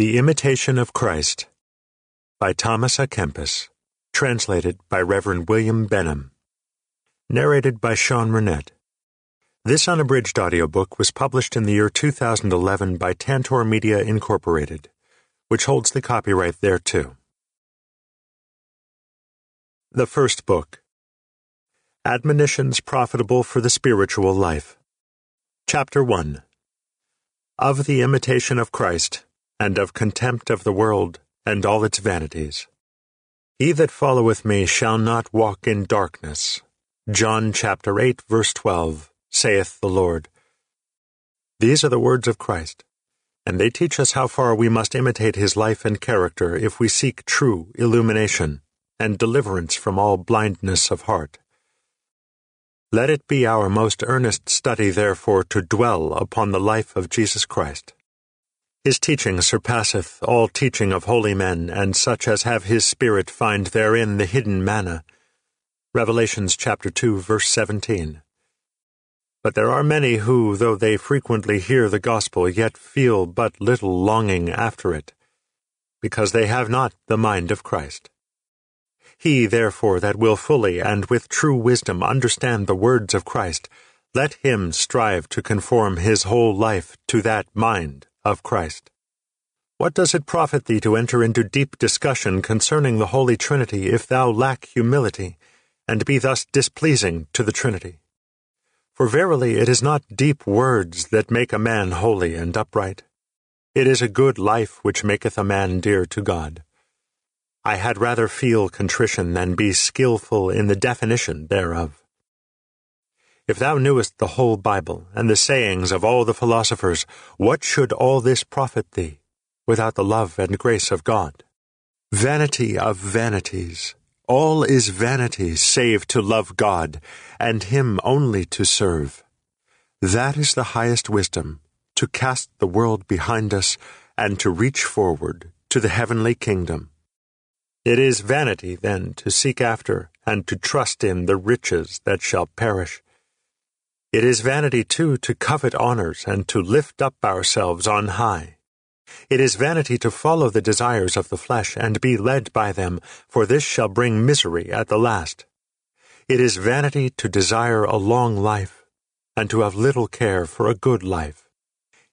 The Imitation of Christ by Thomas A. Kempis, translated by Reverend William Benham. Narrated by Sean Burnett. This unabridged audiobook was published in the year 2011 by Tantor Media Incorporated, which holds the copyright thereto. The First Book Admonitions Profitable for the Spiritual Life. Chapter 1 Of the Imitation of Christ and of contempt of the world and all its vanities. He that followeth me shall not walk in darkness. John chapter 8, verse 12, saith the Lord. These are the words of Christ, and they teach us how far we must imitate his life and character if we seek true illumination and deliverance from all blindness of heart. Let it be our most earnest study, therefore, to dwell upon the life of Jesus Christ his teaching surpasseth all teaching of holy men, and such as have his Spirit find therein the hidden manna. Revelations chapter 2, verse 17. But there are many who, though they frequently hear the gospel, yet feel but little longing after it, because they have not the mind of Christ. He, therefore, that will fully and with true wisdom understand the words of Christ, let him strive to conform his whole life to that mind of Christ. What does it profit thee to enter into deep discussion concerning the Holy Trinity if thou lack humility, and be thus displeasing to the Trinity? For verily it is not deep words that make a man holy and upright. It is a good life which maketh a man dear to God. I had rather feel contrition than be skilful in the definition thereof. If thou knewest the whole Bible, and the sayings of all the philosophers, what should all this profit thee, without the love and grace of God? Vanity of vanities! All is vanity save to love God, and Him only to serve. That is the highest wisdom, to cast the world behind us, and to reach forward to the heavenly kingdom. It is vanity, then, to seek after and to trust in the riches that shall perish it is vanity, too, to covet honors and to lift up ourselves on high. It is vanity to follow the desires of the flesh and be led by them, for this shall bring misery at the last. It is vanity to desire a long life and to have little care for a good life.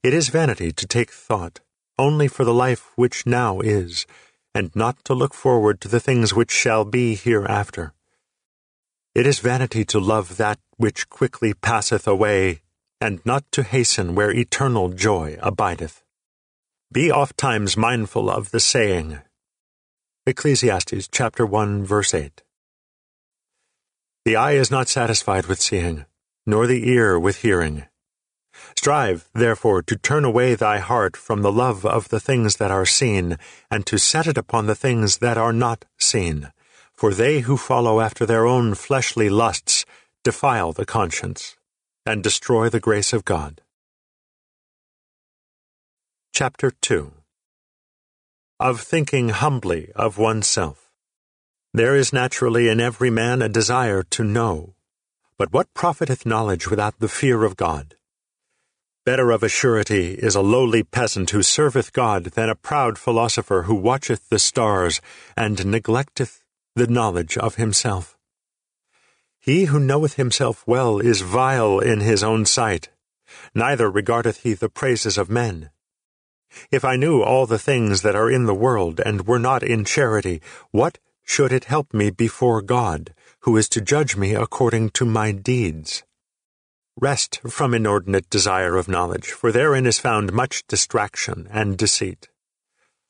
It is vanity to take thought only for the life which now is, and not to look forward to the things which shall be hereafter. It is vanity to love that which quickly passeth away, and not to hasten where eternal joy abideth. Be ofttimes mindful of the saying. Ecclesiastes chapter 1 verse 8. The eye is not satisfied with seeing, nor the ear with hearing. Strive, therefore, to turn away thy heart from the love of the things that are seen, and to set it upon the things that are not seen for they who follow after their own fleshly lusts defile the conscience and destroy the grace of God. Chapter 2 Of Thinking Humbly of Oneself. There is naturally in every man a desire to know. But what profiteth knowledge without the fear of God? Better of a surety is a lowly peasant who serveth God than a proud philosopher who watcheth the stars and neglecteth the knowledge of himself. He who knoweth himself well is vile in his own sight, neither regardeth he the praises of men. If I knew all the things that are in the world, and were not in charity, what should it help me before God, who is to judge me according to my deeds? Rest from inordinate desire of knowledge, for therein is found much distraction and deceit.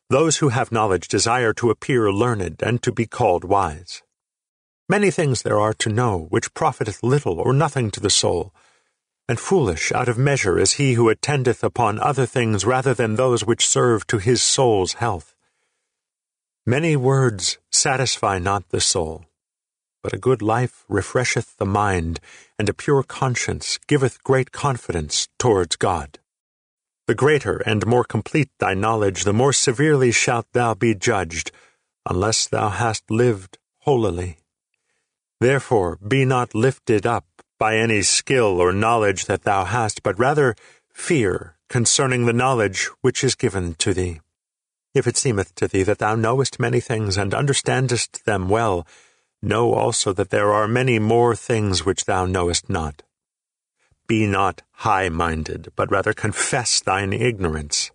Those who have knowledge desire to appear learned and to be called wise. Many things there are to know which profiteth little or nothing to the soul, and foolish out of measure is he who attendeth upon other things rather than those which serve to his soul's health. Many words satisfy not the soul, but a good life refresheth the mind, and a pure conscience giveth great confidence towards God. The greater and more complete thy knowledge, the more severely shalt thou be judged, unless thou hast lived holily. Therefore be not lifted up by any skill or knowledge that thou hast, but rather fear concerning the knowledge which is given to thee. If it seemeth to thee that thou knowest many things, and understandest them well, know also that there are many more things which thou knowest not. Be not high-minded, but rather confess thine ignorance.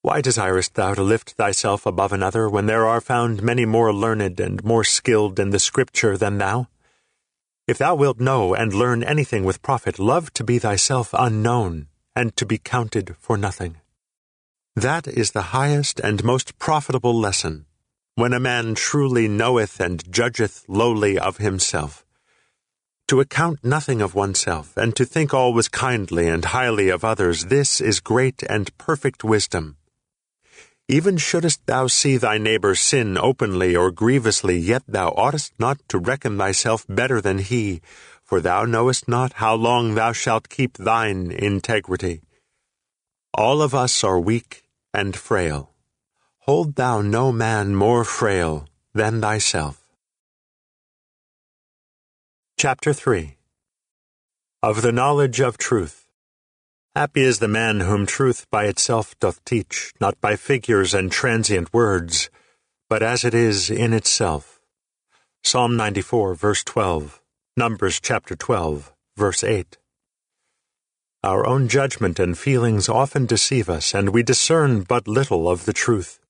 Why desirest thou to lift thyself above another, when there are found many more learned and more skilled in the Scripture than thou? If thou wilt know and learn anything with profit, love to be thyself unknown, and to be counted for nothing. That is the highest and most profitable lesson, when a man truly knoweth and judgeth lowly of himself. To account nothing of oneself, and to think always kindly and highly of others, this is great and perfect wisdom. Even shouldest thou see thy neighbor sin openly or grievously, yet thou oughtest not to reckon thyself better than he, for thou knowest not how long thou shalt keep thine integrity. All of us are weak and frail. Hold thou no man more frail than thyself. Chapter 3 Of the Knowledge of Truth Happy is the man whom truth by itself doth teach, not by figures and transient words, but as it is in itself. Psalm 94, verse 12, Numbers chapter 12, verse 8. Our own judgment and feelings often deceive us, and we discern but little of the truth.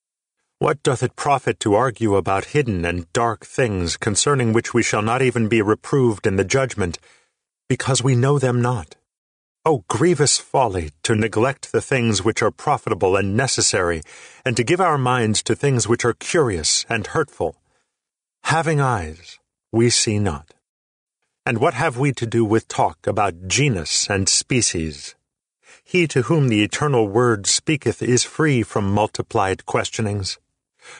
What doth it profit to argue about hidden and dark things concerning which we shall not even be reproved in the judgment, because we know them not? O grievous folly, to neglect the things which are profitable and necessary, and to give our minds to things which are curious and hurtful. Having eyes, we see not. And what have we to do with talk about genus and species? He to whom the eternal word speaketh is free from multiplied questionings.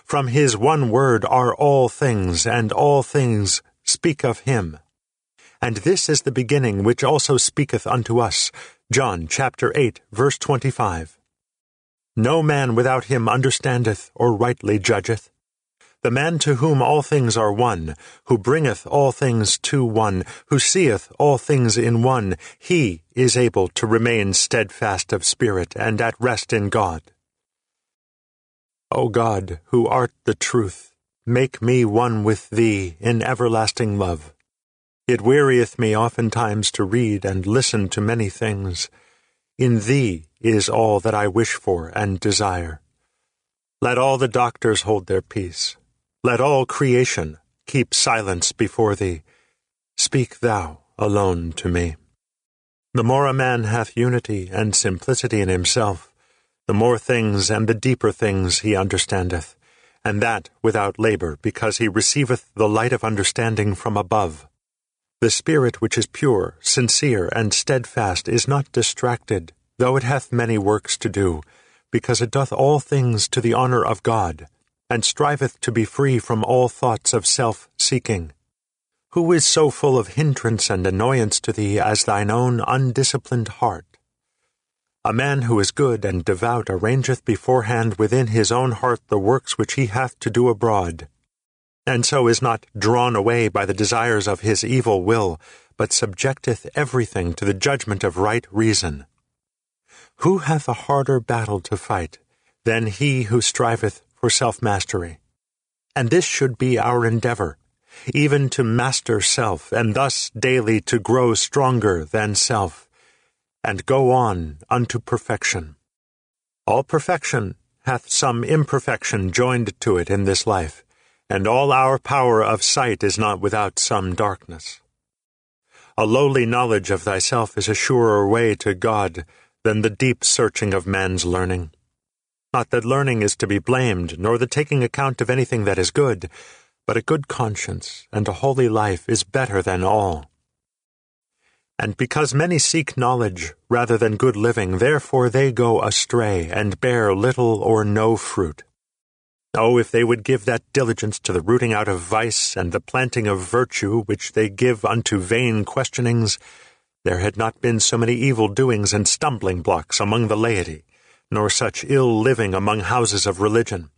From his one word are all things, and all things speak of him. And this is the beginning which also speaketh unto us. John chapter 8, verse 25. No man without him understandeth or rightly judgeth. The man to whom all things are one, who bringeth all things to one, who seeth all things in one, he is able to remain steadfast of spirit and at rest in God. O God, who art the truth, make me one with thee in everlasting love. It wearieth me oftentimes to read and listen to many things. In Thee is all that I wish for and desire. Let all the doctors hold their peace. Let all creation keep silence before Thee. Speak Thou alone to me. The more a man hath unity and simplicity in himself, the more things and the deeper things he understandeth, and that without labor, because he receiveth the light of understanding from above. The spirit which is pure, sincere, and steadfast is not distracted, though it hath many works to do, because it doth all things to the honour of God, and striveth to be free from all thoughts of self-seeking. Who is so full of hindrance and annoyance to thee as thine own undisciplined heart? A man who is good and devout arrangeth beforehand within his own heart the works which he hath to do abroad and so is not drawn away by the desires of his evil will, but subjecteth everything to the judgment of right reason. Who hath a harder battle to fight than he who striveth for self-mastery? And this should be our endeavor, even to master self, and thus daily to grow stronger than self, and go on unto perfection. All perfection hath some imperfection joined to it in this life, and all our power of sight is not without some darkness. A lowly knowledge of thyself is a surer way to God than the deep searching of man's learning. Not that learning is to be blamed, nor the taking account of anything that is good, but a good conscience and a holy life is better than all. And because many seek knowledge rather than good living, therefore they go astray and bear little or no fruit. Oh, if they would give that diligence to the rooting out of vice and the planting of virtue which they give unto vain questionings, there had not been so many evil doings and stumbling blocks among the laity, nor such ill living among houses of religion.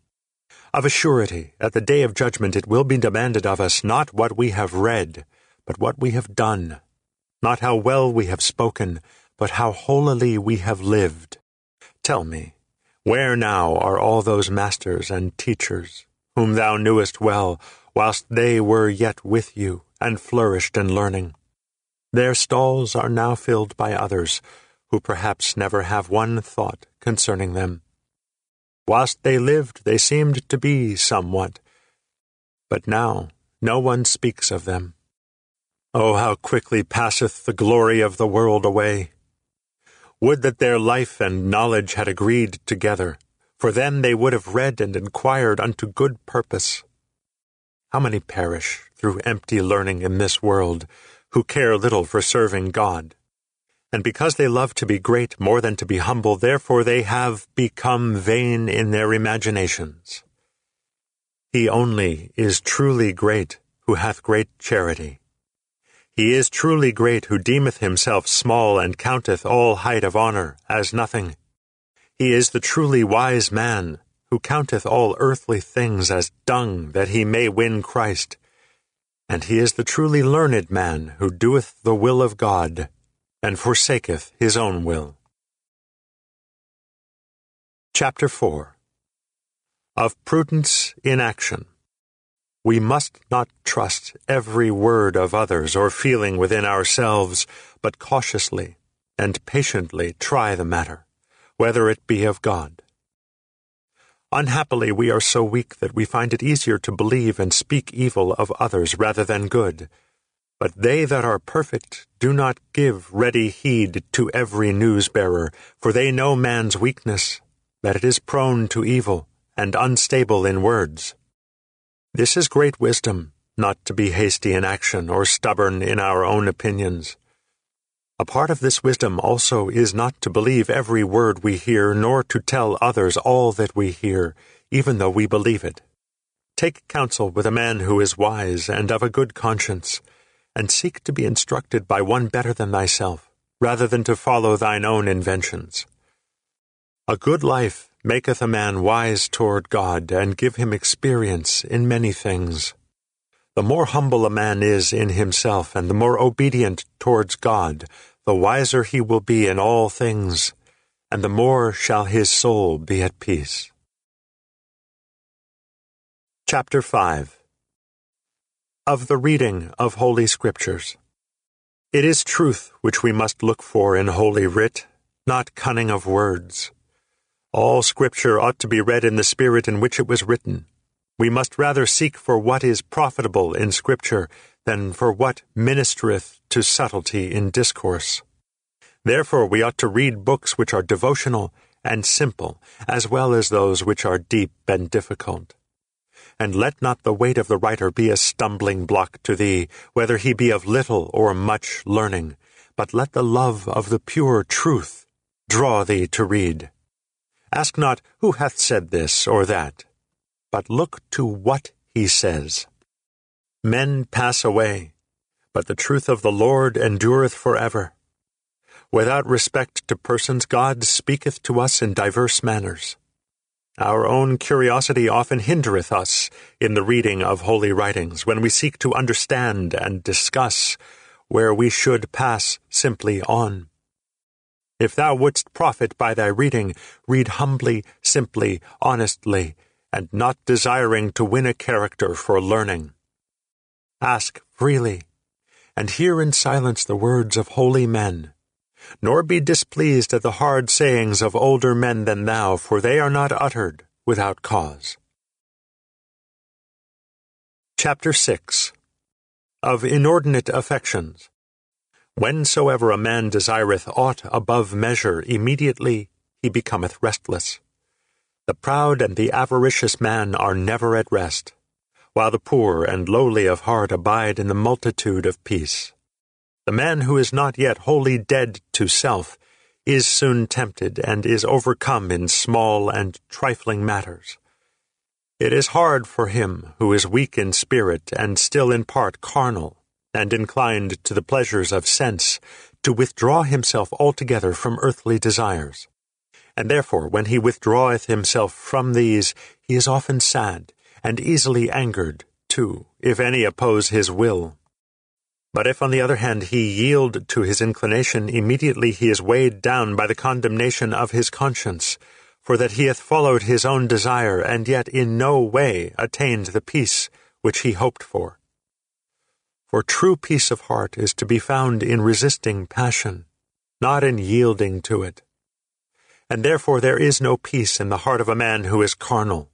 Of a surety, at the day of judgment it will be demanded of us not what we have read, but what we have done, not how well we have spoken, but how holily we have lived. Tell me, Where now are all those masters and teachers, whom thou knewest well, whilst they were yet with you, and flourished in learning? Their stalls are now filled by others, who perhaps never have one thought concerning them. Whilst they lived, they seemed to be somewhat, but now no one speaks of them. Oh, how quickly passeth the glory of the world away! Would that their life and knowledge had agreed together, for then they would have read and inquired unto good purpose. How many perish through empty learning in this world, who care little for serving God? And because they love to be great more than to be humble, therefore they have become vain in their imaginations. He only is truly great who hath great charity. He is truly great who deemeth himself small and counteth all height of honour as nothing. He is the truly wise man who counteth all earthly things as dung that he may win Christ. And he is the truly learned man who doeth the will of God and forsaketh his own will. Chapter 4 Of Prudence in Action We must not trust every word of others or feeling within ourselves, but cautiously and patiently try the matter, whether it be of God. Unhappily, we are so weak that we find it easier to believe and speak evil of others rather than good. But they that are perfect do not give ready heed to every news bearer, for they know man's weakness, that it is prone to evil, and unstable in words. This is great wisdom, not to be hasty in action or stubborn in our own opinions. A part of this wisdom also is not to believe every word we hear, nor to tell others all that we hear, even though we believe it. Take counsel with a man who is wise and of a good conscience and seek to be instructed by one better than thyself, rather than to follow thine own inventions. A good life maketh a man wise toward God, and give him experience in many things. The more humble a man is in himself, and the more obedient towards God, the wiser he will be in all things, and the more shall his soul be at peace. Chapter 5 of the reading of Holy Scriptures. It is truth which we must look for in Holy Writ, not cunning of words. All Scripture ought to be read in the spirit in which it was written. We must rather seek for what is profitable in Scripture than for what ministereth to subtlety in discourse. Therefore we ought to read books which are devotional and simple, as well as those which are deep and difficult and let not the weight of the writer be a stumbling block to thee, whether he be of little or much learning, but let the love of the pure truth draw thee to read. Ask not, Who hath said this or that? But look to what he says. Men pass away, but the truth of the Lord endureth for ever. Without respect to persons, God speaketh to us in divers manners. Our own curiosity often hindereth us in the reading of holy writings when we seek to understand and discuss where we should pass simply on. If thou wouldst profit by thy reading, read humbly, simply, honestly, and not desiring to win a character for learning. Ask freely, and hear in silence the words of holy men nor be displeased at the hard sayings of older men than thou, for they are not uttered without cause. Chapter 6 Of Inordinate Affections Whensoever a man desireth aught above measure, immediately he becometh restless. The proud and the avaricious man are never at rest, while the poor and lowly of heart abide in the multitude of peace. The man who is not yet wholly dead to self is soon tempted and is overcome in small and trifling matters. It is hard for him who is weak in spirit and still in part carnal, and inclined to the pleasures of sense, to withdraw himself altogether from earthly desires. And therefore, when he withdraweth himself from these, he is often sad, and easily angered, too, if any oppose his will. But if, on the other hand, he yield to his inclination, immediately he is weighed down by the condemnation of his conscience, for that he hath followed his own desire, and yet in no way attained the peace which he hoped for. For true peace of heart is to be found in resisting passion, not in yielding to it. And therefore there is no peace in the heart of a man who is carnal,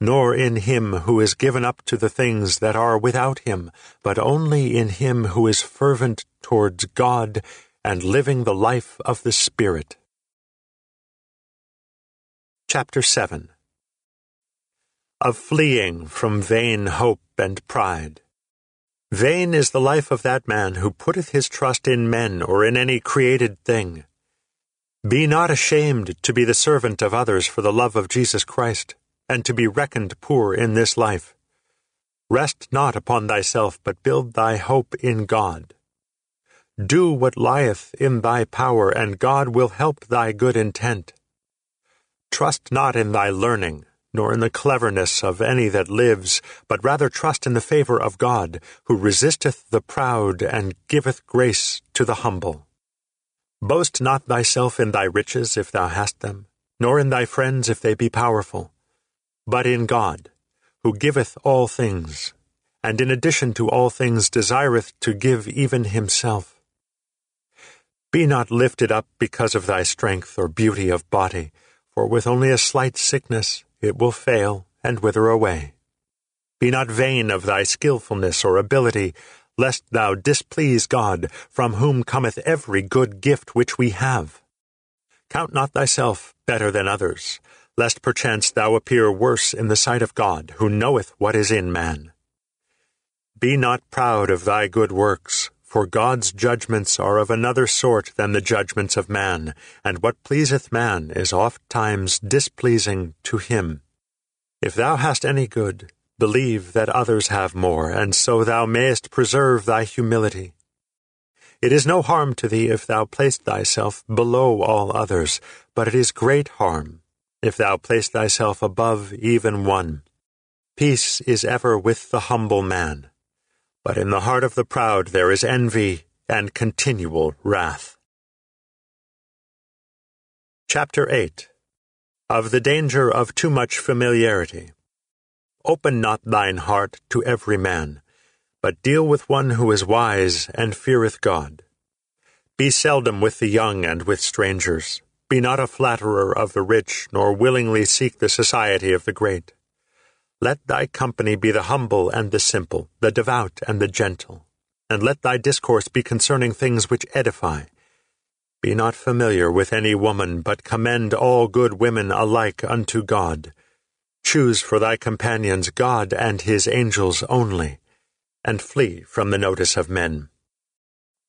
nor in him who is given up to the things that are without him, but only in him who is fervent towards God and living the life of the Spirit. Chapter 7 Of fleeing from vain hope and pride. Vain is the life of that man who putteth his trust in men or in any created thing. Be not ashamed to be the servant of others for the love of Jesus Christ, and to be reckoned poor in this life. Rest not upon thyself, but build thy hope in God. Do what lieth in thy power, and God will help thy good intent. Trust not in thy learning, nor in the cleverness of any that lives, but rather trust in the favor of God, who resisteth the proud and giveth grace to the humble. Boast not thyself in thy riches if thou hast them, nor in thy friends if they be powerful, but in God, who giveth all things, and in addition to all things desireth to give even himself. Be not lifted up because of thy strength or beauty of body, for with only a slight sickness it will fail and wither away. Be not vain of thy skilfulness or ability, lest thou displease God, from whom cometh every good gift which we have. Count not thyself better than others, lest perchance thou appear worse in the sight of God, who knoweth what is in man. Be not proud of thy good works, for God's judgments are of another sort than the judgments of man, and what pleaseth man is oft times displeasing to him. If thou hast any good, believe that others have more, and so thou mayest preserve thy humility. It is no harm to thee if thou place thyself below all others, but it is great harm if thou place thyself above even one. Peace is ever with the humble man but in the heart of the proud there is envy and continual wrath. Chapter 8 Of the Danger of Too Much Familiarity. Open not thine heart to every man, but deal with one who is wise and feareth God. Be seldom with the young and with strangers. Be not a flatterer of the rich, nor willingly seek the society of the great. Let thy company be the humble and the simple, the devout and the gentle, and let thy discourse be concerning things which edify. Be not familiar with any woman, but commend all good women alike unto God. Choose for thy companions God and his angels only, and flee from the notice of men.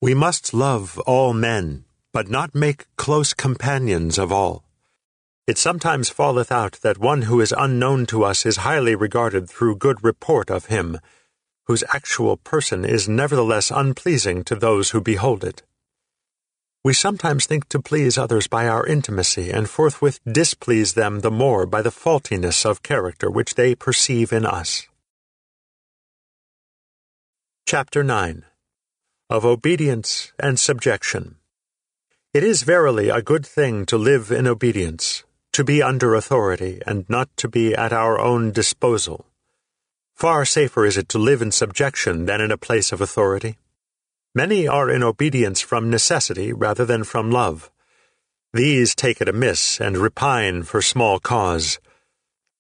We must love all men, but not make close companions of all. It sometimes falleth out that one who is unknown to us is highly regarded through good report of him, whose actual person is nevertheless unpleasing to those who behold it. We sometimes think to please others by our intimacy, and forthwith displease them the more by the faultiness of character which they perceive in us. Chapter 9 Of Obedience and Subjection It is verily a good thing to live in obedience, to be under authority and not to be at our own disposal. Far safer is it to live in subjection than in a place of authority. Many are in obedience from necessity rather than from love. These take it amiss and repine for small cause.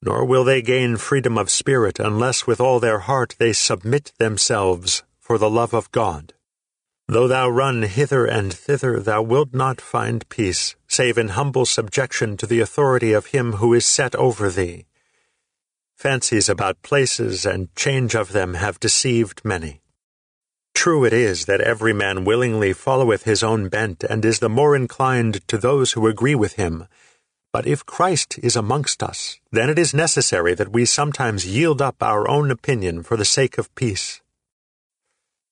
Nor will they gain freedom of spirit unless with all their heart they submit themselves for the love of God. Though thou run hither and thither, thou wilt not find peace, save in humble subjection to the authority of him who is set over thee. Fancies about places and change of them have deceived many. True it is that every man willingly followeth his own bent, and is the more inclined to those who agree with him. But if Christ is amongst us, then it is necessary that we sometimes yield up our own opinion for the sake of peace.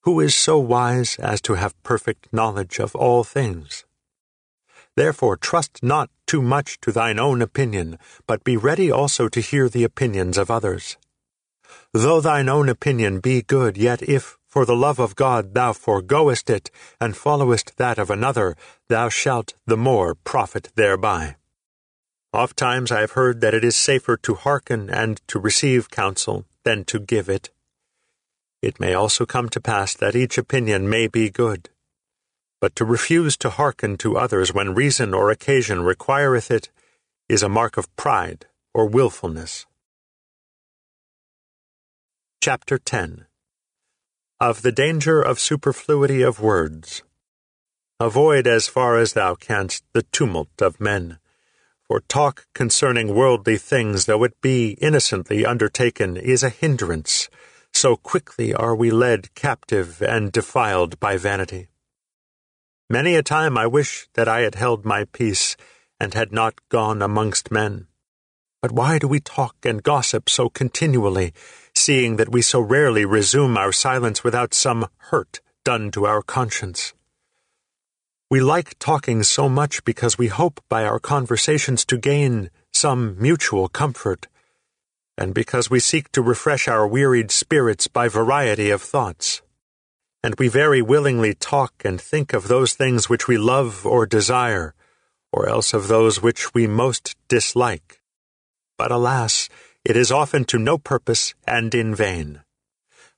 Who is so wise as to have perfect knowledge of all things? Therefore trust not too much to thine own opinion, but be ready also to hear the opinions of others. Though thine own opinion be good, yet if, for the love of God, thou foregoest it, and followest that of another, thou shalt the more profit thereby. Oft times I have heard that it is safer to hearken and to receive counsel than to give it. It may also come to pass that each opinion may be good. But to refuse to hearken to others when reason or occasion requireth it is a mark of pride or wilfulness. Chapter 10 Of the Danger of Superfluity of Words. Avoid as far as thou canst the tumult of men for talk concerning worldly things, though it be innocently undertaken, is a hindrance, so quickly are we led captive and defiled by vanity. Many a time I wish that I had held my peace, and had not gone amongst men. But why do we talk and gossip so continually, seeing that we so rarely resume our silence without some hurt done to our conscience? We like talking so much because we hope by our conversations to gain some mutual comfort, and because we seek to refresh our wearied spirits by variety of thoughts. And we very willingly talk and think of those things which we love or desire, or else of those which we most dislike. But alas, it is often to no purpose and in vain.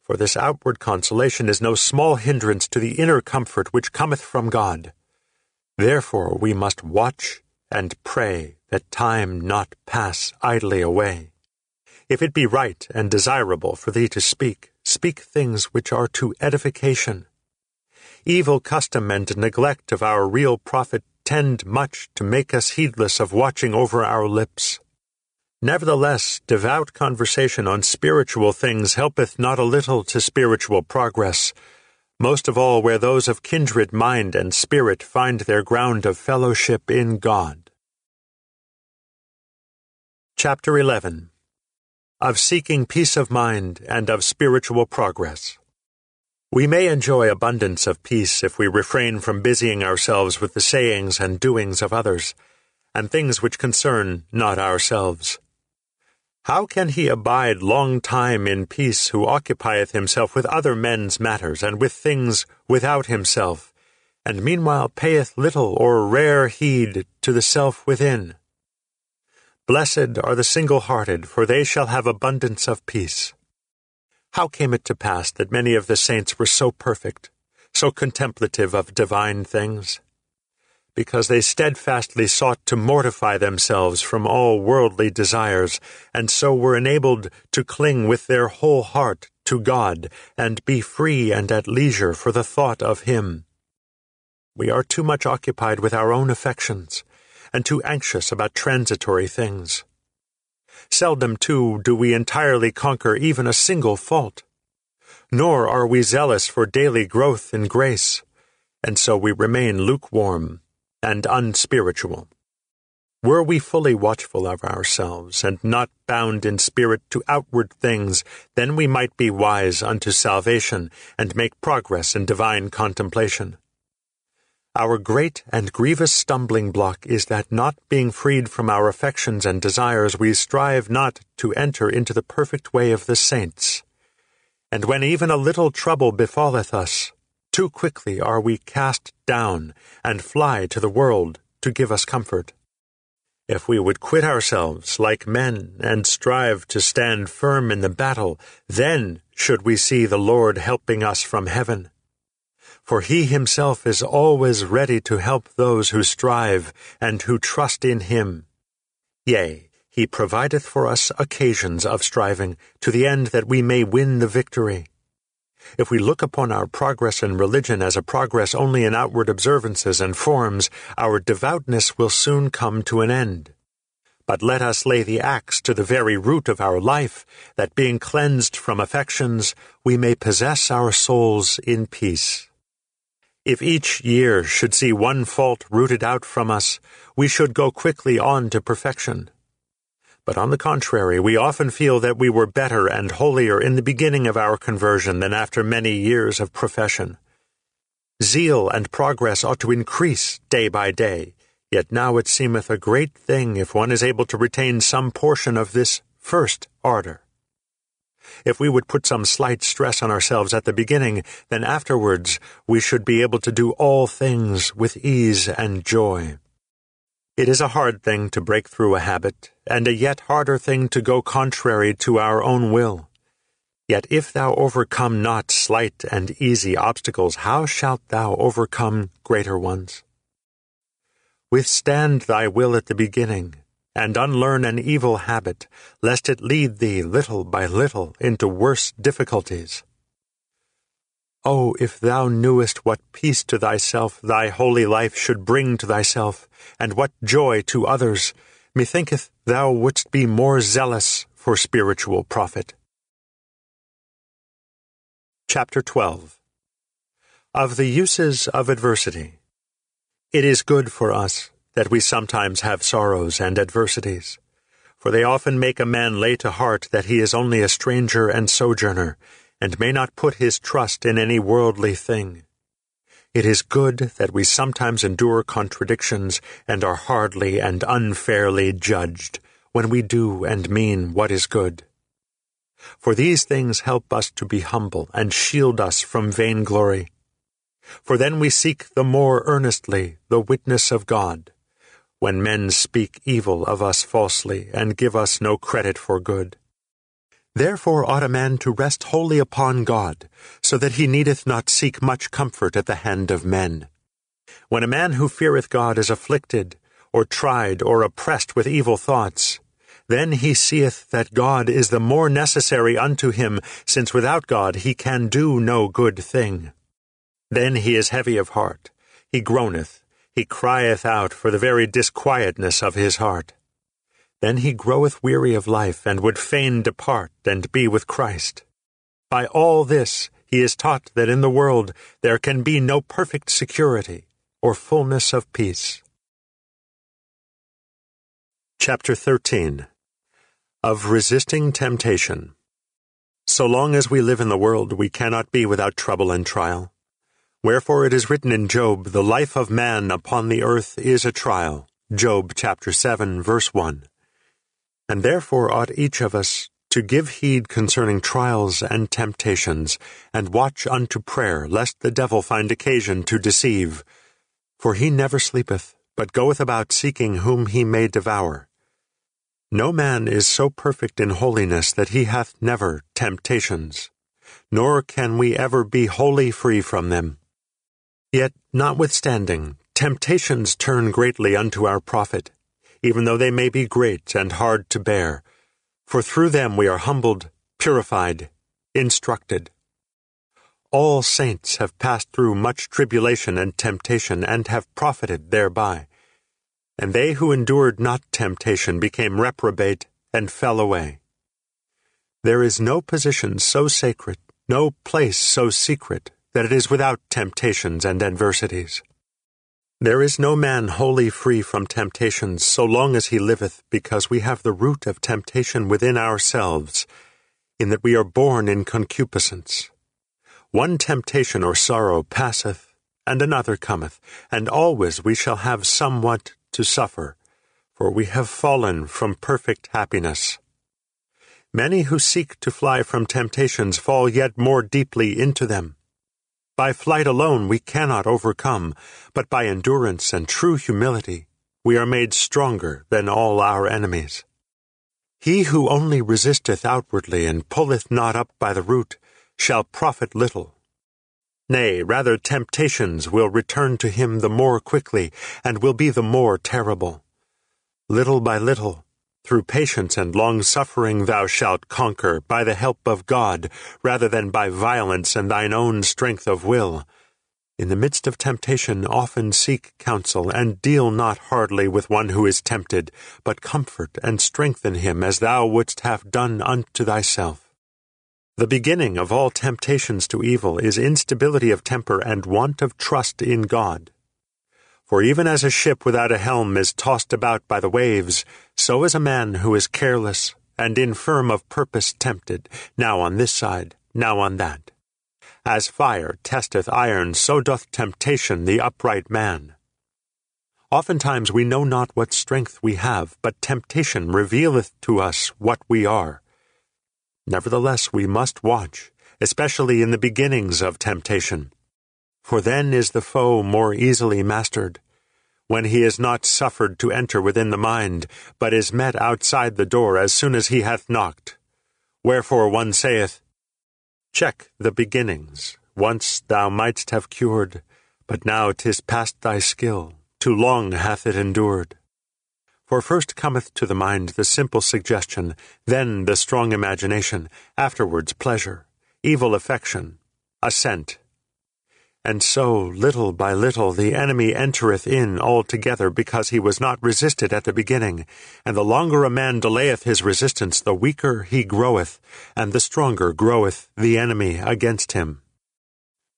For this outward consolation is no small hindrance to the inner comfort which cometh from God. Therefore we must watch and pray that time not pass idly away. If it be right and desirable for thee to speak, speak things which are to edification. Evil custom and neglect of our real profit tend much to make us heedless of watching over our lips. Nevertheless, devout conversation on spiritual things helpeth not a little to spiritual progress, most of all where those of kindred mind and spirit find their ground of fellowship in God. Chapter 11 Of Seeking Peace of Mind and of Spiritual Progress. We may enjoy abundance of peace if we refrain from busying ourselves with the sayings and doings of others, and things which concern not ourselves. How can he abide long time in peace who occupieth himself with other men's matters and with things without himself, and meanwhile payeth little or rare heed to the self within? Blessed are the single hearted, for they shall have abundance of peace. How came it to pass that many of the saints were so perfect, so contemplative of divine things? because they steadfastly sought to mortify themselves from all worldly desires, and so were enabled to cling with their whole heart to God, and be free and at leisure for the thought of Him. We are too much occupied with our own affections, and too anxious about transitory things. Seldom, too, do we entirely conquer even a single fault. Nor are we zealous for daily growth in grace, and so we remain lukewarm and unspiritual. Were we fully watchful of ourselves, and not bound in spirit to outward things, then we might be wise unto salvation, and make progress in divine contemplation. Our great and grievous stumbling block is that not being freed from our affections and desires, we strive not to enter into the perfect way of the saints. And when even a little trouble befalleth us, too quickly are we cast down and fly to the world to give us comfort. If we would quit ourselves like men and strive to stand firm in the battle, then should we see the Lord helping us from heaven. For he himself is always ready to help those who strive and who trust in him. Yea, he provideth for us occasions of striving, to the end that we may win the victory. If we look upon our progress in religion as a progress only in outward observances and forms, our devoutness will soon come to an end. But let us lay the axe to the very root of our life, that being cleansed from affections, we may possess our souls in peace. If each year should see one fault rooted out from us, we should go quickly on to perfection. But on the contrary, we often feel that we were better and holier in the beginning of our conversion than after many years of profession. Zeal and progress ought to increase day by day, yet now it seemeth a great thing if one is able to retain some portion of this first ardor. If we would put some slight stress on ourselves at the beginning, then afterwards we should be able to do all things with ease and joy. It is a hard thing to break through a habit, and a yet harder thing to go contrary to our own will. Yet if thou overcome not slight and easy obstacles, how shalt thou overcome greater ones? Withstand thy will at the beginning, and unlearn an evil habit, lest it lead thee little by little into worse difficulties. Oh, if thou knewest what peace to thyself thy holy life should bring to thyself, and what joy to others, methinketh thou wouldst be more zealous for spiritual profit. Chapter 12 Of the Uses of Adversity It is good for us that we sometimes have sorrows and adversities, for they often make a man lay to heart that he is only a stranger and sojourner, and may not put his trust in any worldly thing. It is good that we sometimes endure contradictions and are hardly and unfairly judged when we do and mean what is good. For these things help us to be humble and shield us from vainglory. For then we seek the more earnestly the witness of God, when men speak evil of us falsely and give us no credit for good. Therefore ought a man to rest wholly upon God, so that he needeth not seek much comfort at the hand of men. When a man who feareth God is afflicted, or tried, or oppressed with evil thoughts, then he seeth that God is the more necessary unto him, since without God he can do no good thing. Then he is heavy of heart, he groaneth, he crieth out for the very disquietness of his heart. Then he groweth weary of life, and would fain depart and be with Christ. By all this he is taught that in the world there can be no perfect security or fullness of peace. Chapter 13 Of Resisting Temptation So long as we live in the world, we cannot be without trouble and trial. Wherefore it is written in Job, The life of man upon the earth is a trial. Job chapter 7, verse 1 and therefore ought each of us to give heed concerning trials and temptations, and watch unto prayer, lest the devil find occasion to deceive. For he never sleepeth, but goeth about seeking whom he may devour. No man is so perfect in holiness that he hath never temptations, nor can we ever be wholly free from them. Yet, notwithstanding, temptations turn greatly unto our profit even though they may be great and hard to bear, for through them we are humbled, purified, instructed. All saints have passed through much tribulation and temptation, and have profited thereby. And they who endured not temptation became reprobate and fell away. There is no position so sacred, no place so secret, that it is without temptations and adversities. There is no man wholly free from temptations so long as he liveth, because we have the root of temptation within ourselves, in that we are born in concupiscence. One temptation or sorrow passeth, and another cometh, and always we shall have somewhat to suffer, for we have fallen from perfect happiness. Many who seek to fly from temptations fall yet more deeply into them. By flight alone we cannot overcome, but by endurance and true humility we are made stronger than all our enemies. He who only resisteth outwardly and pulleth not up by the root shall profit little. Nay, rather temptations will return to him the more quickly, and will be the more terrible. Little by little through patience and long suffering thou shalt conquer by the help of God, rather than by violence and thine own strength of will. In the midst of temptation, often seek counsel, and deal not hardly with one who is tempted, but comfort and strengthen him as thou wouldst have done unto thyself. The beginning of all temptations to evil is instability of temper and want of trust in God. For even as a ship without a helm is tossed about by the waves, so is a man who is careless and infirm of purpose tempted, now on this side, now on that. As fire testeth iron, so doth temptation the upright man. Oftentimes we know not what strength we have, but temptation revealeth to us what we are. Nevertheless, we must watch, especially in the beginnings of temptation. For then is the foe more easily mastered, when he is not suffered to enter within the mind, but is met outside the door as soon as he hath knocked. Wherefore one saith, Check the beginnings. Once thou mightst have cured, but now 'tis past thy skill. Too long hath it endured. For first cometh to the mind the simple suggestion, then the strong imagination, afterwards pleasure, evil affection, assent, and so, little by little, the enemy entereth in altogether, because he was not resisted at the beginning. And the longer a man delayeth his resistance, the weaker he groweth, and the stronger groweth the enemy against him.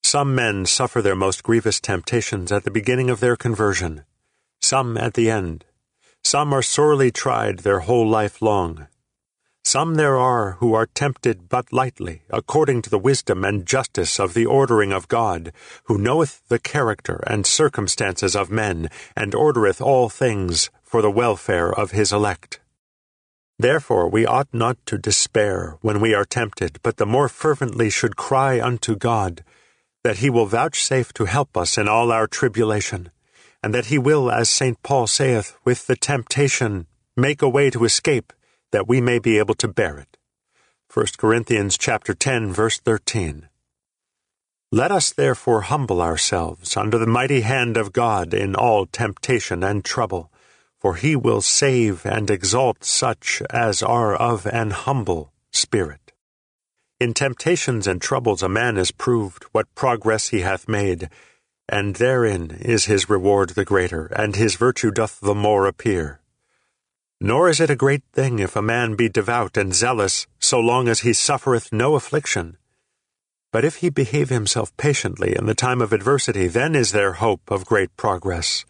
Some men suffer their most grievous temptations at the beginning of their conversion, some at the end. Some are sorely tried their whole life long. Some there are who are tempted but lightly, according to the wisdom and justice of the ordering of God, who knoweth the character and circumstances of men, and ordereth all things for the welfare of his elect. Therefore we ought not to despair when we are tempted, but the more fervently should cry unto God, that he will vouchsafe to help us in all our tribulation, and that he will, as St. Paul saith, with the temptation make a way to escape, that we may be able to bear it. 1 Corinthians chapter 10 verse 13. Let us therefore humble ourselves under the mighty hand of God in all temptation and trouble, for he will save and exalt such as are of an humble spirit. In temptations and troubles a man is proved what progress he hath made, and therein is his reward the greater, and his virtue doth the more appear. Nor is it a great thing if a man be devout and zealous, so long as he suffereth no affliction. But if he behave himself patiently in the time of adversity, then is there hope of great progress.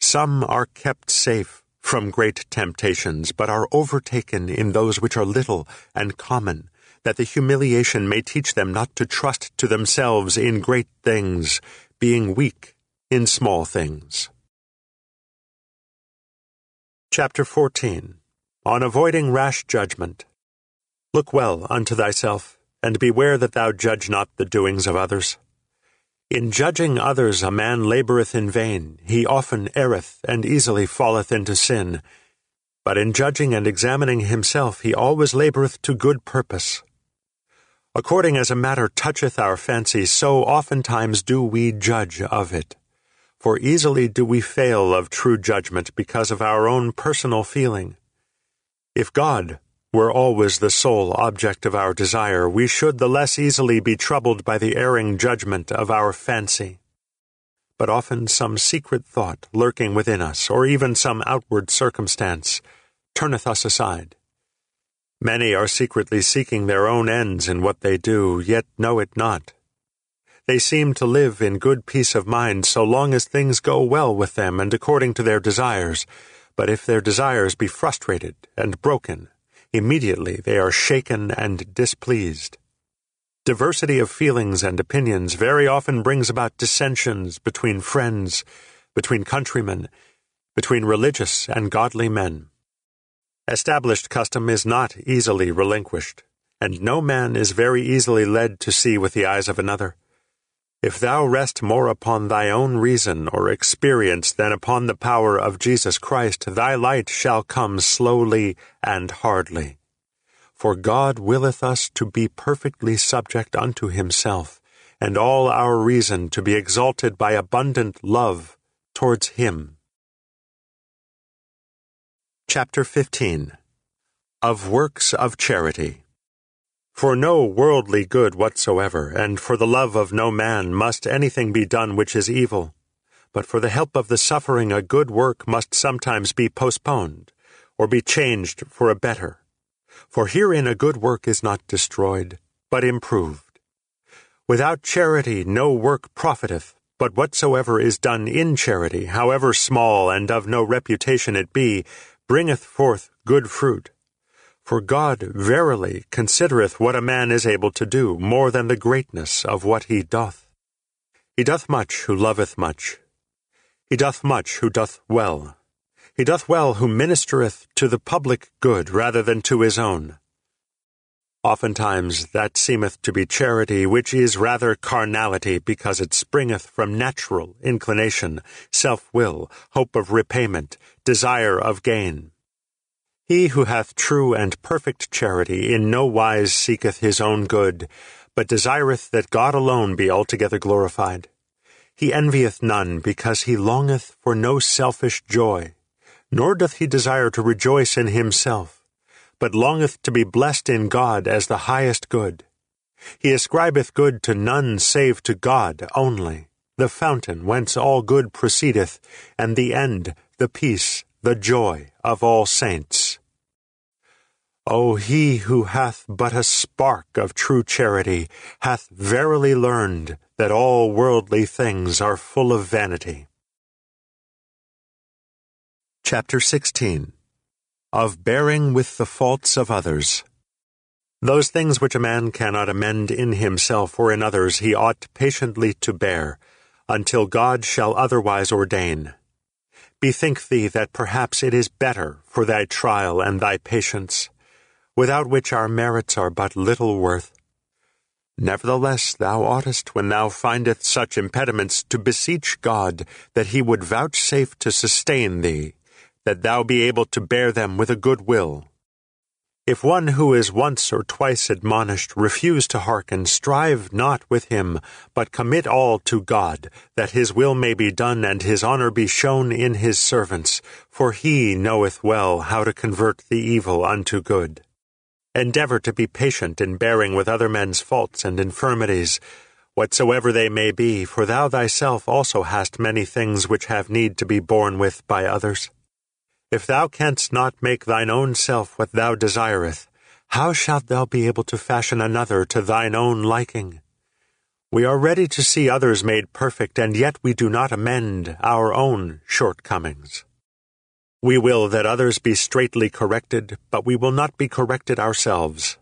Some are kept safe from great temptations, but are overtaken in those which are little and common, that the humiliation may teach them not to trust to themselves in great things, being weak in small things. Chapter 14 On Avoiding Rash Judgment. Look well unto thyself, and beware that thou judge not the doings of others. In judging others a man laboureth in vain, he often erreth, and easily falleth into sin. But in judging and examining himself he always laboureth to good purpose. According as a matter toucheth our fancy, so oftentimes do we judge of it for easily do we fail of true judgment because of our own personal feeling. If God were always the sole object of our desire, we should the less easily be troubled by the erring judgment of our fancy. But often some secret thought lurking within us, or even some outward circumstance, turneth us aside. Many are secretly seeking their own ends in what they do, yet know it not. They seem to live in good peace of mind so long as things go well with them and according to their desires. But if their desires be frustrated and broken, immediately they are shaken and displeased. Diversity of feelings and opinions very often brings about dissensions between friends, between countrymen, between religious and godly men. Established custom is not easily relinquished, and no man is very easily led to see with the eyes of another. If thou rest more upon thy own reason or experience than upon the power of Jesus Christ, thy light shall come slowly and hardly. For God willeth us to be perfectly subject unto himself, and all our reason to be exalted by abundant love towards him. Chapter 15 Of Works of Charity for no worldly good whatsoever, and for the love of no man, must anything be done which is evil. But for the help of the suffering, a good work must sometimes be postponed, or be changed for a better. For herein a good work is not destroyed, but improved. Without charity no work profiteth, but whatsoever is done in charity, however small and of no reputation it be, bringeth forth good fruit. For God verily considereth what a man is able to do more than the greatness of what he doth. He doth much who loveth much. He doth much who doth well. He doth well who ministereth to the public good rather than to his own. Oftentimes that seemeth to be charity, which is rather carnality, because it springeth from natural inclination, self will, hope of repayment, desire of gain. He who hath true and perfect charity in no wise seeketh his own good, but desireth that God alone be altogether glorified. He envieth none, because he longeth for no selfish joy, nor doth he desire to rejoice in himself but longeth to be blessed in God as the highest good. He ascribeth good to none save to God only, the fountain whence all good proceedeth, and the end, the peace, the joy of all saints. O he who hath but a spark of true charity hath verily learned that all worldly things are full of vanity. Chapter 16 of bearing with the faults of others. Those things which a man cannot amend in himself or in others he ought patiently to bear, until God shall otherwise ordain. Bethink thee that perhaps it is better for thy trial and thy patience, without which our merits are but little worth. Nevertheless, thou oughtest, when thou findest such impediments, to beseech God that he would vouchsafe to sustain thee, that thou be able to bear them with a good will. If one who is once or twice admonished refuse to hearken, strive not with him, but commit all to God, that his will may be done and his honor be shown in his servants, for he knoweth well how to convert the evil unto good. Endeavor to be patient in bearing with other men's faults and infirmities, whatsoever they may be, for thou thyself also hast many things which have need to be borne with by others. If thou canst not make thine own self what thou desireth, how shalt thou be able to fashion another to thine own liking? We are ready to see others made perfect, and yet we do not amend our own shortcomings. We will that others be straitly corrected, but we will not be corrected ourselves.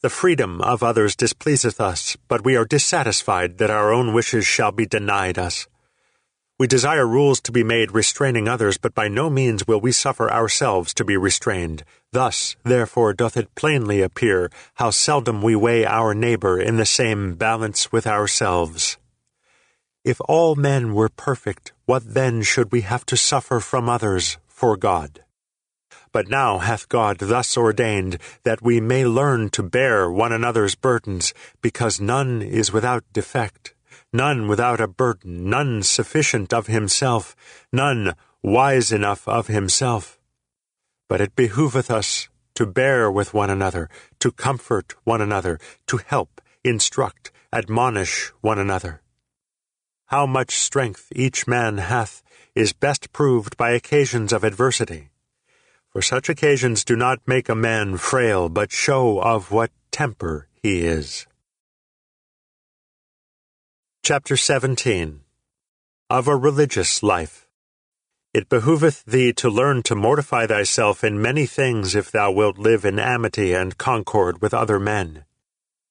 The freedom of others displeaseth us, but we are dissatisfied that our own wishes shall be denied us. We desire rules to be made restraining others, but by no means will we suffer ourselves to be restrained. Thus, therefore, doth it plainly appear how seldom we weigh our neighbor in the same balance with ourselves. If all men were perfect, what then should we have to suffer from others for God? But now hath God thus ordained that we may learn to bear one another's burdens, because none is without defect none without a burden, none sufficient of himself, none wise enough of himself. But it behoveth us to bear with one another, to comfort one another, to help, instruct, admonish one another. How much strength each man hath is best proved by occasions of adversity. For such occasions do not make a man frail, but show of what temper he is. Chapter 17 Of a Religious Life It behoveth thee to learn to mortify thyself in many things if thou wilt live in amity and concord with other men.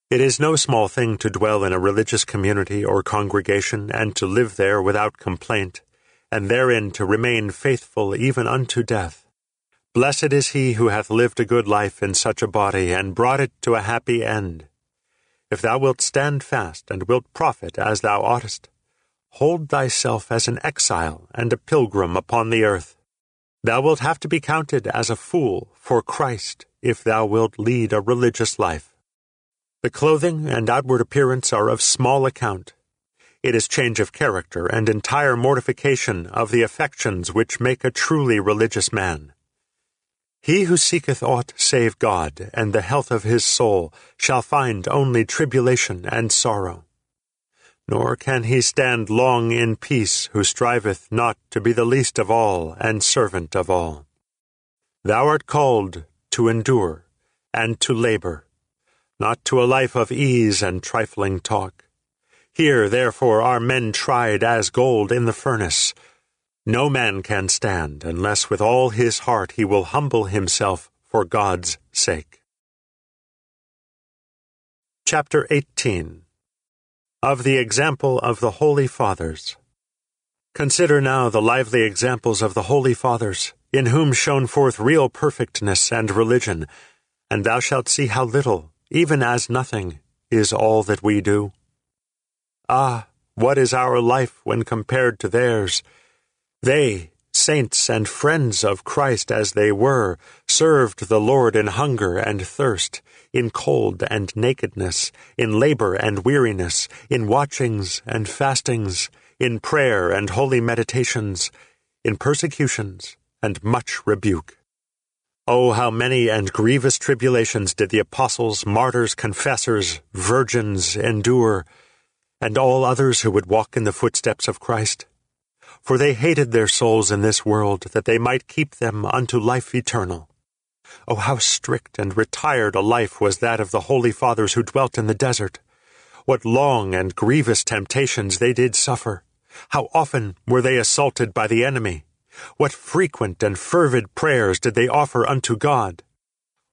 It is no small thing to dwell in a religious community or congregation and to live there without complaint, and therein to remain faithful even unto death. Blessed is he who hath lived a good life in such a body and brought it to a happy end. If thou wilt stand fast and wilt profit as thou oughtest, hold thyself as an exile and a pilgrim upon the earth. Thou wilt have to be counted as a fool for Christ if thou wilt lead a religious life. The clothing and outward appearance are of small account. It is change of character and entire mortification of the affections which make a truly religious man. He who seeketh aught save God and the health of his soul shall find only tribulation and sorrow. Nor can he stand long in peace who striveth not to be the least of all and servant of all. Thou art called to endure and to labor, not to a life of ease and trifling talk. Here, therefore, are men tried as gold in the furnace, no man can stand unless with all his heart he will humble himself for God's sake. Chapter 18 Of the Example of the Holy Fathers Consider now the lively examples of the Holy Fathers, in whom shone forth real perfectness and religion, and thou shalt see how little, even as nothing, is all that we do. Ah, what is our life when compared to theirs? They, saints and friends of Christ as they were, served the Lord in hunger and thirst, in cold and nakedness, in labor and weariness, in watchings and fastings, in prayer and holy meditations, in persecutions and much rebuke. Oh, how many and grievous tribulations did the apostles, martyrs, confessors, virgins endure, and all others who would walk in the footsteps of Christ! For they hated their souls in this world, that they might keep them unto life eternal. Oh, how strict and retired a life was that of the holy fathers who dwelt in the desert! What long and grievous temptations they did suffer! How often were they assaulted by the enemy! What frequent and fervid prayers did they offer unto God!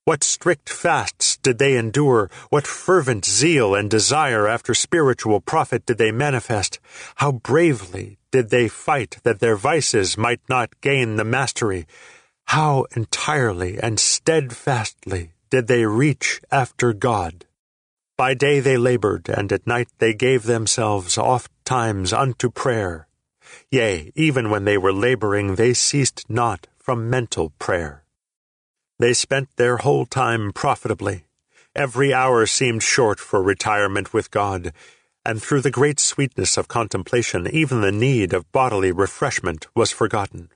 What strict fasts did they endure? What fervent zeal and desire after spiritual profit did they manifest? How bravely did they fight that their vices might not gain the mastery? How entirely and steadfastly did they reach after God? By day they labored, and at night they gave themselves oft times unto prayer. Yea, even when they were laboring, they ceased not from mental prayer. They spent their whole time profitably. Every hour seemed short for retirement with God, and through the great sweetness of contemplation, even the need of bodily refreshment was forgotten.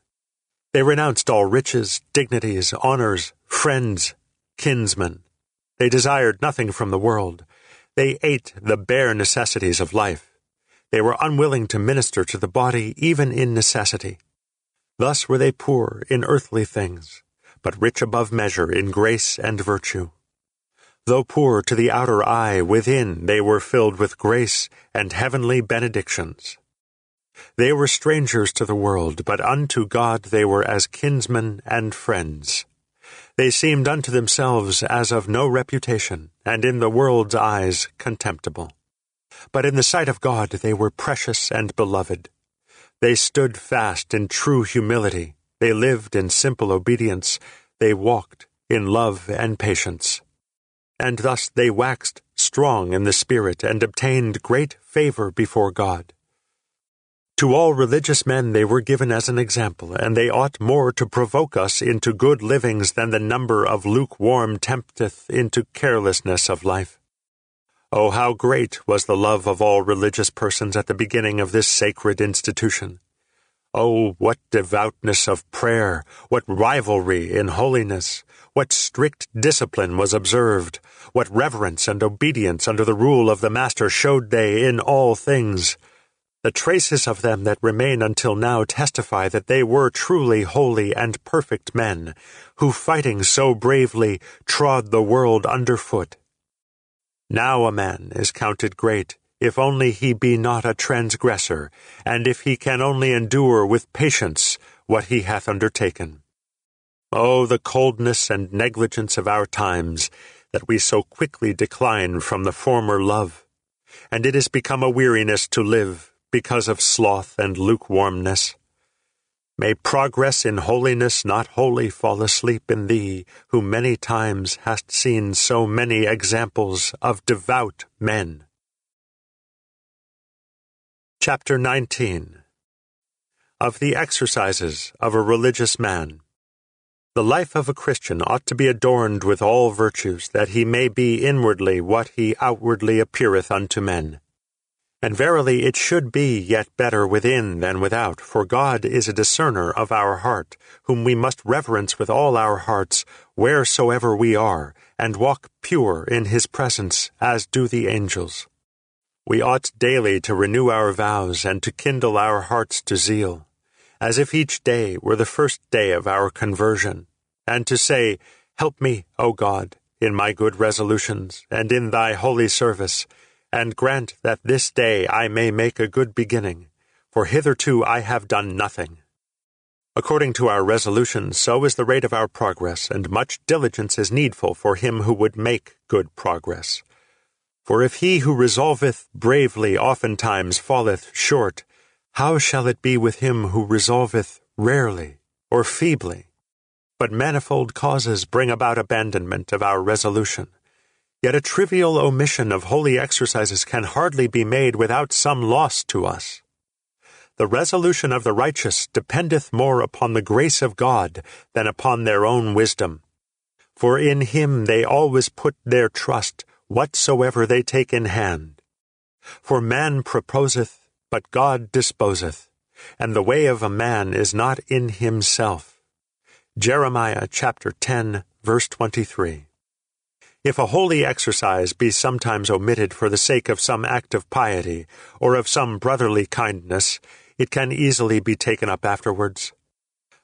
They renounced all riches, dignities, honors, friends, kinsmen. They desired nothing from the world. They ate the bare necessities of life. They were unwilling to minister to the body even in necessity. Thus were they poor in earthly things, but rich above measure in grace and virtue. Though poor to the outer eye, within they were filled with grace and heavenly benedictions. They were strangers to the world, but unto God they were as kinsmen and friends. They seemed unto themselves as of no reputation, and in the world's eyes contemptible. But in the sight of God they were precious and beloved. They stood fast in true humility, they lived in simple obedience, they walked in love and patience. And thus they waxed strong in the Spirit and obtained great favor before God. To all religious men they were given as an example, and they ought more to provoke us into good livings than the number of lukewarm tempteth into carelessness of life. Oh, how great was the love of all religious persons at the beginning of this sacred institution! Oh, what devoutness of prayer, what rivalry in holiness, what strict discipline was observed, what reverence and obedience under the rule of the Master showed they in all things! The traces of them that remain until now testify that they were truly holy and perfect men, who fighting so bravely trod the world under foot. Now a man is counted great, if only he be not a transgressor, and if he can only endure with patience what he hath undertaken. Oh, the coldness and negligence of our times, that we so quickly decline from the former love, and it is become a weariness to live because of sloth and lukewarmness. May progress in holiness not wholly fall asleep in thee, who many times hast seen so many examples of devout men. Chapter 19 Of the Exercises of a Religious Man The life of a Christian ought to be adorned with all virtues, that he may be inwardly what he outwardly appeareth unto men. And verily it should be yet better within than without, for God is a discerner of our heart, whom we must reverence with all our hearts, wheresoever we are, and walk pure in his presence, as do the angels. We ought daily to renew our vows and to kindle our hearts to zeal, as if each day were the first day of our conversion, and to say, Help me, O God, in my good resolutions, and in thy holy service, and grant that this day I may make a good beginning, for hitherto I have done nothing. According to our resolution, so is the rate of our progress, and much diligence is needful for him who would make good progress. For if he who resolveth bravely oftentimes falleth short, how shall it be with him who resolveth rarely or feebly? But manifold causes bring about abandonment of our resolution Yet a trivial omission of holy exercises can hardly be made without some loss to us. The resolution of the righteous dependeth more upon the grace of God than upon their own wisdom. For in him they always put their trust, whatsoever they take in hand. For man proposeth, but God disposeth, and the way of a man is not in himself. Jeremiah chapter 10, verse 23. If a holy exercise be sometimes omitted for the sake of some act of piety, or of some brotherly kindness, it can easily be taken up afterwards.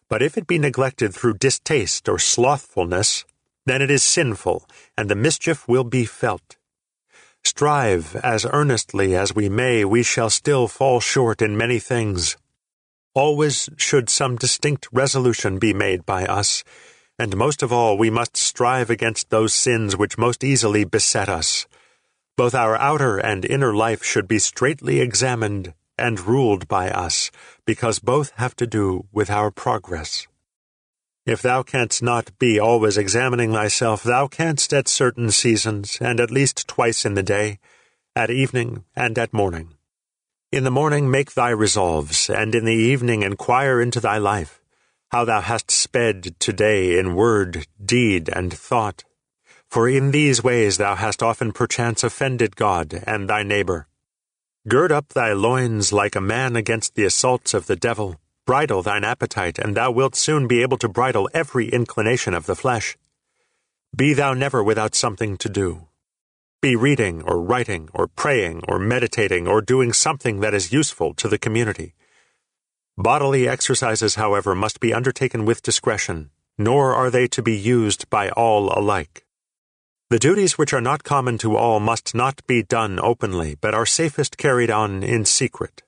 But if it be neglected through distaste or slothfulness, then it is sinful, and the mischief will be felt. Strive as earnestly as we may, we shall still fall short in many things. Always should some distinct resolution be made by us, and most of all, we must strive against those sins which most easily beset us. Both our outer and inner life should be straightly examined and ruled by us, because both have to do with our progress. If thou canst not be always examining thyself, thou canst at certain seasons, and at least twice in the day, at evening and at morning. In the morning make thy resolves, and in the evening inquire into thy life how thou hast sped today in word, deed, and thought. For in these ways thou hast often perchance offended God and thy neighbor. Gird up thy loins like a man against the assaults of the devil. Bridle thine appetite, and thou wilt soon be able to bridle every inclination of the flesh. Be thou never without something to do. Be reading, or writing, or praying, or meditating, or doing something that is useful to the community Bodily exercises, however, must be undertaken with discretion, nor are they to be used by all alike. The duties which are not common to all must not be done openly, but are safest carried on in secret.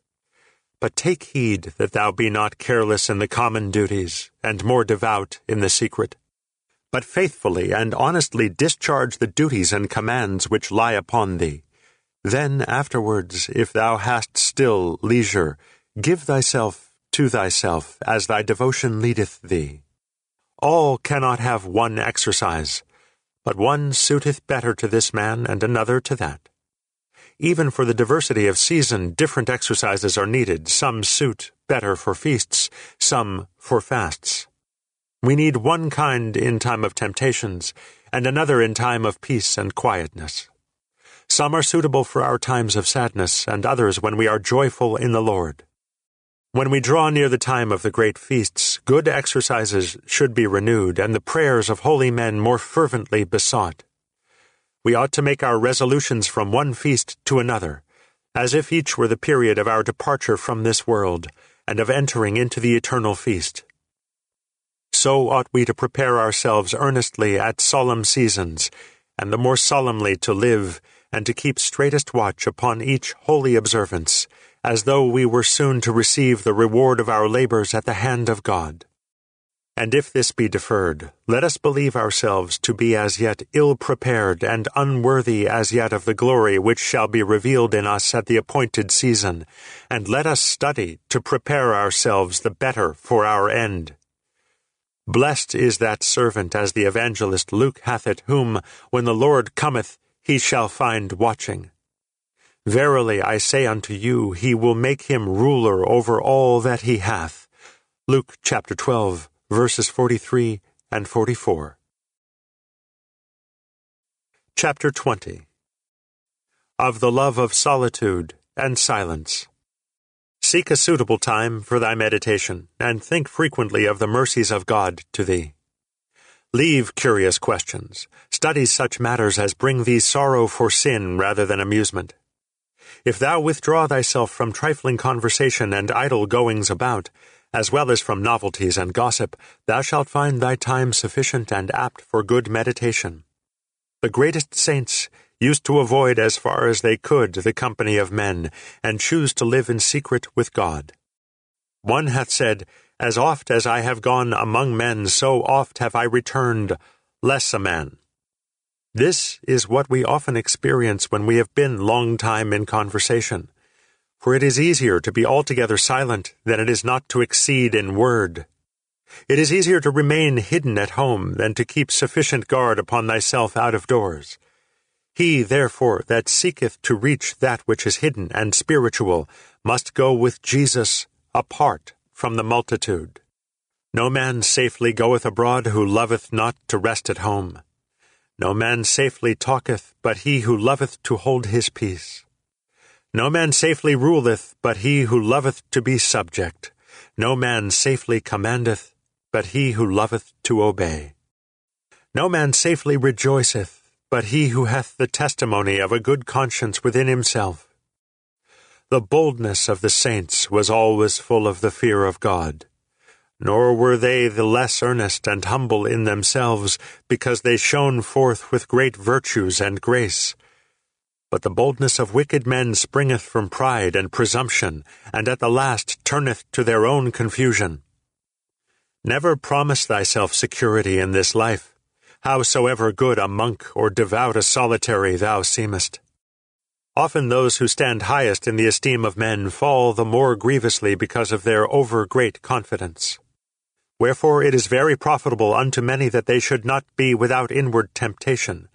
But take heed that thou be not careless in the common duties, and more devout in the secret. But faithfully and honestly discharge the duties and commands which lie upon thee. Then afterwards, if thou hast still leisure, give thyself to thyself as thy devotion leadeth thee. All cannot have one exercise, but one suiteth better to this man and another to that. Even for the diversity of season, different exercises are needed. Some suit better for feasts, some for fasts. We need one kind in time of temptations, and another in time of peace and quietness. Some are suitable for our times of sadness, and others when we are joyful in the Lord. When we draw near the time of the great feasts, good exercises should be renewed, and the prayers of holy men more fervently besought. We ought to make our resolutions from one feast to another, as if each were the period of our departure from this world, and of entering into the eternal feast. So ought we to prepare ourselves earnestly at solemn seasons, and the more solemnly to live, and to keep straightest watch upon each holy observance, as though we were soon to receive the reward of our labors at the hand of God. And if this be deferred, let us believe ourselves to be as yet ill prepared and unworthy as yet of the glory which shall be revealed in us at the appointed season, and let us study to prepare ourselves the better for our end. Blessed is that servant, as the evangelist Luke hath it, whom, when the Lord cometh, he shall find watching. Verily I say unto you, he will make him ruler over all that he hath. Luke chapter 12, verses 43 and 44. Chapter 20 Of the love of solitude and silence. Seek a suitable time for thy meditation, and think frequently of the mercies of God to thee. Leave curious questions. Study such matters as bring thee sorrow for sin rather than amusement. If thou withdraw thyself from trifling conversation and idle goings about, as well as from novelties and gossip, thou shalt find thy time sufficient and apt for good meditation. The greatest saints used to avoid as far as they could the company of men, and choose to live in secret with God. One hath said, As oft as I have gone among men, so oft have I returned less a man. This is what we often experience when we have been long time in conversation. For it is easier to be altogether silent than it is not to exceed in word. It is easier to remain hidden at home than to keep sufficient guard upon thyself out of doors. He, therefore, that seeketh to reach that which is hidden and spiritual must go with Jesus apart from the multitude. No man safely goeth abroad who loveth not to rest at home. No man safely talketh, but he who loveth to hold his peace. No man safely ruleth, but he who loveth to be subject. No man safely commandeth, but he who loveth to obey. No man safely rejoiceth, but he who hath the testimony of a good conscience within himself. The boldness of the saints was always full of the fear of God nor were they the less earnest and humble in themselves, because they shone forth with great virtues and grace. But the boldness of wicked men springeth from pride and presumption, and at the last turneth to their own confusion. Never promise thyself security in this life, howsoever good a monk or devout a solitary thou seemest. Often those who stand highest in the esteem of men fall the more grievously because of their over great confidence. Wherefore it is very profitable unto many that they should not be without inward temptation,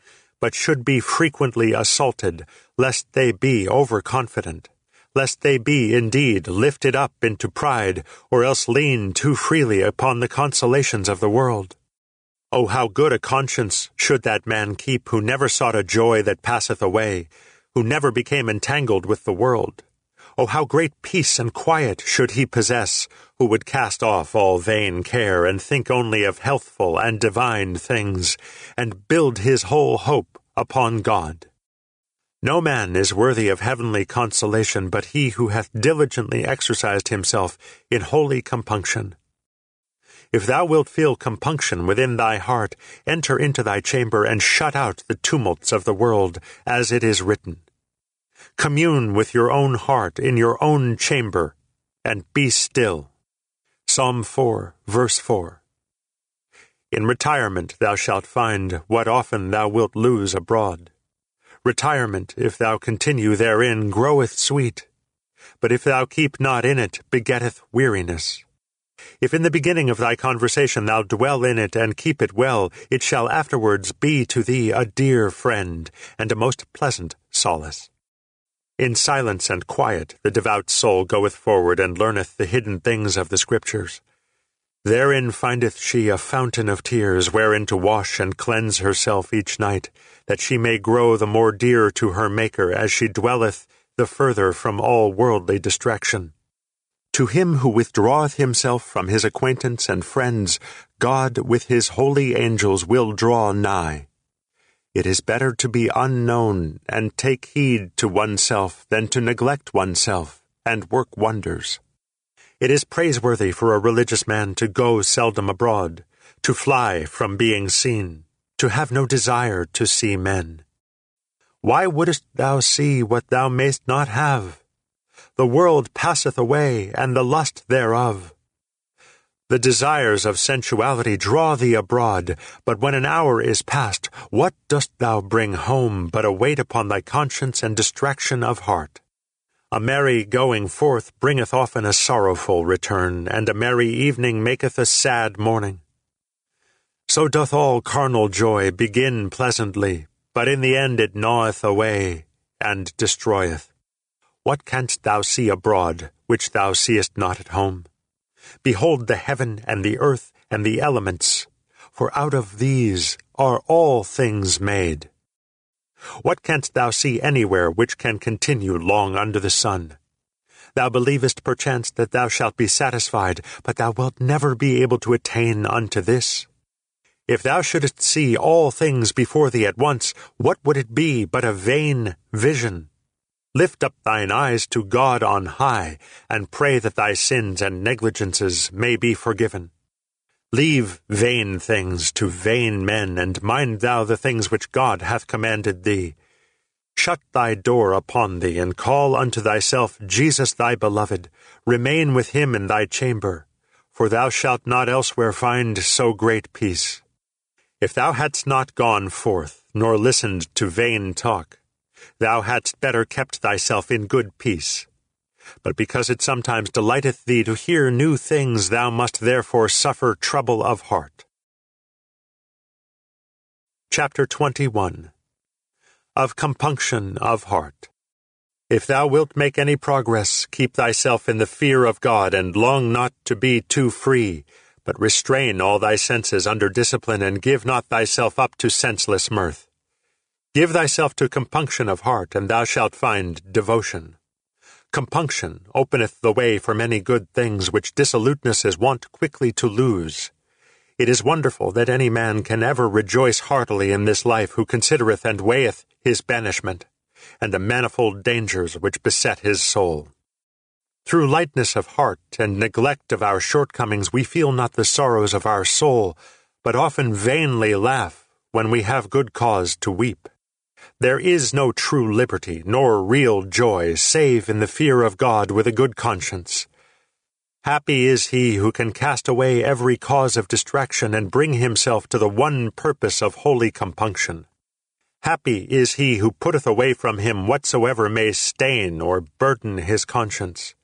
but should be frequently assaulted, lest they be overconfident, lest they be indeed lifted up into pride, or else lean too freely upon the consolations of the world. Oh, how good a conscience should that man keep who never sought a joy that passeth away, who never became entangled with the world. Oh, how great peace and quiet should he possess, who would cast off all vain care and think only of healthful and divine things, and build his whole hope upon God. No man is worthy of heavenly consolation but he who hath diligently exercised himself in holy compunction. If thou wilt feel compunction within thy heart, enter into thy chamber and shut out the tumults of the world, as it is written. Commune with your own heart in your own chamber, and be still. Psalm 4, verse 4. In retirement thou shalt find what often thou wilt lose abroad. Retirement, if thou continue therein, groweth sweet, but if thou keep not in it, begetteth weariness. If in the beginning of thy conversation thou dwell in it and keep it well, it shall afterwards be to thee a dear friend and a most pleasant solace. In silence and quiet the devout soul goeth forward and learneth the hidden things of the Scriptures. Therein findeth she a fountain of tears wherein to wash and cleanse herself each night, that she may grow the more dear to her Maker as she dwelleth the further from all worldly distraction. To him who withdraweth himself from his acquaintance and friends, God with his holy angels will draw nigh. It is better to be unknown and take heed to oneself than to neglect oneself and work wonders. It is praiseworthy for a religious man to go seldom abroad, to fly from being seen, to have no desire to see men. Why wouldst thou see what thou mayst not have? The world passeth away, and the lust thereof. The desires of sensuality draw thee abroad, but when an hour is past, what dost thou bring home but a weight upon thy conscience and distraction of heart? A merry going forth bringeth often a sorrowful return, and a merry evening maketh a sad morning. So doth all carnal joy begin pleasantly, but in the end it gnaweth away and destroyeth. What canst thou see abroad, which thou seest not at home? Behold the heaven and the earth and the elements, for out of these are all things made. What canst thou see anywhere which can continue long under the sun? Thou believest perchance that thou shalt be satisfied, but thou wilt never be able to attain unto this. If thou shouldst see all things before thee at once, what would it be but a vain vision? Lift up thine eyes to God on high, and pray that thy sins and negligences may be forgiven. Leave vain things to vain men, and mind thou the things which God hath commanded thee. Shut thy door upon thee, and call unto thyself Jesus thy beloved. Remain with him in thy chamber, for thou shalt not elsewhere find so great peace. If thou hadst not gone forth, nor listened to vain talk, thou hadst better kept thyself in good peace. But because it sometimes delighteth thee to hear new things, thou must therefore suffer trouble of heart. Chapter 21 of compunction of heart. If thou wilt make any progress, keep thyself in the fear of God, and long not to be too free, but restrain all thy senses under discipline, and give not thyself up to senseless mirth. Give thyself to compunction of heart, and thou shalt find devotion. Compunction openeth the way for many good things which dissoluteness is wont quickly to lose. It is wonderful that any man can ever rejoice heartily in this life who considereth and weigheth his banishment, and the manifold dangers which beset his soul. Through lightness of heart and neglect of our shortcomings, we feel not the sorrows of our soul, but often vainly laugh when we have good cause to weep. There is no true liberty nor real joy save in the fear of God with a good conscience. Happy is he who can cast away every cause of distraction and bring himself to the one purpose of holy compunction. Happy is he who putteth away from him whatsoever may stain or burden his conscience.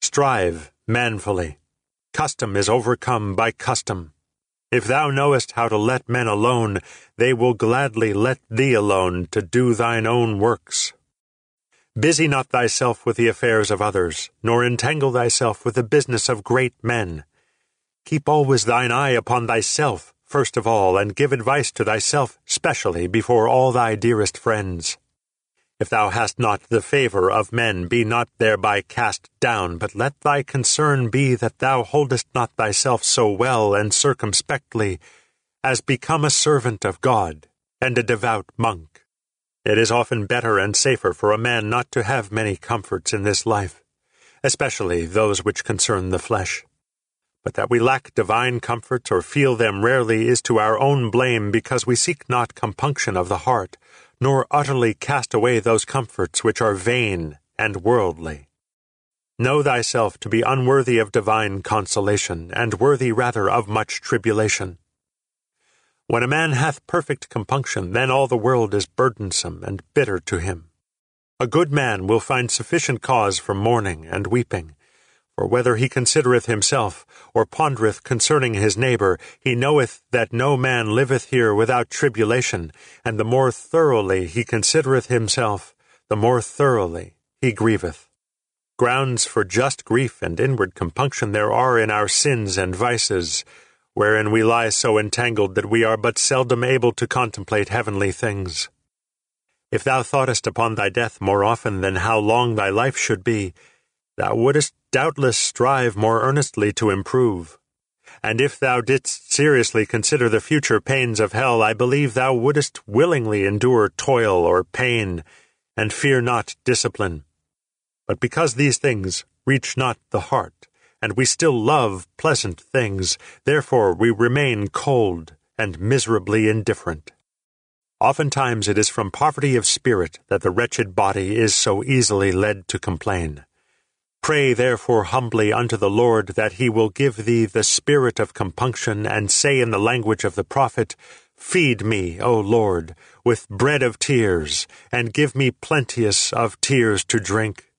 Strive manfully. Custom is overcome by custom. If thou knowest how to let men alone, they will gladly let thee alone to do thine own works. Busy not thyself with the affairs of others, nor entangle thyself with the business of great men. Keep always thine eye upon thyself, first of all, and give advice to thyself specially before all thy dearest friends. If thou hast not the favour of men, be not thereby cast down, but let thy concern be that thou holdest not thyself so well and circumspectly as become a servant of God and a devout monk. It is often better and safer for a man not to have many comforts in this life, especially those which concern the flesh. But that we lack divine comforts or feel them rarely is to our own blame because we seek not compunction of the heart, nor utterly cast away those comforts which are vain and worldly. Know thyself to be unworthy of divine consolation, and worthy rather of much tribulation. When a man hath perfect compunction, then all the world is burdensome and bitter to him. A good man will find sufficient cause for mourning and weeping, for whether he considereth himself, or pondereth concerning his neighbor, he knoweth that no man liveth here without tribulation, and the more thoroughly he considereth himself, the more thoroughly he grieveth. Grounds for just grief and inward compunction there are in our sins and vices, wherein we lie so entangled that we are but seldom able to contemplate heavenly things. If thou thoughtest upon thy death more often than how long thy life should be, thou wouldst doubtless strive more earnestly to improve. And if thou didst seriously consider the future pains of hell, I believe thou wouldst willingly endure toil or pain, and fear not discipline. But because these things reach not the heart, and we still love pleasant things, therefore we remain cold and miserably indifferent. Oftentimes it is from poverty of spirit that the wretched body is so easily led to complain. Pray therefore humbly unto the Lord that he will give thee the spirit of compunction, and say in the language of the prophet, Feed me, O Lord, with bread of tears, and give me plenteous of tears to drink.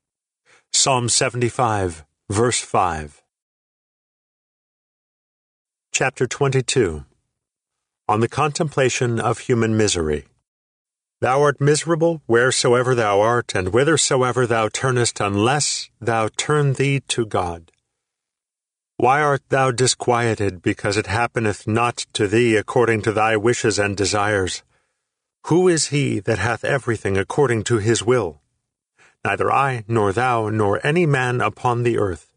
Psalm 75, Verse 5. Chapter 22 On the Contemplation of Human Misery. Thou art miserable wheresoever thou art, and whithersoever thou turnest, unless thou turn thee to God. Why art thou disquieted, because it happeneth not to thee according to thy wishes and desires? Who is he that hath everything according to his will? neither I, nor thou, nor any man upon the earth.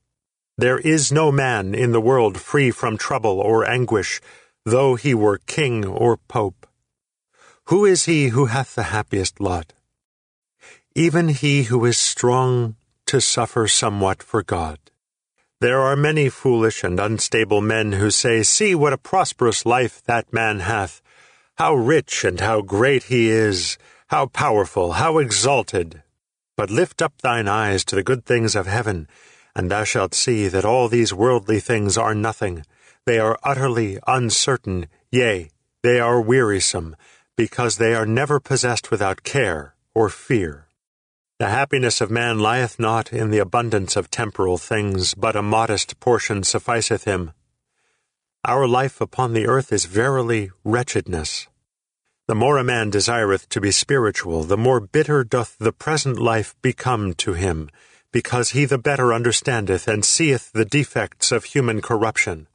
There is no man in the world free from trouble or anguish, though he were king or pope. Who is he who hath the happiest lot? Even he who is strong to suffer somewhat for God. There are many foolish and unstable men who say, See what a prosperous life that man hath, how rich and how great he is, how powerful, how exalted. But lift up thine eyes to the good things of heaven, and thou shalt see that all these worldly things are nothing. They are utterly uncertain, yea, they are wearisome, because they are never possessed without care or fear. The happiness of man lieth not in the abundance of temporal things, but a modest portion sufficeth him. Our life upon the earth is verily wretchedness. The more a man desireth to be spiritual, the more bitter doth the present life become to him, because he the better understandeth and seeth the defects of human corruption.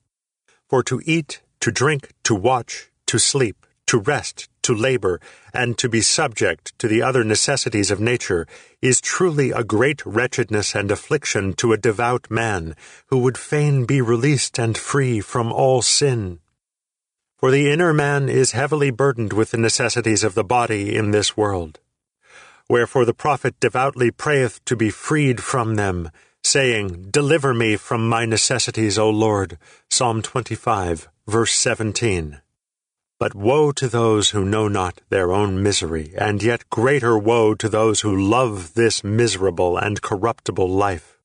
For to eat, to drink, to watch, to sleep, to rest, to labor, and to be subject to the other necessities of nature, is truly a great wretchedness and affliction to a devout man, who would fain be released and free from all sin. For the inner man is heavily burdened with the necessities of the body in this world. Wherefore the prophet devoutly prayeth to be freed from them, saying, Deliver me from my necessities, O Lord. Psalm 25, verse 17. But woe to those who know not their own misery, and yet greater woe to those who love this miserable and corruptible life.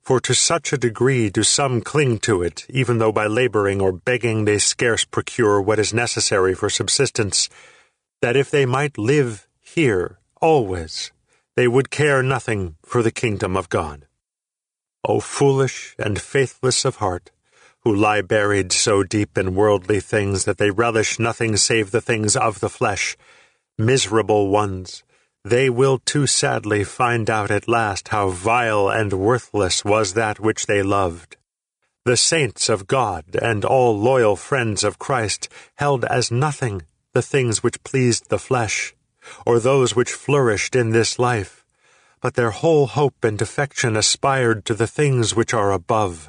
For to such a degree do some cling to it, even though by laboring or begging they scarce procure what is necessary for subsistence, that if they might live here always, they would care nothing for the kingdom of God. O foolish and faithless of heart, who lie buried so deep in worldly things that they relish nothing save the things of the flesh, miserable ones, they will too sadly find out at last how vile and worthless was that which they loved. The saints of God and all loyal friends of Christ held as nothing the things which pleased the flesh, or those which flourished in this life, but their whole hope and affection aspired to the things which are above.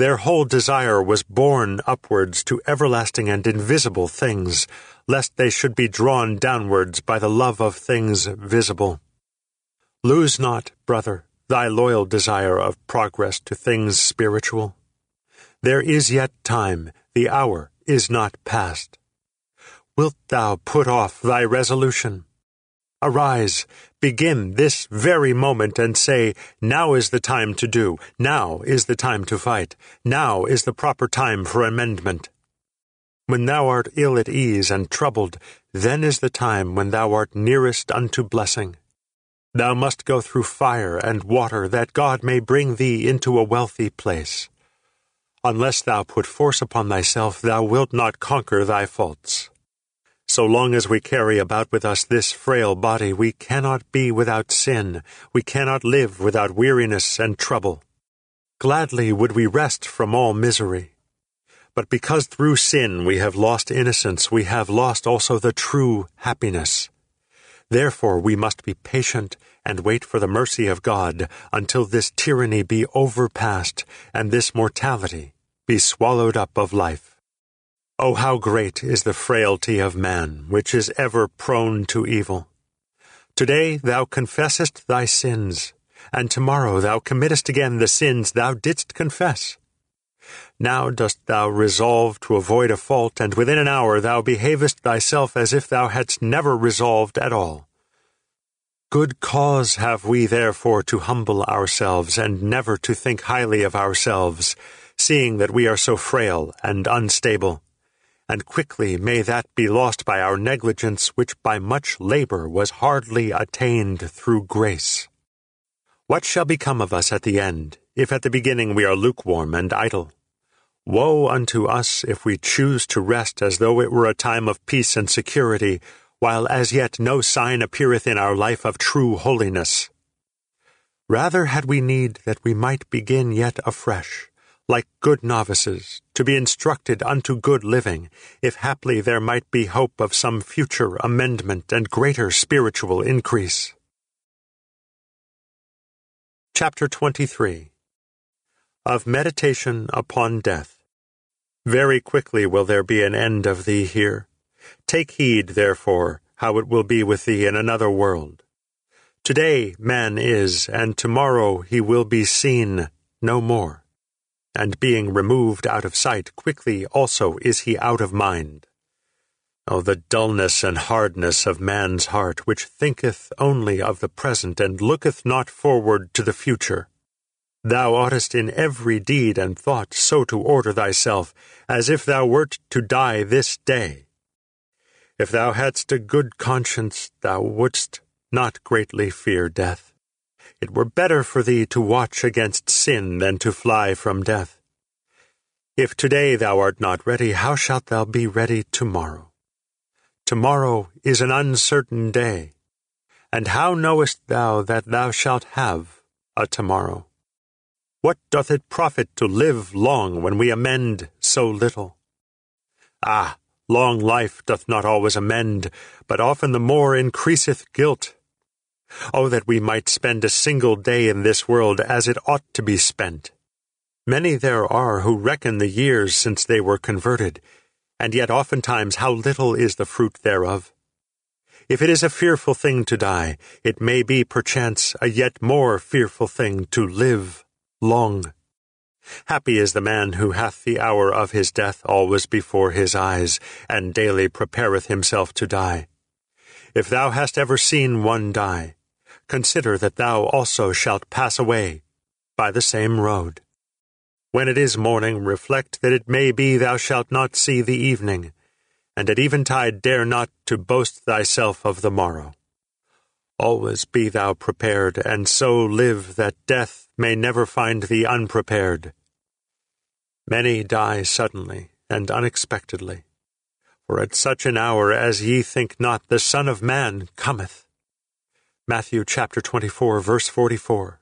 Their whole desire was borne upwards to everlasting and invisible things, lest they should be drawn downwards by the love of things visible. Lose not, brother, thy loyal desire of progress to things spiritual. There is yet time, the hour is not past. Wilt thou put off thy resolution? Arise, begin this very moment and say, Now is the time to do, now is the time to fight, now is the proper time for amendment. When thou art ill at ease and troubled, then is the time when thou art nearest unto blessing. Thou must go through fire and water that God may bring thee into a wealthy place. Unless thou put force upon thyself, thou wilt not conquer thy faults. So long as we carry about with us this frail body, we cannot be without sin, we cannot live without weariness and trouble. Gladly would we rest from all misery. But because through sin we have lost innocence, we have lost also the true happiness. Therefore we must be patient and wait for the mercy of God until this tyranny be overpast and this mortality be swallowed up of life. Oh, how great is the frailty of man, which is ever prone to evil. Today thou confessest thy sins, and tomorrow thou committest again the sins thou didst confess. Now dost thou resolve to avoid a fault, and within an hour thou behavest thyself as if thou hadst never resolved at all. Good cause have we therefore to humble ourselves, and never to think highly of ourselves, seeing that we are so frail and unstable and quickly may that be lost by our negligence, which by much labor was hardly attained through grace. What shall become of us at the end, if at the beginning we are lukewarm and idle? Woe unto us if we choose to rest as though it were a time of peace and security, while as yet no sign appeareth in our life of true holiness. Rather had we need that we might begin yet afresh like good novices, to be instructed unto good living, if haply there might be hope of some future amendment and greater spiritual increase. Chapter 23 Of Meditation upon Death. Very quickly will there be an end of thee here. Take heed, therefore, how it will be with thee in another world. Today man is, and tomorrow he will be seen no more and being removed out of sight quickly also is he out of mind. Oh, the dullness and hardness of man's heart, which thinketh only of the present, and looketh not forward to the future. Thou oughtest in every deed and thought so to order thyself, as if thou wert to die this day. If thou hadst a good conscience, thou wouldst not greatly fear death. It were better for thee to watch against sin than to fly from death. If today thou art not ready, how shalt thou be ready tomorrow? tomorrow is an uncertain day. And how knowest thou that thou shalt have a tomorrow? What doth it profit to live long when we amend so little? Ah, long life doth not always amend, but often the more increaseth guilt. Oh, that we might spend a single day in this world as it ought to be spent. Many there are who reckon the years since they were converted, and yet oftentimes how little is the fruit thereof. If it is a fearful thing to die, it may be perchance a yet more fearful thing to live long. Happy is the man who hath the hour of his death always before his eyes, and daily prepareth himself to die. If thou hast ever seen one die, consider that thou also shalt pass away by the same road. When it is morning, reflect that it may be thou shalt not see the evening, and at eventide dare not to boast thyself of the morrow. Always be thou prepared, and so live that death may never find thee unprepared. Many die suddenly and unexpectedly, for at such an hour as ye think not the Son of Man cometh. Matthew chapter 24, verse 44.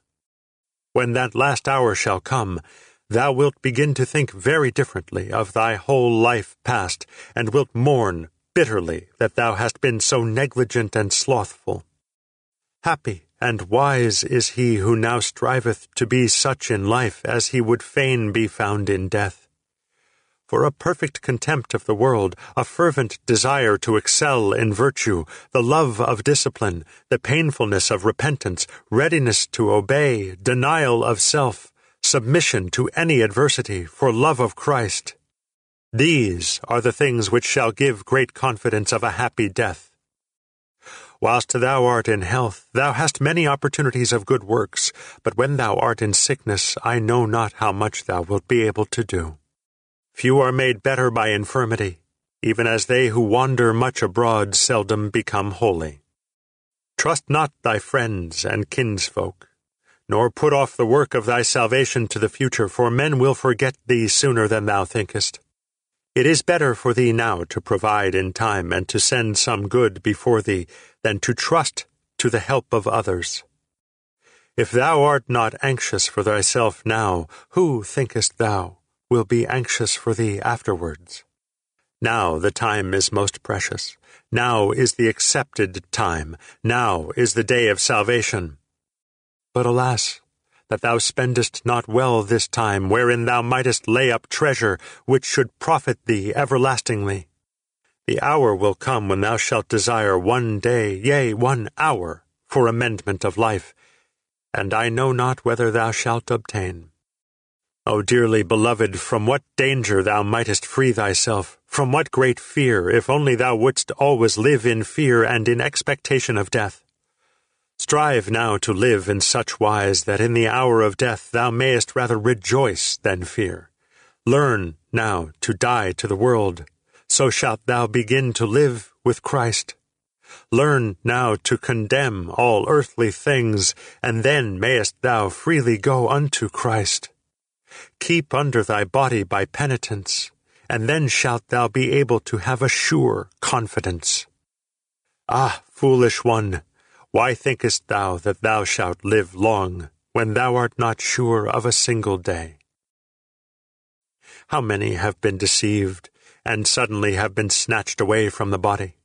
When that last hour shall come, thou wilt begin to think very differently of thy whole life past, and wilt mourn bitterly that thou hast been so negligent and slothful. Happy and wise is he who now striveth to be such in life as he would fain be found in death for a perfect contempt of the world, a fervent desire to excel in virtue, the love of discipline, the painfulness of repentance, readiness to obey, denial of self, submission to any adversity for love of Christ. These are the things which shall give great confidence of a happy death. Whilst thou art in health, thou hast many opportunities of good works, but when thou art in sickness, I know not how much thou wilt be able to do. Few are made better by infirmity, even as they who wander much abroad seldom become holy. Trust not thy friends and kinsfolk, nor put off the work of thy salvation to the future, for men will forget thee sooner than thou thinkest. It is better for thee now to provide in time and to send some good before thee than to trust to the help of others. If thou art not anxious for thyself now, who, thinkest thou, will be anxious for thee afterwards. Now the time is most precious. Now is the accepted time. Now is the day of salvation. But alas, that thou spendest not well this time wherein thou mightest lay up treasure which should profit thee everlastingly. The hour will come when thou shalt desire one day, yea, one hour, for amendment of life, and I know not whether thou shalt obtain. O dearly beloved, from what danger thou mightest free thyself, from what great fear, if only thou wouldst always live in fear and in expectation of death. Strive now to live in such wise that in the hour of death thou mayest rather rejoice than fear. Learn now to die to the world, so shalt thou begin to live with Christ. Learn now to condemn all earthly things, and then mayest thou freely go unto Christ. Keep under thy body by penitence, and then shalt thou be able to have a sure confidence. Ah, foolish one, why thinkest thou that thou shalt live long, when thou art not sure of a single day? How many have been deceived, and suddenly have been snatched away from the body?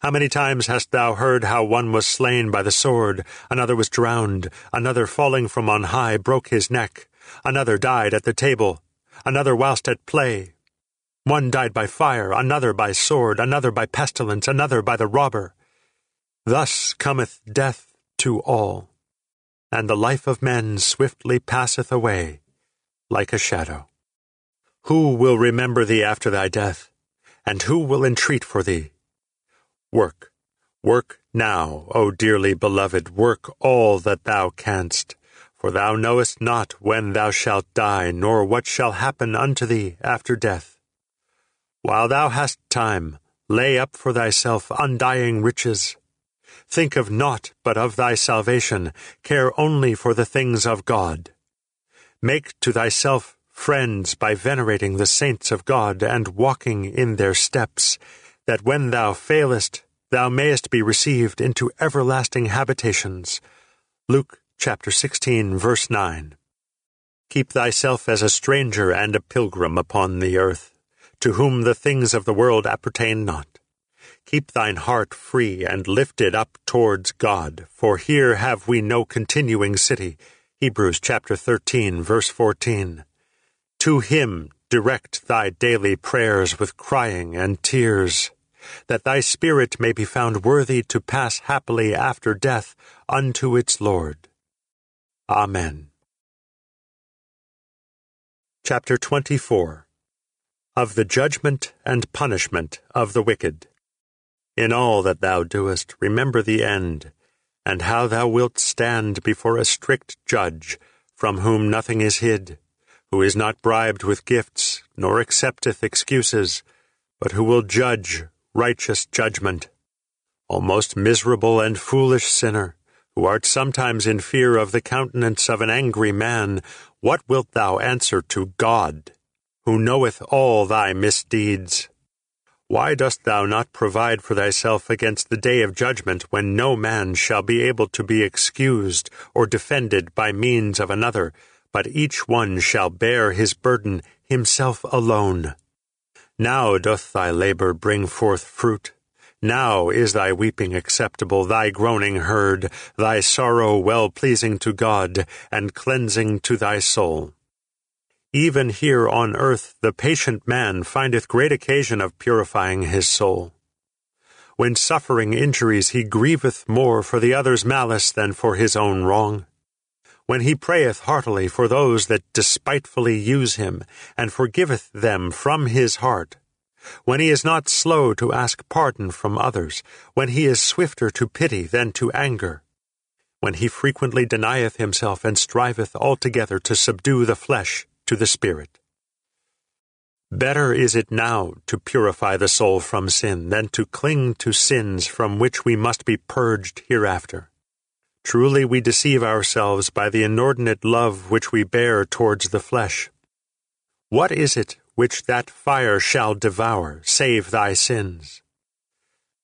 How many times hast thou heard how one was slain by the sword, another was drowned, another falling from on high broke his neck, Another died at the table, another whilst at play. One died by fire, another by sword, another by pestilence, another by the robber. Thus cometh death to all, and the life of men swiftly passeth away like a shadow. Who will remember thee after thy death, and who will entreat for thee? Work, work now, O dearly beloved, work all that thou canst for thou knowest not when thou shalt die, nor what shall happen unto thee after death. While thou hast time, lay up for thyself undying riches. Think of naught but of thy salvation, care only for the things of God. Make to thyself friends by venerating the saints of God and walking in their steps. that when thou failest, thou mayest be received into everlasting habitations. Luke chapter 16, verse 9. Keep thyself as a stranger and a pilgrim upon the earth, to whom the things of the world appertain not. Keep thine heart free and lifted up towards God, for here have we no continuing city. Hebrews chapter 13, verse 14. To him direct thy daily prayers with crying and tears, that thy spirit may be found worthy to pass happily after death unto its Lord. Amen. Chapter 24 Of the Judgment and Punishment of the Wicked. In all that thou doest, remember the end, and how thou wilt stand before a strict judge, from whom nothing is hid, who is not bribed with gifts, nor accepteth excuses, but who will judge righteous judgment. O most miserable and foolish sinner, who art sometimes in fear of the countenance of an angry man, what wilt thou answer to God, who knoweth all thy misdeeds? Why dost thou not provide for thyself against the day of judgment, when no man shall be able to be excused or defended by means of another, but each one shall bear his burden himself alone? Now doth thy labor bring forth fruit. Now is thy weeping acceptable, thy groaning heard, thy sorrow well pleasing to God, and cleansing to thy soul. Even here on earth the patient man findeth great occasion of purifying his soul. When suffering injuries he grieveth more for the other's malice than for his own wrong. When he prayeth heartily for those that despitefully use him, and forgiveth them from his heart. When he is not slow to ask pardon from others, when he is swifter to pity than to anger, when he frequently denieth himself and striveth altogether to subdue the flesh, to the Spirit. Better is it now to purify the soul from sin than to cling to sins from which we must be purged hereafter. Truly we deceive ourselves by the inordinate love which we bear towards the flesh. What is it which that fire shall devour, save thy sins?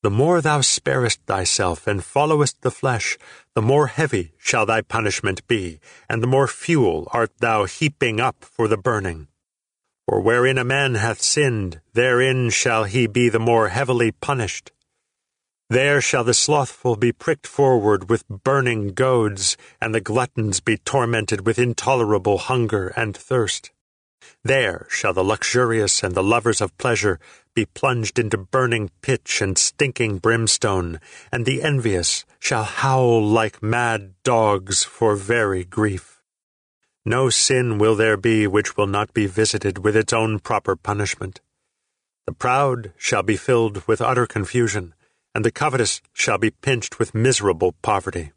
The more thou sparest thyself and followest the flesh, the more heavy shall thy punishment be, and the more fuel art thou heaping up for the burning. For wherein a man hath sinned, therein shall he be the more heavily punished. There shall the slothful be pricked forward with burning goads, and the gluttons be tormented with intolerable hunger and thirst. There shall the luxurious and the lovers of pleasure be plunged into burning pitch and stinking brimstone, and the envious shall howl like mad dogs for very grief. No sin will there be which will not be visited with its own proper punishment. The proud shall be filled with utter confusion, and the covetous shall be pinched with miserable poverty.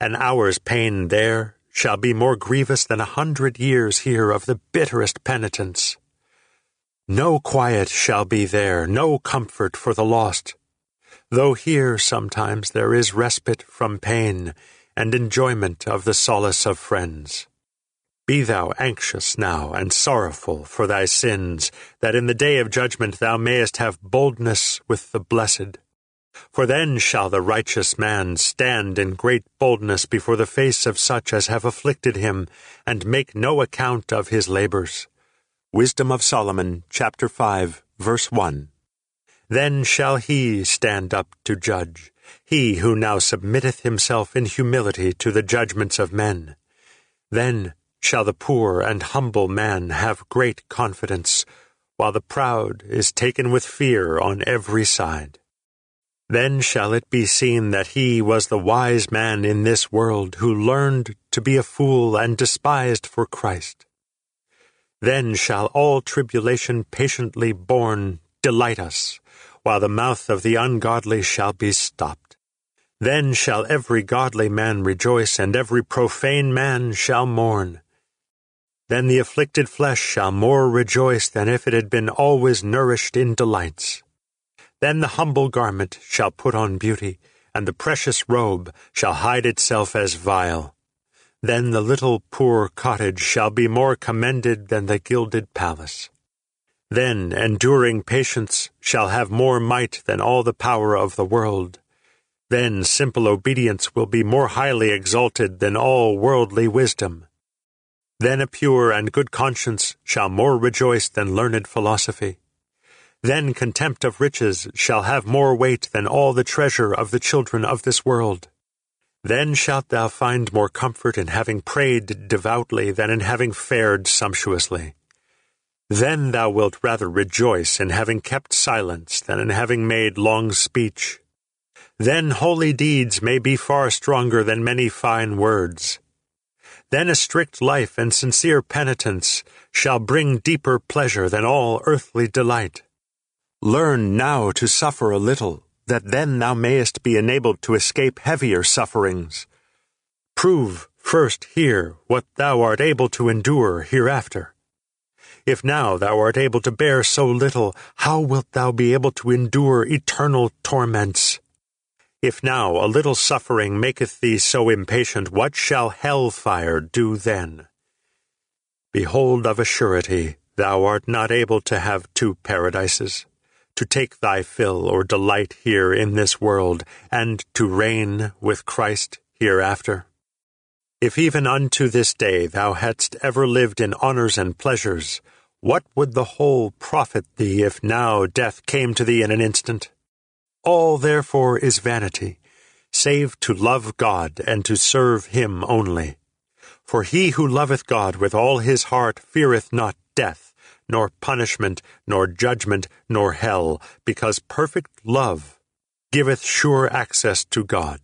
An hour's pain there shall be more grievous than a hundred years here of the bitterest penitence. No quiet shall be there, no comfort for the lost, though here sometimes there is respite from pain and enjoyment of the solace of friends. Be thou anxious now and sorrowful for thy sins, that in the day of judgment thou mayest have boldness with the blessed. For then shall the righteous man stand in great boldness before the face of such as have afflicted him, and make no account of his labors. Wisdom of Solomon, chapter 5, verse 1. Then shall he stand up to judge, he who now submitteth himself in humility to the judgments of men. Then shall the poor and humble man have great confidence, while the proud is taken with fear on every side. Then shall it be seen that he was the wise man in this world who learned to be a fool and despised for Christ. Then shall all tribulation patiently borne delight us, while the mouth of the ungodly shall be stopped. Then shall every godly man rejoice, and every profane man shall mourn. Then the afflicted flesh shall more rejoice than if it had been always nourished in delights. Then the humble garment shall put on beauty, and the precious robe shall hide itself as vile. Then the little poor cottage shall be more commended than the gilded palace. Then enduring patience shall have more might than all the power of the world. Then simple obedience will be more highly exalted than all worldly wisdom. Then a pure and good conscience shall more rejoice than learned philosophy. Then contempt of riches shall have more weight than all the treasure of the children of this world. Then shalt thou find more comfort in having prayed devoutly than in having fared sumptuously. Then thou wilt rather rejoice in having kept silence than in having made long speech. Then holy deeds may be far stronger than many fine words. Then a strict life and sincere penitence shall bring deeper pleasure than all earthly delight. Learn now to suffer a little, that then thou mayest be enabled to escape heavier sufferings. Prove first here what thou art able to endure hereafter. If now thou art able to bear so little, how wilt thou be able to endure eternal torments? If now a little suffering maketh thee so impatient, what shall hell fire do then? Behold, of a surety, thou art not able to have two paradises, to take thy fill or delight here in this world, and to reign with Christ hereafter. If even unto this day thou hadst ever lived in honours and pleasures, what would the whole profit thee if now death came to thee in an instant? All therefore is vanity, save to love God and to serve him only. For he who loveth God with all his heart feareth not death, nor punishment, nor judgment, nor hell, because perfect love giveth sure access to God.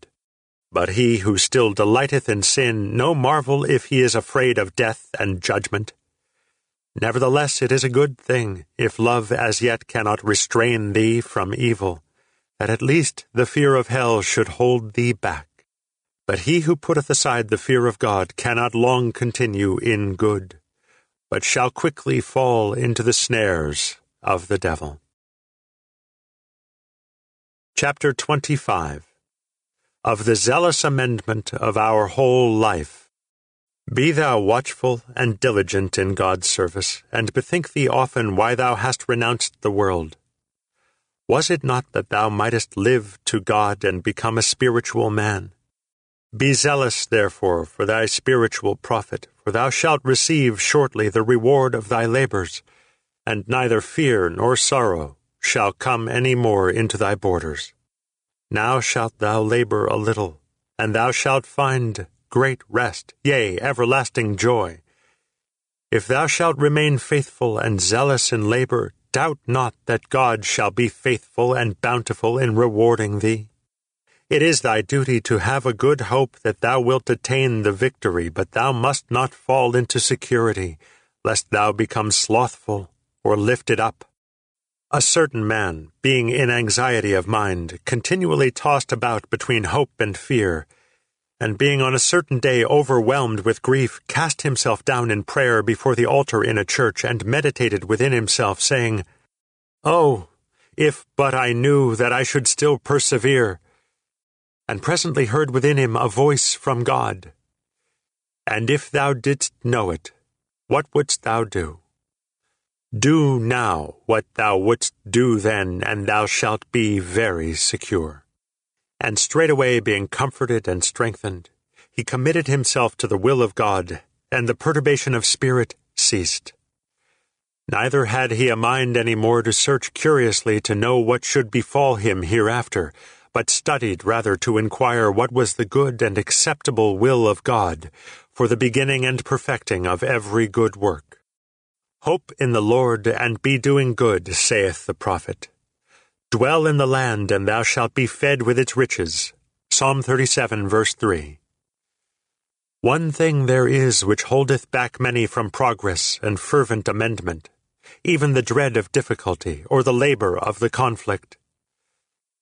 But he who still delighteth in sin, no marvel if he is afraid of death and judgment. Nevertheless, it is a good thing, if love as yet cannot restrain thee from evil, that at least the fear of hell should hold thee back. But he who putteth aside the fear of God cannot long continue in good, but shall quickly fall into the snares of the devil. Chapter 25 Of the zealous amendment of our whole life be thou watchful and diligent in God's service, and bethink thee often why thou hast renounced the world. Was it not that thou mightest live to God and become a spiritual man? Be zealous, therefore, for thy spiritual profit, for thou shalt receive shortly the reward of thy labors, and neither fear nor sorrow shall come any more into thy borders. Now shalt thou labor a little, and thou shalt find great rest, yea, everlasting joy. If thou shalt remain faithful and zealous in labor, doubt not that God shall be faithful and bountiful in rewarding thee. It is thy duty to have a good hope that thou wilt attain the victory, but thou must not fall into security, lest thou become slothful or lifted up. A certain man, being in anxiety of mind, continually tossed about between hope and fear, and being on a certain day overwhelmed with grief, cast himself down in prayer before the altar in a church, and meditated within himself, saying, Oh, if but I knew that I should still persevere! And presently heard within him a voice from God. And if thou didst know it, what wouldst thou do? Do now what thou wouldst do then, and thou shalt be very secure. And straightway being comforted and strengthened, he committed himself to the will of God, and the perturbation of spirit ceased. Neither had he a mind any more to search curiously to know what should befall him hereafter, but studied rather to inquire what was the good and acceptable will of God, for the beginning and perfecting of every good work. Hope in the Lord, and be doing good, saith the prophet. Dwell in the land, and thou shalt be fed with its riches. Psalm 37, verse 3. One thing there is which holdeth back many from progress and fervent amendment, even the dread of difficulty or the labor of the conflict.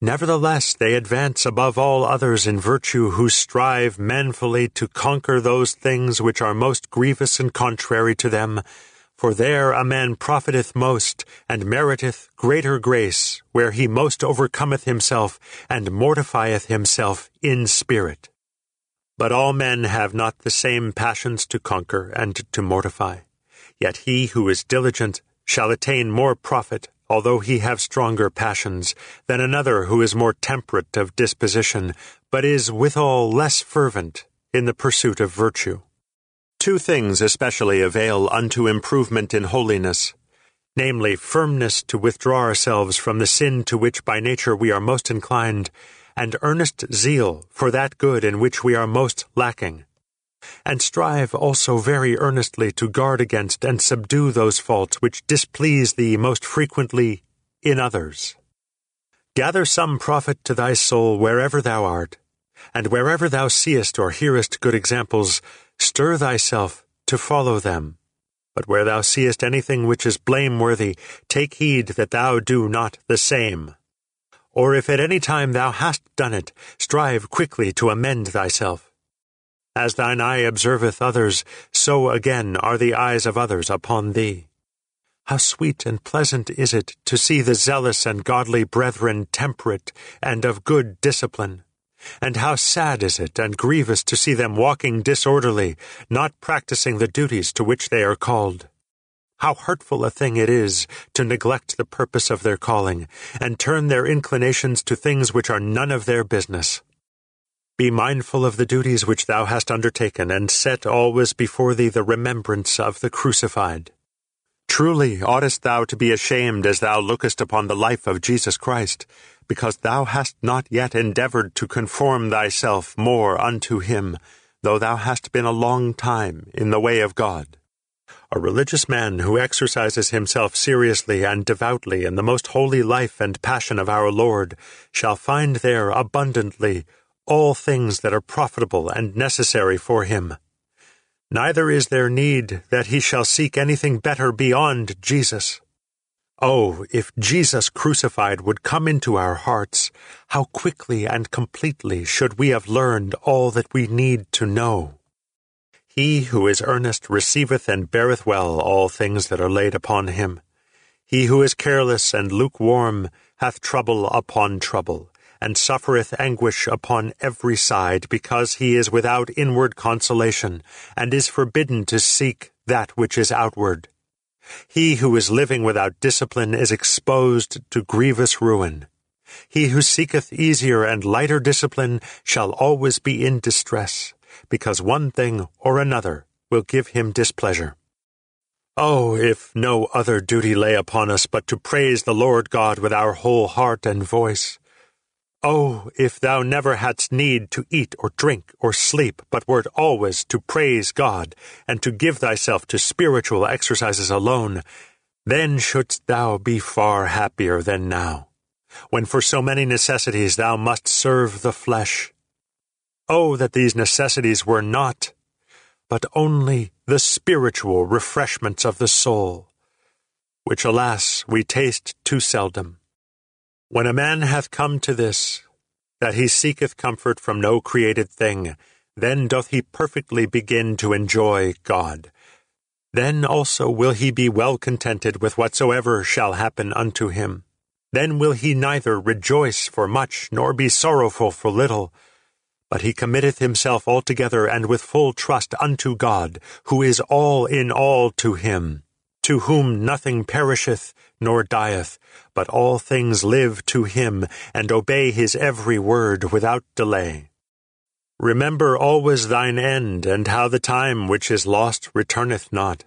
Nevertheless, they advance above all others in virtue who strive manfully to conquer those things which are most grievous and contrary to them, for there a man profiteth most, and meriteth greater grace, where he most overcometh himself, and mortifieth himself in spirit. But all men have not the same passions to conquer and to mortify. Yet he who is diligent shall attain more profit, although he have stronger passions, than another who is more temperate of disposition, but is withal less fervent in the pursuit of virtue. Two things especially avail unto improvement in holiness, namely firmness to withdraw ourselves from the sin to which by nature we are most inclined, and earnest zeal for that good in which we are most lacking. And strive also very earnestly to guard against and subdue those faults which displease thee most frequently in others. Gather some profit to thy soul wherever thou art, and wherever thou seest or hearest good examples, Stir thyself to follow them. But where thou seest anything which is blameworthy, take heed that thou do not the same. Or if at any time thou hast done it, strive quickly to amend thyself. As thine eye observeth others, so again are the eyes of others upon thee. How sweet and pleasant is it to see the zealous and godly brethren temperate and of good discipline and how sad is it and grievous to see them walking disorderly, not practicing the duties to which they are called. How hurtful a thing it is to neglect the purpose of their calling, and turn their inclinations to things which are none of their business. Be mindful of the duties which thou hast undertaken, and set always before thee the remembrance of the crucified. Truly oughtest thou to be ashamed as thou lookest upon the life of Jesus Christ, because thou hast not yet endeavored to conform thyself more unto him, though thou hast been a long time in the way of God. A religious man who exercises himself seriously and devoutly in the most holy life and passion of our Lord shall find there abundantly all things that are profitable and necessary for him. Neither is there need that he shall seek anything better beyond Jesus. Oh, if Jesus crucified would come into our hearts, how quickly and completely should we have learned all that we need to know. He who is earnest receiveth and beareth well all things that are laid upon him. He who is careless and lukewarm hath trouble upon trouble, and suffereth anguish upon every side, because he is without inward consolation, and is forbidden to seek that which is outward. He who is living without discipline is exposed to grievous ruin. He who seeketh easier and lighter discipline shall always be in distress, because one thing or another will give him displeasure. Oh, if no other duty lay upon us but to praise the Lord God with our whole heart and voice, Oh, if thou never hadst need to eat or drink or sleep, but wert always to praise God, and to give thyself to spiritual exercises alone, then shouldst thou be far happier than now, when for so many necessities thou must serve the flesh. Oh, that these necessities were not, but only the spiritual refreshments of the soul, which, alas, we taste too seldom. When a man hath come to this, that he seeketh comfort from no created thing, then doth he perfectly begin to enjoy God. Then also will he be well contented with whatsoever shall happen unto him. Then will he neither rejoice for much, nor be sorrowful for little. But he committeth himself altogether and with full trust unto God, who is all in all to him, to whom nothing perisheth, nor dieth, but all things live to him, and obey his every word without delay. Remember always thine end, and how the time which is lost returneth not.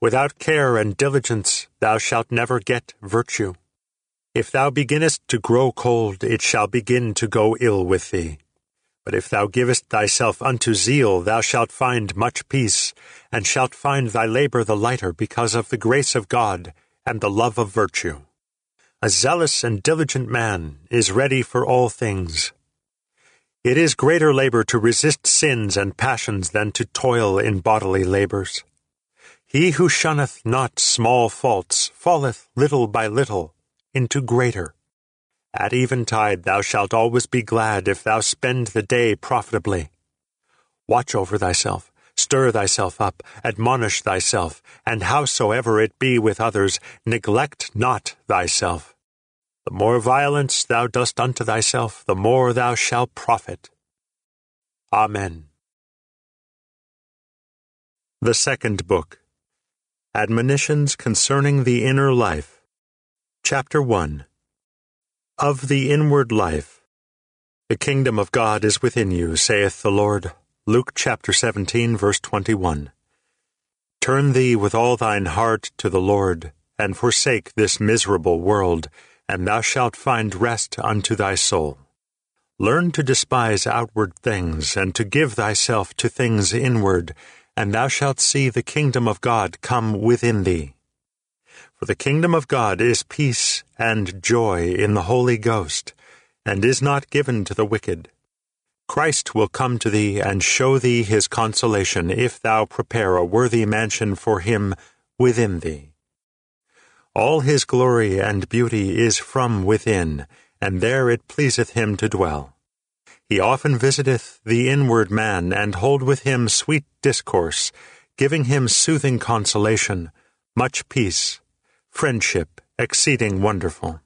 Without care and diligence thou shalt never get virtue. If thou beginnest to grow cold, it shall begin to go ill with thee. But if thou givest thyself unto zeal, thou shalt find much peace, and shalt find thy labor the lighter because of the grace of God, and the love of virtue. A zealous and diligent man is ready for all things. It is greater labor to resist sins and passions than to toil in bodily labors. He who shunneth not small faults falleth little by little into greater. At eventide thou shalt always be glad if thou spend the day profitably. Watch over thyself, Stir thyself up, admonish thyself, and howsoever it be with others, neglect not thyself. The more violence thou dost unto thyself, the more thou shalt profit. Amen. The Second Book Admonitions Concerning the Inner Life. Chapter 1 Of the Inward Life. The kingdom of God is within you, saith the Lord. Luke chapter 17, verse 21. Turn thee with all thine heart to the Lord, and forsake this miserable world, and thou shalt find rest unto thy soul. Learn to despise outward things, and to give thyself to things inward and thou shalt see the kingdom of God come within thee. For the kingdom of God is peace and joy in the Holy Ghost, and is not given to the wicked. Christ will come to thee and show thee his consolation if thou prepare a worthy mansion for him within thee. All his glory and beauty is from within, and there it pleaseth him to dwell. He often visiteth the inward man, and hold with him sweet discourse, giving him soothing consolation, much peace, friendship exceeding wonderful.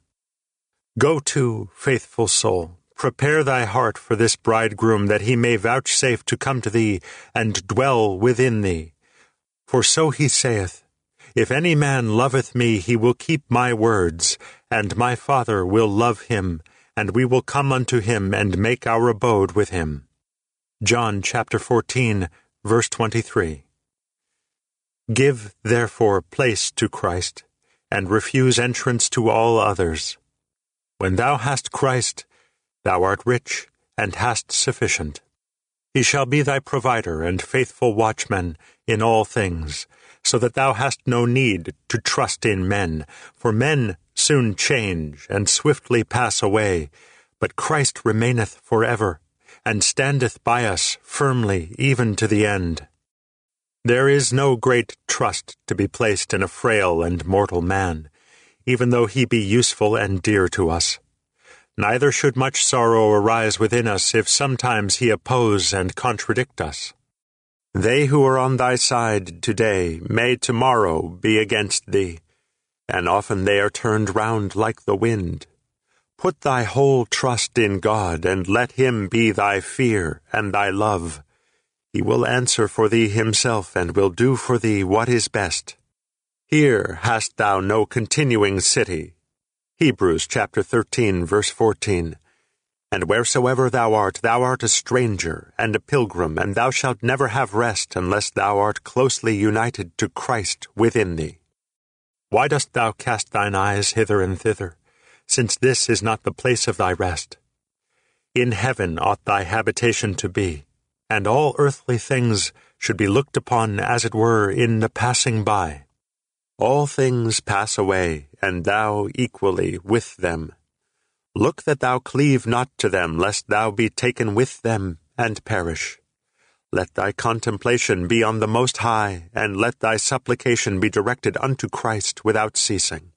Go to, faithful soul, prepare thy heart for this bridegroom, that he may vouchsafe to come to thee, and dwell within thee. For so he saith, If any man loveth me, he will keep my words, and my Father will love him, and we will come unto him and make our abode with him. John chapter 14, verse 23. Give, therefore, place to Christ, and refuse entrance to all others. When thou hast Christ, thou art rich, and hast sufficient. He shall be thy provider and faithful watchman in all things, so that thou hast no need to trust in men, for men soon change and swiftly pass away, but Christ remaineth for ever, and standeth by us firmly even to the end. There is no great trust to be placed in a frail and mortal man, even though he be useful and dear to us. Neither should much sorrow arise within us if sometimes he oppose and contradict us. They who are on thy side today may tomorrow be against thee and often they are turned round like the wind. Put thy whole trust in God, and let him be thy fear and thy love. He will answer for thee himself, and will do for thee what is best. Here hast thou no continuing city. Hebrews chapter 13, verse 14. And wheresoever thou art, thou art a stranger and a pilgrim, and thou shalt never have rest unless thou art closely united to Christ within thee. Why dost thou cast thine eyes hither and thither, since this is not the place of thy rest? In heaven ought thy habitation to be, and all earthly things should be looked upon as it were in the passing by. All things pass away, and thou equally with them. Look that thou cleave not to them, lest thou be taken with them and perish. Let thy contemplation be on the Most High, and let thy supplication be directed unto Christ without ceasing.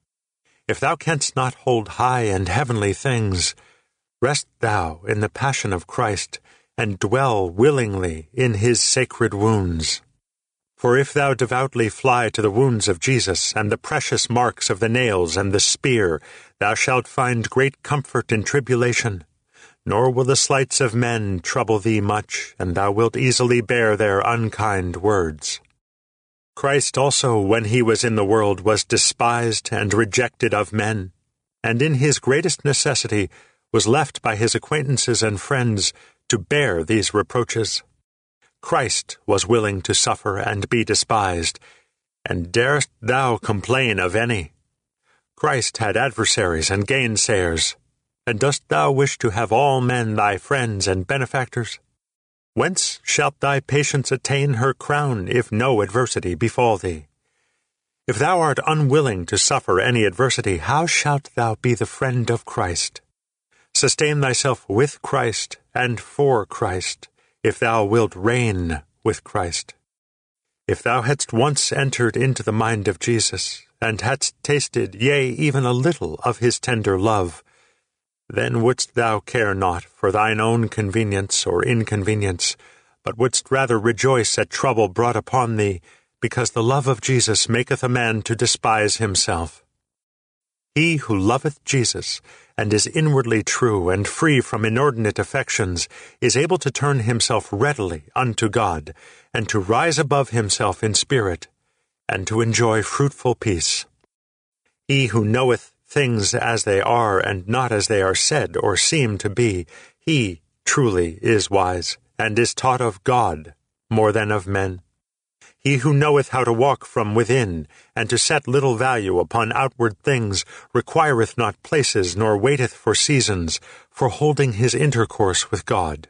If thou canst not hold high and heavenly things, rest thou in the passion of Christ, and dwell willingly in his sacred wounds. For if thou devoutly fly to the wounds of Jesus, and the precious marks of the nails and the spear, thou shalt find great comfort in tribulation nor will the slights of men trouble thee much, and thou wilt easily bear their unkind words. Christ also, when he was in the world, was despised and rejected of men, and in his greatest necessity was left by his acquaintances and friends to bear these reproaches. Christ was willing to suffer and be despised, and darest thou complain of any? Christ had adversaries and gainsayers, and dost thou wish to have all men thy friends and benefactors? Whence shalt thy patience attain her crown, if no adversity befall thee? If thou art unwilling to suffer any adversity, how shalt thou be the friend of Christ? Sustain thyself with Christ and for Christ, if thou wilt reign with Christ. If thou hadst once entered into the mind of Jesus, and hadst tasted, yea, even a little of his tender love, then wouldst thou care not for thine own convenience or inconvenience, but wouldst rather rejoice at trouble brought upon thee, because the love of Jesus maketh a man to despise himself. He who loveth Jesus, and is inwardly true and free from inordinate affections, is able to turn himself readily unto God, and to rise above himself in spirit, and to enjoy fruitful peace. He who knoweth things as they are and not as they are said or seem to be, he truly is wise, and is taught of God more than of men. He who knoweth how to walk from within, and to set little value upon outward things, requireth not places, nor waiteth for seasons, for holding his intercourse with God.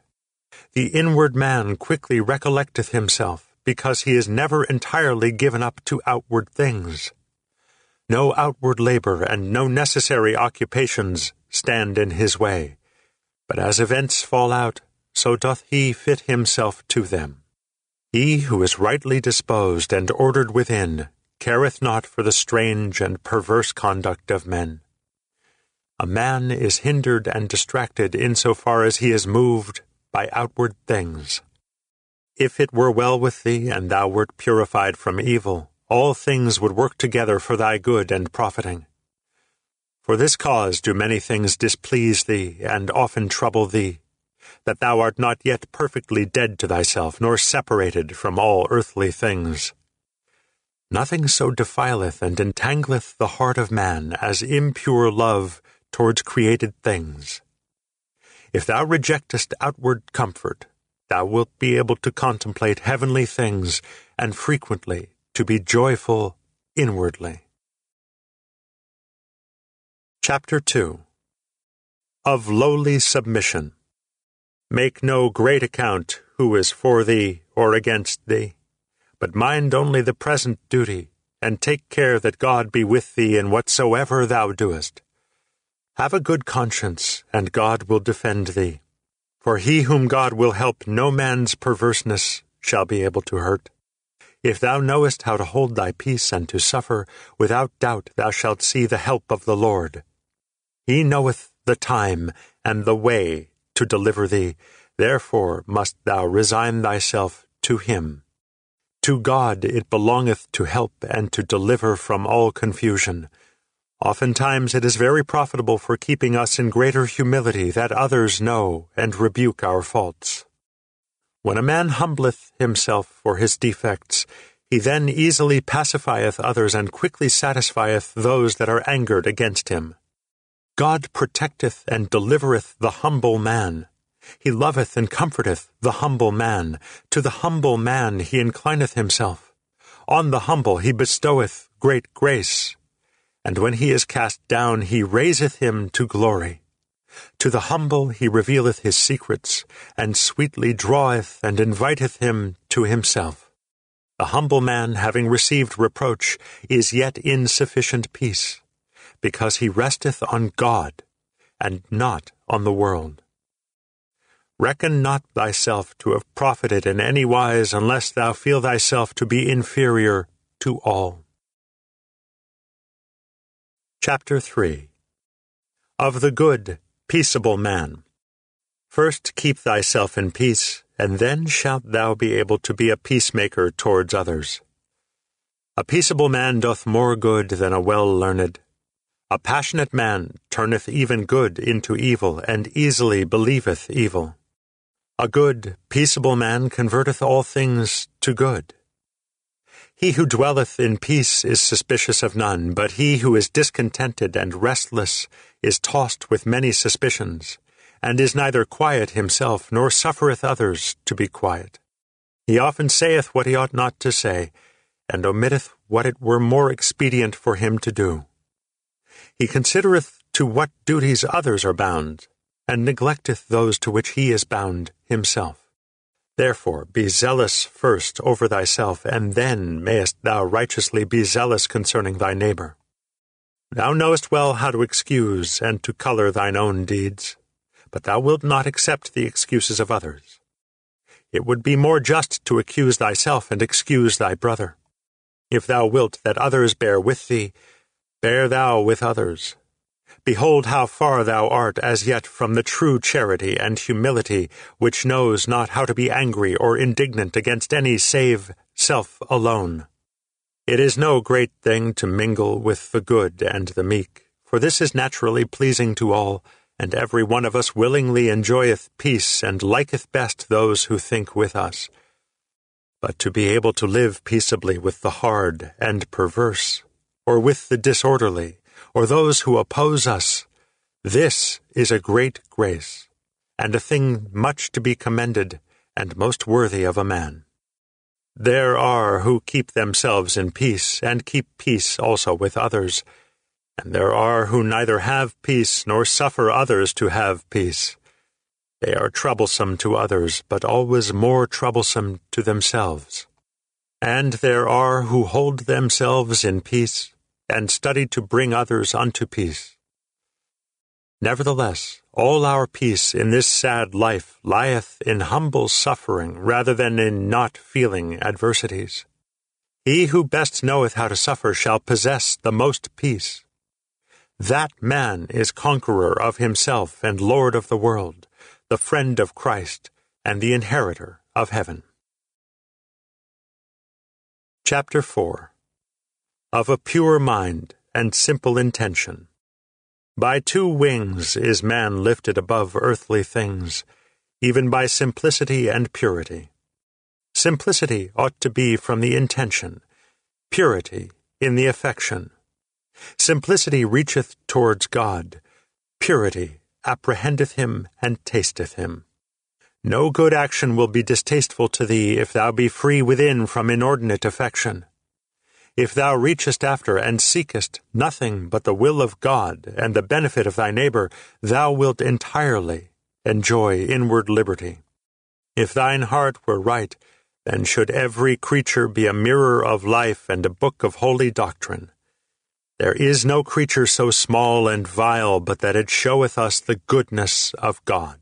The inward man quickly recollecteth himself, because he is never entirely given up to outward things. No outward labor and no necessary occupations stand in his way, but as events fall out, so doth he fit himself to them. He who is rightly disposed and ordered within careth not for the strange and perverse conduct of men. A man is hindered and distracted in so far as he is moved by outward things. If it were well with thee, and thou wert purified from evil, all things would work together for thy good and profiting. For this cause do many things displease thee, and often trouble thee, that thou art not yet perfectly dead to thyself, nor separated from all earthly things. Nothing so defileth and entangleth the heart of man as impure love towards created things. If thou rejectest outward comfort, thou wilt be able to contemplate heavenly things, and frequently to be joyful inwardly. Chapter 2 Of Lowly Submission Make no great account who is for thee or against thee, but mind only the present duty, and take care that God be with thee in whatsoever thou doest. Have a good conscience, and God will defend thee. For he whom God will help no man's perverseness shall be able to hurt. If thou knowest how to hold thy peace and to suffer, without doubt thou shalt see the help of the Lord. He knoweth the time and the way to deliver thee. Therefore must thou resign thyself to him. To God it belongeth to help and to deliver from all confusion. Oftentimes it is very profitable for keeping us in greater humility that others know and rebuke our faults. When a man humbleth himself for his defects, he then easily pacifieth others and quickly satisfieth those that are angered against him. God protecteth and delivereth the humble man. He loveth and comforteth the humble man. To the humble man he inclineth himself. On the humble he bestoweth great grace. And when he is cast down, he raiseth him to glory. To the humble he revealeth his secrets, and sweetly draweth and inviteth him to himself. The humble man, having received reproach, is yet in sufficient peace because he resteth on God, and not on the world. Reckon not thyself to have profited in any wise unless thou feel thyself to be inferior to all. Chapter 3 Of the good, peaceable man. First keep thyself in peace, and then shalt thou be able to be a peacemaker towards others. A peaceable man doth more good than a well learned, a passionate man turneth even good into evil, and easily believeth evil. A good, peaceable man converteth all things to good. He who dwelleth in peace is suspicious of none, but he who is discontented and restless is tossed with many suspicions, and is neither quiet himself nor suffereth others to be quiet. He often saith what he ought not to say, and omitteth what it were more expedient for him to do. He considereth to what duties others are bound, and neglecteth those to which he is bound himself. Therefore be zealous first over thyself, and then mayest thou righteously be zealous concerning thy neighbor. Thou knowest well how to excuse and to color thine own deeds, but thou wilt not accept the excuses of others. It would be more just to accuse thyself and excuse thy brother. If thou wilt that others bear with thee, Bear thou with others. Behold how far thou art as yet from the true charity and humility, which knows not how to be angry or indignant against any save self alone. It is no great thing to mingle with the good and the meek, for this is naturally pleasing to all, and every one of us willingly enjoyeth peace and liketh best those who think with us. but to be able to live peaceably with the hard and perverse, or with the disorderly, or those who oppose us, this is a great grace, and a thing much to be commended, and most worthy of a man. There are who keep themselves in peace, and keep peace also with others, and there are who neither have peace nor suffer others to have peace. They are troublesome to others, but always more troublesome to themselves. And there are who hold themselves in peace, and study to bring others unto peace. Nevertheless, all our peace in this sad life lieth in humble suffering rather than in not feeling adversities. He who best knoweth how to suffer shall possess the most peace. That man is conqueror of himself and Lord of the world the friend of Christ, and the inheritor of heaven. Chapter 4 Of a Pure Mind and Simple Intention. By two wings is man lifted above earthly things, even by simplicity and purity. Simplicity ought to be from the intention, purity in the affection. Simplicity reacheth towards God, purity apprehendeth him, and tasteth him. No good action will be distasteful to thee if thou be free within from inordinate affection. If thou reachest after and seekest nothing but the will of God and the benefit of thy neighbor, thou wilt entirely enjoy inward liberty. If thine heart were right, then should every creature be a mirror of life and a book of holy doctrine. There is no creature so small and vile but that it showeth us the goodness of God.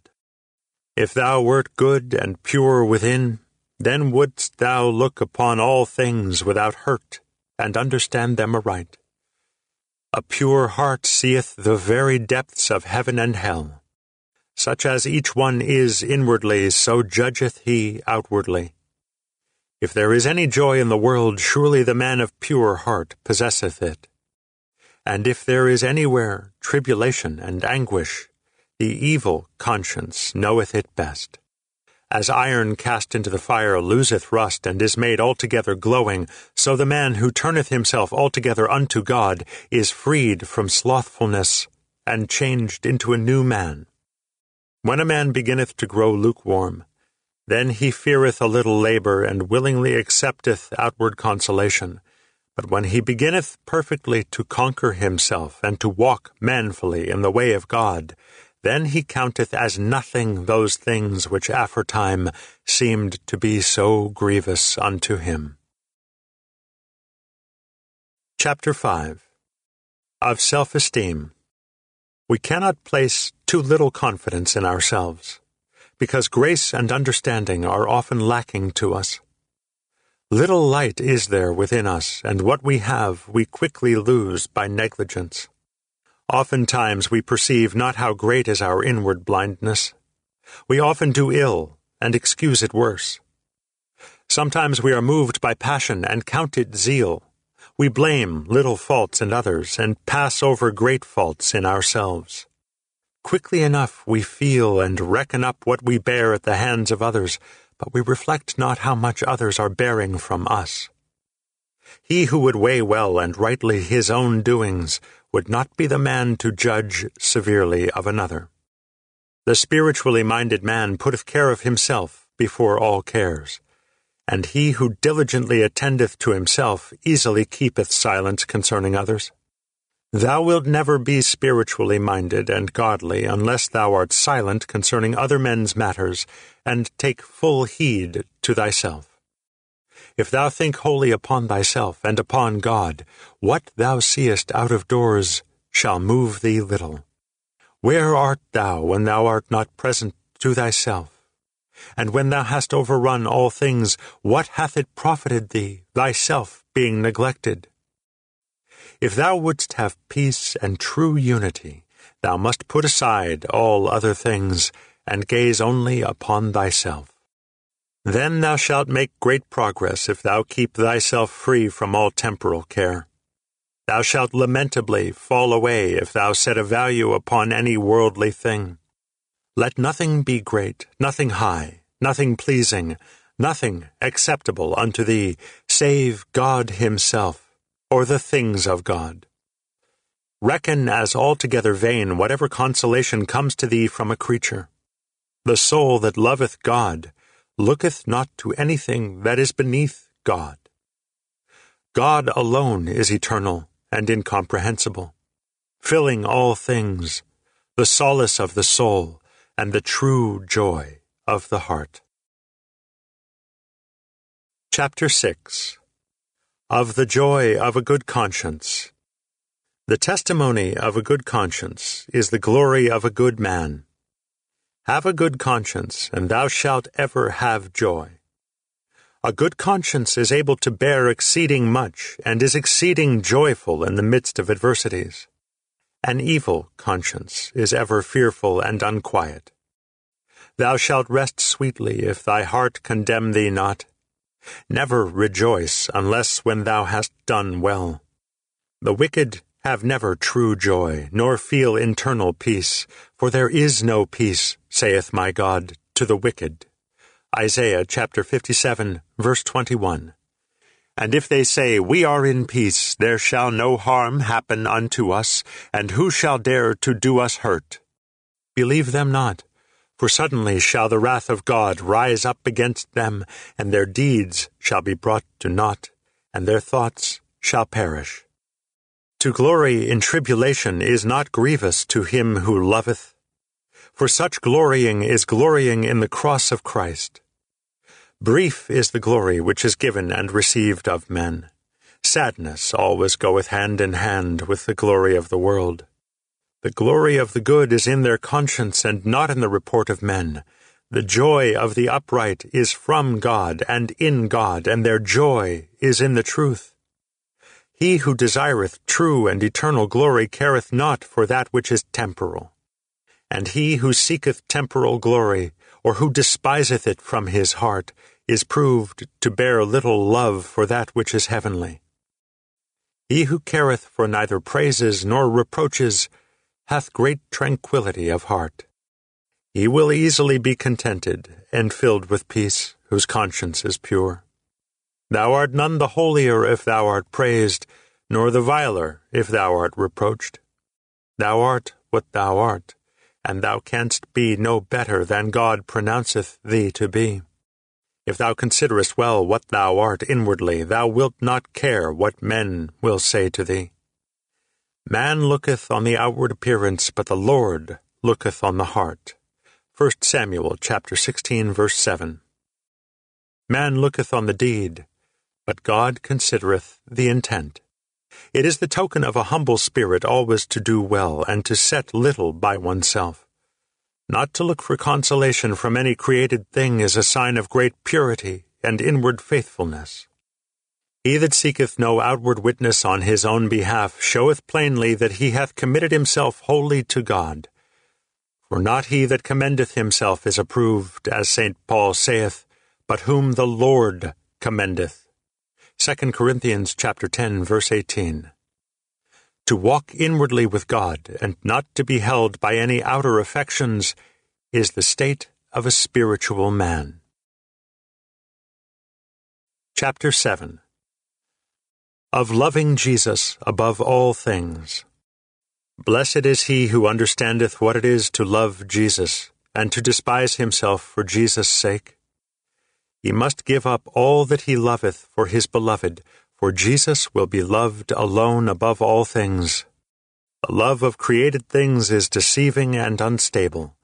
If thou wert good and pure within, then wouldst thou look upon all things without hurt, and understand them aright. A pure heart seeth the very depths of heaven and hell. Such as each one is inwardly, so judgeth he outwardly. If there is any joy in the world, surely the man of pure heart possesseth it. And if there is anywhere tribulation and anguish, the evil conscience knoweth it best. As iron cast into the fire loseth rust and is made altogether glowing, so the man who turneth himself altogether unto God is freed from slothfulness and changed into a new man. When a man beginneth to grow lukewarm, then he feareth a little labor and willingly accepteth outward consolation. But when he beginneth perfectly to conquer himself, and to walk manfully in the way of God, then he counteth as nothing those things which aforetime seemed to be so grievous unto him. Chapter 5 Of Self Esteem We cannot place too little confidence in ourselves, because grace and understanding are often lacking to us. Little light is there within us, and what we have we quickly lose by negligence. Oftentimes we perceive not how great is our inward blindness. We often do ill, and excuse it worse. Sometimes we are moved by passion and count it zeal. We blame little faults in others, and pass over great faults in ourselves. Quickly enough we feel and reckon up what we bear at the hands of others, but we reflect not how much others are bearing from us. He who would weigh well and rightly his own doings would not be the man to judge severely of another. The spiritually minded man putteth care of himself before all cares, and he who diligently attendeth to himself easily keepeth silence concerning others. Thou wilt never be spiritually minded and godly unless thou art silent concerning other men's matters, and take full heed to thyself. If thou think wholly upon thyself and upon God, what thou seest out of doors shall move thee little. Where art thou when thou art not present to thyself? And when thou hast overrun all things, what hath it profited thee, thyself being neglected? If thou wouldst have peace and true unity, thou must put aside all other things, and gaze only upon thyself. Then thou shalt make great progress if thou keep thyself free from all temporal care. Thou shalt lamentably fall away if thou set a value upon any worldly thing. Let nothing be great, nothing high, nothing pleasing, nothing acceptable unto thee, save God himself, or the things of God. Reckon as altogether vain whatever consolation comes to thee from a creature. The soul that loveth God looketh not to anything that is beneath God. God alone is eternal and incomprehensible, filling all things, the solace of the soul, and the true joy of the heart. Chapter 6 Of the Joy of a Good Conscience The testimony of a good conscience is the glory of a good man. Have a good conscience, and thou shalt ever have joy. A good conscience is able to bear exceeding much, and is exceeding joyful in the midst of adversities. An evil conscience is ever fearful and unquiet. Thou shalt rest sweetly if thy heart condemn thee not. Never rejoice unless when thou hast done well. The wicked have never true joy, nor feel internal peace, for there is no peace, saith my God, to the wicked. Isaiah chapter 57, verse 21. And if they say, We are in peace, there shall no harm happen unto us, and who shall dare to do us hurt? Believe them not, for suddenly shall the wrath of God rise up against them, and their deeds shall be brought to naught, and their thoughts shall perish. To glory in tribulation is not grievous to him who loveth, for such glorying is glorying in the cross of Christ. Brief is the glory which is given and received of men. Sadness always goeth hand in hand with the glory of the world. The glory of the good is in their conscience and not in the report of men. The joy of the upright is from God and in God, and their joy is in the truth. He who desireth true and eternal glory careth not for that which is temporal and he who seeketh temporal glory, or who despiseth it from his heart, is proved to bear little love for that which is heavenly. He who careth for neither praises nor reproaches hath great tranquillity of heart. He will easily be contented and filled with peace, whose conscience is pure. Thou art none the holier if thou art praised, nor the viler if thou art reproached. Thou art what thou art and thou canst be no better than God pronounceth thee to be. If thou considerest well what thou art inwardly, thou wilt not care what men will say to thee. Man looketh on the outward appearance, but the Lord looketh on the heart. 1 Samuel chapter 16 verse 7. Man looketh on the deed, but God considereth the intent. It is the token of a humble spirit always to do well and to set little by oneself. Not to look for consolation from any created thing is a sign of great purity and inward faithfulness. He that seeketh no outward witness on his own behalf showeth plainly that he hath committed himself wholly to God. For not he that commendeth himself is approved, as St. Paul saith, but whom the Lord commendeth. 2 Corinthians chapter 10 verse 18. To walk inwardly with God and not to be held by any outer affections is the state of a spiritual man. Chapter 7 Of loving Jesus above all things. Blessed is he who understandeth what it is to love Jesus, and to despise himself for Jesus' sake. He must give up all that he loveth for his beloved, for Jesus will be loved alone above all things. The love of created things is deceiving and unstable,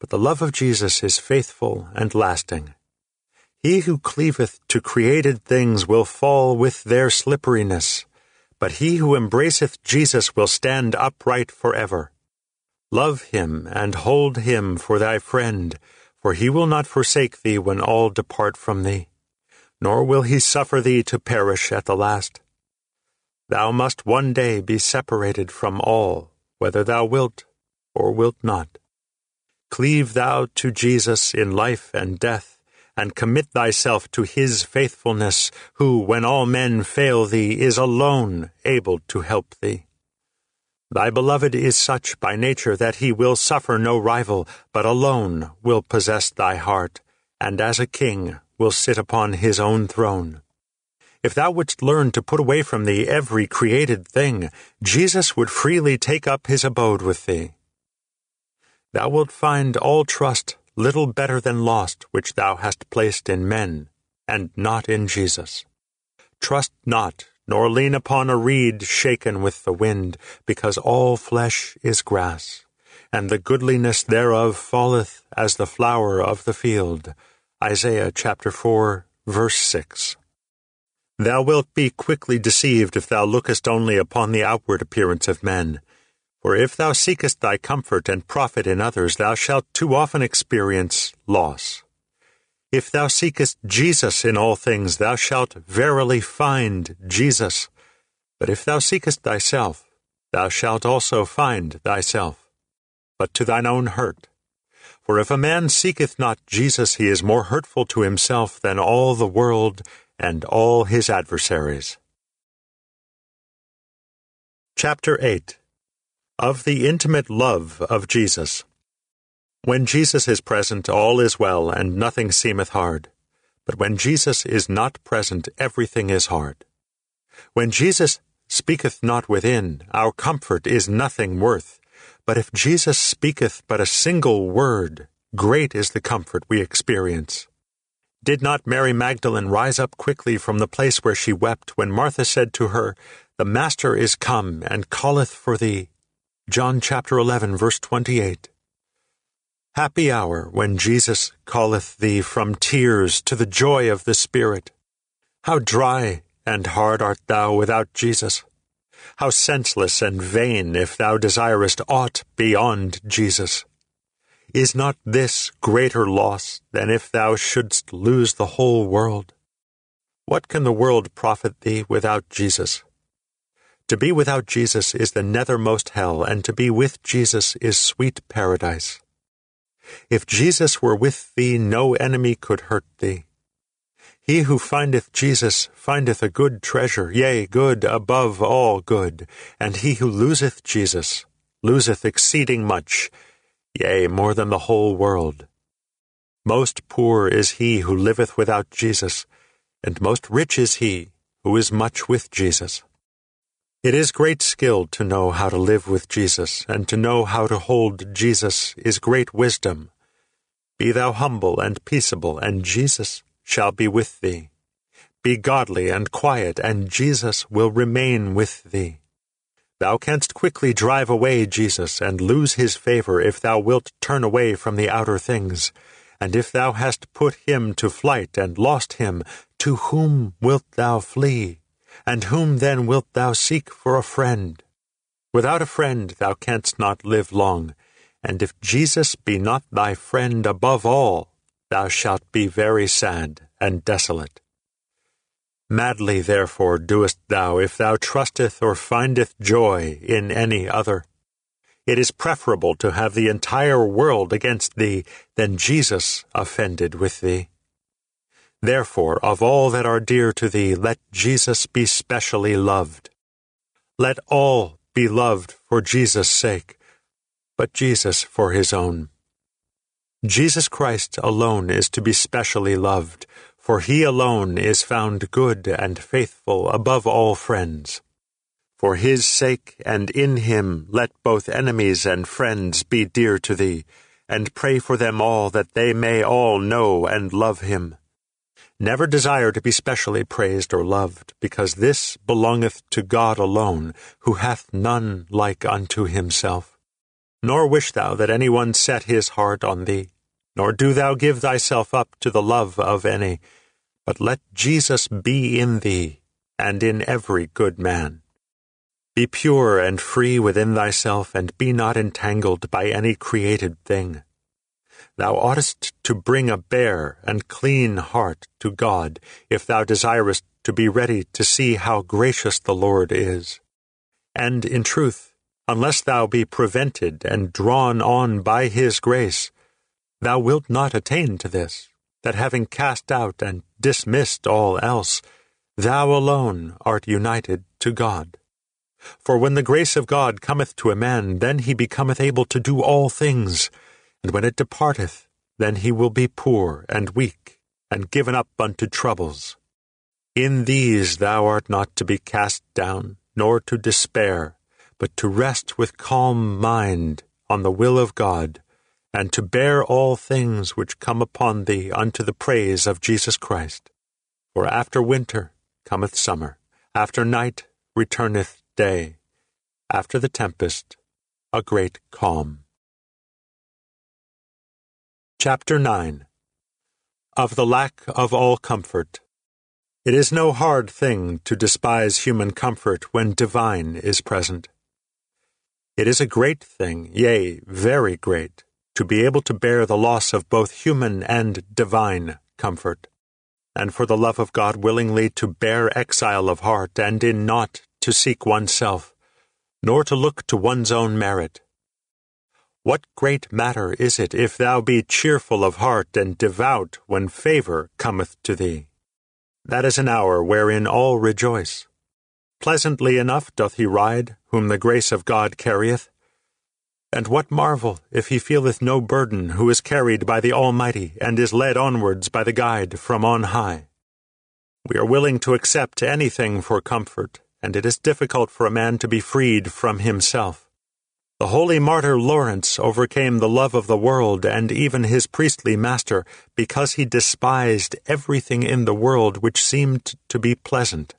but the love of Jesus is faithful and lasting. He who cleaveth to created things will fall with their slipperiness, but he who embraceth Jesus will stand upright forever. Love him and hold him for thy friend, for he will not forsake thee when all depart from thee, nor will he suffer thee to perish at the last. Thou must one day be separated from all, whether thou wilt or wilt not. Cleave thou to Jesus in life and death, and commit thyself to his faithfulness, who, when all men fail thee, is alone able to help thee. Thy beloved is such by nature that he will suffer no rival, but alone will possess thy heart, and as a king will sit upon his own throne. If thou wouldst learn to put away from thee every created thing, Jesus would freely take up his abode with thee. Thou wilt find all trust little better than lost which thou hast placed in men, and not in Jesus. Trust not, nor lean upon a reed shaken with the wind, because all flesh is grass, and the goodliness thereof falleth as the flower of the field. Isaiah chapter 4, verse 6. Thou wilt be quickly deceived if thou lookest only upon the outward appearance of men. For if thou seekest thy comfort and profit in others, thou shalt too often experience loss. If thou seekest Jesus in all things, thou shalt verily find Jesus. But if thou seekest thyself, thou shalt also find thyself, but to thine own hurt. For if a man seeketh not Jesus, he is more hurtful to himself than all the world and all his adversaries. Chapter 8 Of the Intimate Love of Jesus. When Jesus is present, all is well, and nothing seemeth hard. But when Jesus is not present, everything is hard. When Jesus speaketh not within, our comfort is nothing worth. But if Jesus speaketh but a single word, great is the comfort we experience. Did not Mary Magdalene rise up quickly from the place where she wept when Martha said to her, The Master is come and calleth for thee? John chapter 11, verse 28. Happy hour when Jesus calleth thee from tears to the joy of the Spirit. How dry and hard art thou without Jesus! How senseless and vain if thou desirest aught beyond Jesus! Is not this greater loss than if thou shouldst lose the whole world? What can the world profit thee without Jesus? To be without Jesus is the nethermost hell, and to be with Jesus is sweet paradise. If Jesus were with thee, no enemy could hurt thee. He who findeth Jesus findeth a good treasure, yea, good above all good. And he who loseth Jesus loseth exceeding much, yea, more than the whole world. Most poor is he who liveth without Jesus, and most rich is he who is much with Jesus. It is great skill to know how to live with Jesus, and to know how to hold Jesus is great wisdom. Be thou humble and peaceable, and Jesus shall be with thee. Be godly and quiet, and Jesus will remain with thee. Thou canst quickly drive away Jesus and lose his favor if thou wilt turn away from the outer things. And if thou hast put him to flight and lost him, to whom wilt thou flee? And whom then wilt thou seek for a friend? Without a friend thou canst not live long, and if Jesus be not thy friend above all, thou shalt be very sad and desolate. Madly therefore doest thou if thou trusteth or findeth joy in any other. It is preferable to have the entire world against thee than Jesus offended with thee. Therefore, of all that are dear to thee, let Jesus be specially loved. Let all be loved for Jesus' sake, but Jesus for his own. Jesus Christ alone is to be specially loved, for he alone is found good and faithful above all friends. For his sake and in him let both enemies and friends be dear to thee, and pray for them all that they may all know and love him Never desire to be specially praised or loved, because this belongeth to God alone, who hath none like unto himself. Nor wish thou that any one set his heart on thee, nor do thou give thyself up to the love of any, but let Jesus be in thee, and in every good man. Be pure and free within thyself, and be not entangled by any created thing thou oughtest to bring a bare and clean heart to God, if thou desirest to be ready to see how gracious the Lord is. And in truth, unless thou be prevented and drawn on by his grace, thou wilt not attain to this, that having cast out and dismissed all else, thou alone art united to God. For when the grace of God cometh to a man, then he becometh able to do all things, and when it departeth, then he will be poor and weak, and given up unto troubles. In these thou art not to be cast down, nor to despair, but to rest with calm mind on the will of God, and to bear all things which come upon thee unto the praise of Jesus Christ. For after winter cometh summer, after night returneth day, after the tempest a great calm. Chapter 9 Of the Lack of All Comfort It is no hard thing to despise human comfort when divine is present. It is a great thing, yea, very great, to be able to bear the loss of both human and divine comfort, and for the love of God willingly to bear exile of heart, and in naught to seek oneself, nor to look to one's own merit, what great matter is it if thou be cheerful of heart and devout when favour cometh to thee? That is an hour wherein all rejoice. Pleasantly enough doth he ride, whom the grace of God carrieth. And what marvel if he feeleth no burden who is carried by the Almighty and is led onwards by the guide from on high? We are willing to accept anything for comfort, and it is difficult for a man to be freed from himself. The holy martyr Lawrence overcame the love of the world and even his priestly master because he despised everything in the world which seemed to be pleasant.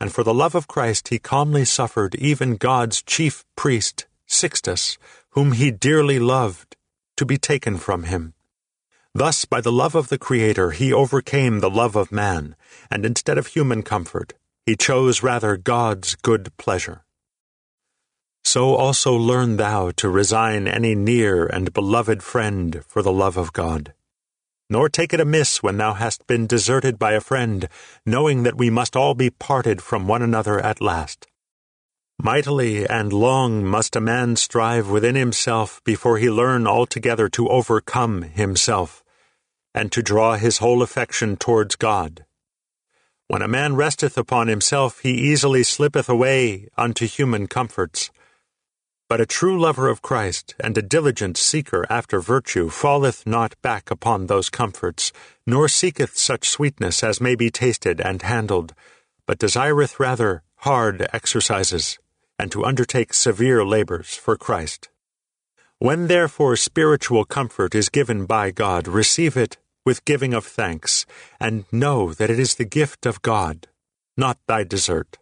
And for the love of Christ he calmly suffered even God's chief priest, Sixtus, whom he dearly loved, to be taken from him. Thus, by the love of the Creator, he overcame the love of man, and instead of human comfort, he chose rather God's good pleasure so also learn thou to resign any near and beloved friend for the love of God. Nor take it amiss when thou hast been deserted by a friend, knowing that we must all be parted from one another at last. Mightily and long must a man strive within himself before he learn altogether to overcome himself, and to draw his whole affection towards God. When a man resteth upon himself, he easily slippeth away unto human comforts but a true lover of Christ and a diligent seeker after virtue falleth not back upon those comforts, nor seeketh such sweetness as may be tasted and handled, but desireth rather hard exercises, and to undertake severe labors for Christ. When therefore spiritual comfort is given by God, receive it with giving of thanks, and know that it is the gift of God, not thy desert.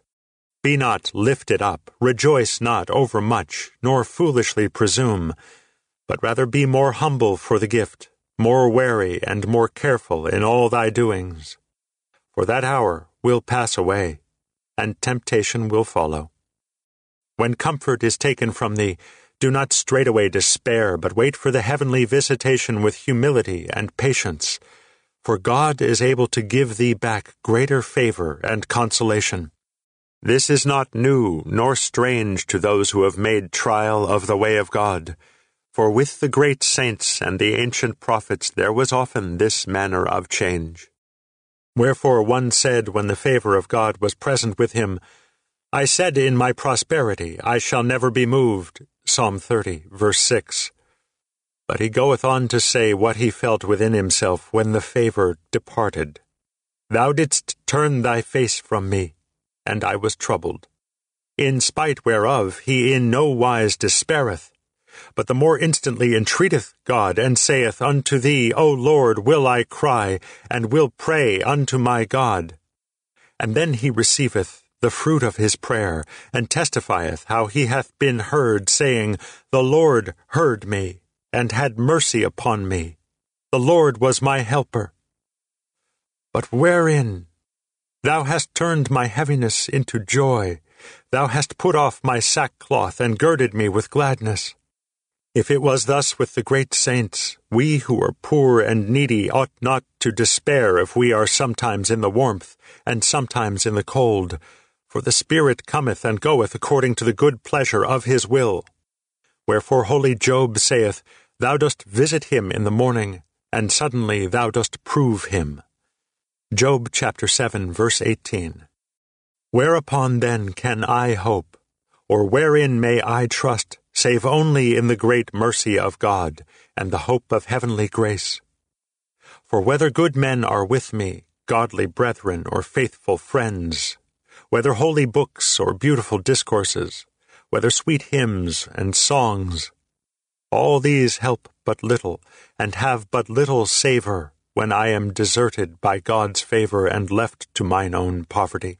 Be not lifted up, rejoice not overmuch, nor foolishly presume, but rather be more humble for the gift, more wary and more careful in all thy doings. For that hour will pass away, and temptation will follow. When comfort is taken from thee, do not straightway despair, but wait for the heavenly visitation with humility and patience. For God is able to give thee back greater favor and consolation. This is not new nor strange to those who have made trial of the way of God. For with the great saints and the ancient prophets there was often this manner of change. Wherefore one said when the favor of God was present with him, I said in my prosperity, I shall never be moved. Psalm 30, verse 6. But he goeth on to say what he felt within himself when the favor departed. Thou didst turn thy face from me and I was troubled. In spite whereof he in no wise despaireth, but the more instantly entreateth God, and saith, Unto thee, O Lord, will I cry, and will pray unto my God. And then he receiveth the fruit of his prayer, and testifieth how he hath been heard, saying, The Lord heard me, and had mercy upon me. The Lord was my helper. But wherein Thou hast turned my heaviness into joy. Thou hast put off my sackcloth and girded me with gladness. If it was thus with the great saints, we who are poor and needy ought not to despair if we are sometimes in the warmth and sometimes in the cold, for the Spirit cometh and goeth according to the good pleasure of his will. Wherefore holy Job saith, Thou dost visit him in the morning, and suddenly thou dost prove him. Job chapter 7, verse 18. Whereupon then can I hope, or wherein may I trust, save only in the great mercy of God and the hope of heavenly grace? For whether good men are with me, godly brethren or faithful friends, whether holy books or beautiful discourses, whether sweet hymns and songs, all these help but little, and have but little savour when I am deserted by God's favour and left to mine own poverty.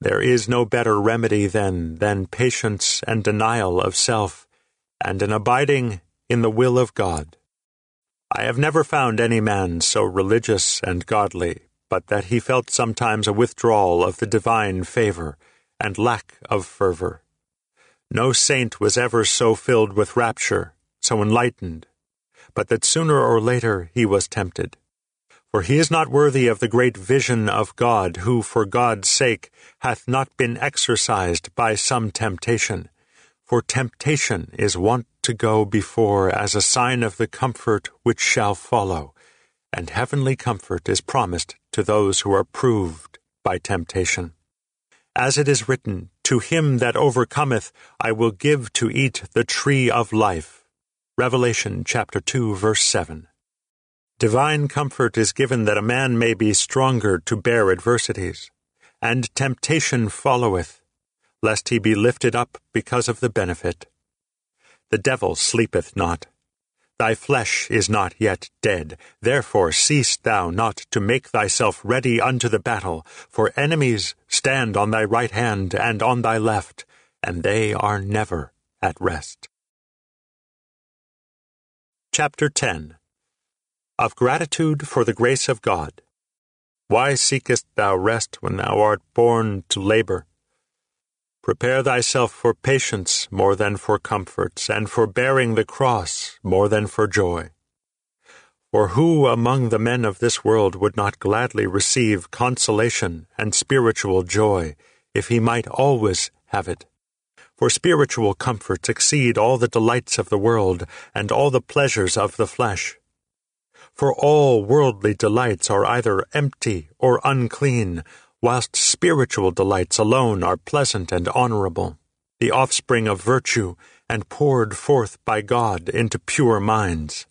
There is no better remedy then than patience and denial of self, and an abiding in the will of God. I have never found any man so religious and godly, but that he felt sometimes a withdrawal of the divine favour and lack of fervour. No saint was ever so filled with rapture, so enlightened, but that sooner or later he was tempted. For he is not worthy of the great vision of God, who for God's sake hath not been exercised by some temptation. For temptation is wont to go before as a sign of the comfort which shall follow, and heavenly comfort is promised to those who are proved by temptation. As it is written, To him that overcometh I will give to eat the tree of life. Revelation chapter 2 verse 7. Divine comfort is given that a man may be stronger to bear adversities, and temptation followeth, lest he be lifted up because of the benefit. The devil sleepeth not. Thy flesh is not yet dead. Therefore cease thou not to make thyself ready unto the battle, for enemies stand on thy right hand and on thy left, and they are never at rest. Chapter 10 Of Gratitude for the Grace of God. Why seekest thou rest when thou art born to labor? Prepare thyself for patience more than for comforts, and for bearing the cross more than for joy. For who among the men of this world would not gladly receive consolation and spiritual joy, if he might always have it? For spiritual comforts exceed all the delights of the world and all the pleasures of the flesh. For all worldly delights are either empty or unclean, whilst spiritual delights alone are pleasant and honorable, the offspring of virtue, and poured forth by God into pure minds.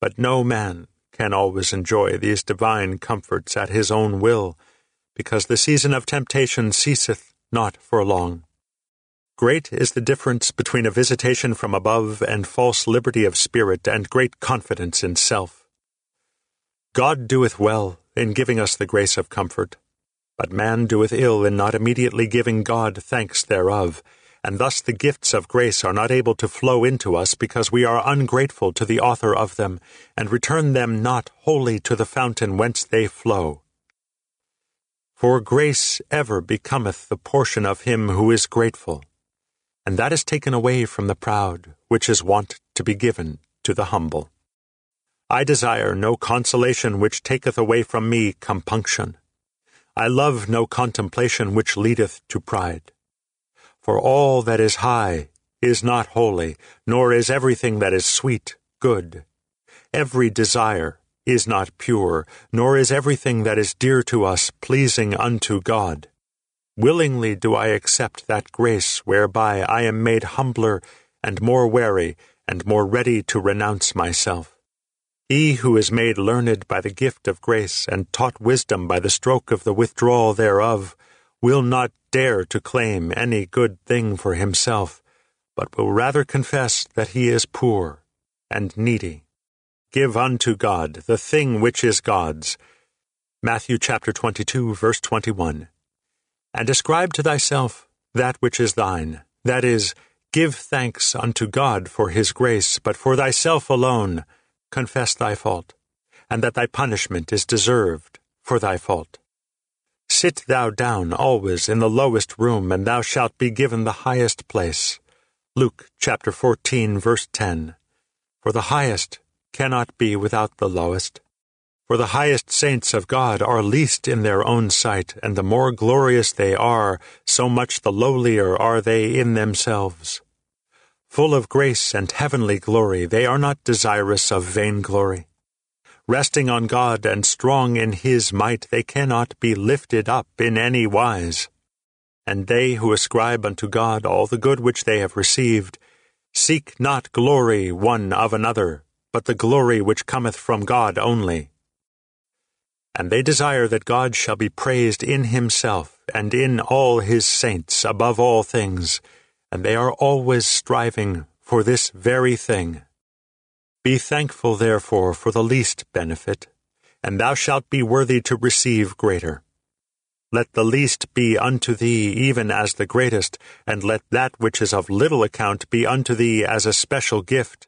But no man can always enjoy these divine comforts at his own will, because the season of temptation ceaseth not for long. Great is the difference between a visitation from above and false liberty of spirit and great confidence in self. God doeth well in giving us the grace of comfort but man doeth ill in not immediately giving God thanks thereof, and thus the gifts of grace are not able to flow into us because we are ungrateful to the author of them, and return them not wholly to the fountain whence they flow. For grace ever becometh the portion of him who is grateful, and that is taken away from the proud, which is wont to be given to the humble. I desire no consolation which taketh away from me compunction I love no contemplation which leadeth to pride. For all that is high is not holy, nor is everything that is sweet good. Every desire is not pure, nor is everything that is dear to us pleasing unto God. Willingly do I accept that grace whereby I am made humbler and more wary and more ready to renounce myself. He who is made learned by the gift of grace and taught wisdom by the stroke of the withdrawal thereof will not dare to claim any good thing for himself, but will rather confess that he is poor and needy. Give unto God the thing which is God's. Matthew chapter 22, verse 21. And ascribe to thyself that which is thine, that is, give thanks unto God for his grace, but for thyself alone confess thy fault, and that thy punishment is deserved for thy fault. Sit thou down always in the lowest room, and thou shalt be given the highest place. Luke chapter 14, verse 10. For the highest cannot be without the lowest. For the highest saints of God are least in their own sight, and the more glorious they are, so much the lowlier are they in themselves. Full of grace and heavenly glory, they are not desirous of vainglory. Resting on God and strong in His might, they cannot be lifted up in any wise. And they who ascribe unto God all the good which they have received, seek not glory one of another, but the glory which cometh from God only. And they desire that God shall be praised in himself and in all his saints above all things, and they are always striving for this very thing. Be thankful, therefore, for the least benefit, and thou shalt be worthy to receive greater. Let the least be unto thee even as the greatest, and let that which is of little account be unto thee as a special gift.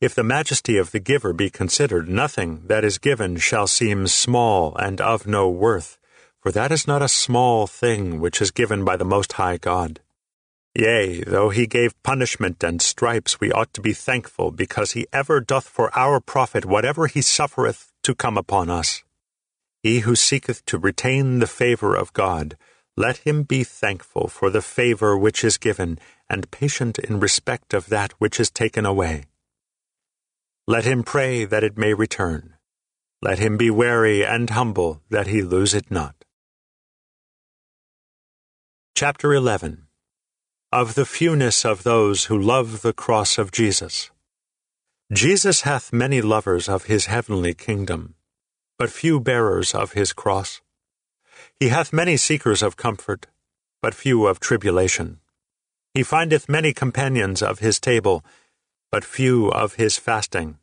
If the majesty of the giver be considered, nothing that is given shall seem small and of no worth, for that is not a small thing which is given by the Most High God. Yea, though he gave punishment and stripes, we ought to be thankful, because he ever doth for our profit whatever he suffereth to come upon us. He who seeketh to retain the favor of God, let him be thankful for the favor which is given, and patient in respect of that which is taken away. Let him pray that it may return. Let him be wary and humble that he lose it not. Chapter 11 Of the fewness of those who love the cross of Jesus. Jesus hath many lovers of his heavenly kingdom but few bearers of his cross. He hath many seekers of comfort, but few of tribulation. He findeth many companions of his table, but few of his fasting.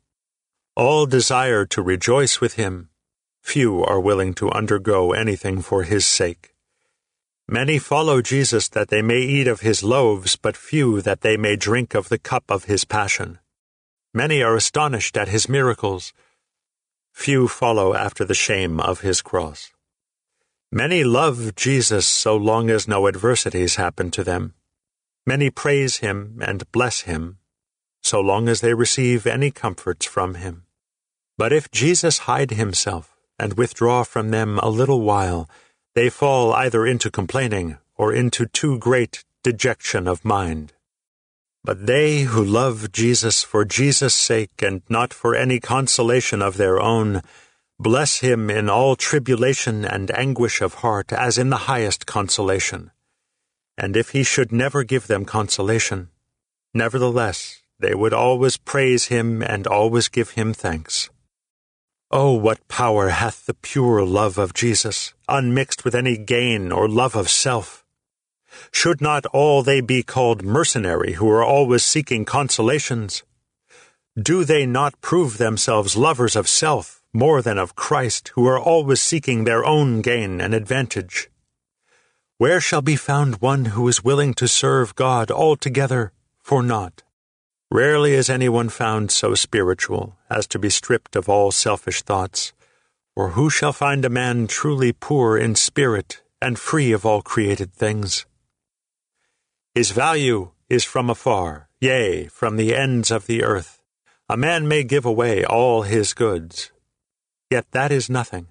All desire to rejoice with him, few are willing to undergo anything for his sake. Many follow Jesus that they may eat of his loaves, but few that they may drink of the cup of his passion. Many are astonished at his miracles, Few follow after the shame of his cross. Many love Jesus so long as no adversities happen to them. Many praise him and bless him so long as they receive any comforts from him. But if Jesus hide himself and withdraw from them a little while, they fall either into complaining or into too great dejection of mind. But they who love Jesus for Jesus' sake and not for any consolation of their own, bless him in all tribulation and anguish of heart as in the highest consolation. And if he should never give them consolation, nevertheless they would always praise him and always give him thanks. Oh, what power hath the pure love of Jesus, unmixed with any gain or love of self! Should not all they be called mercenary who are always seeking consolations? Do they not prove themselves lovers of self more than of Christ, who are always seeking their own gain and advantage? Where shall be found one who is willing to serve God altogether for naught? Rarely is anyone found so spiritual as to be stripped of all selfish thoughts. Or who shall find a man truly poor in spirit and free of all created things? His value is from afar, yea, from the ends of the earth. A man may give away all his goods, yet that is nothing.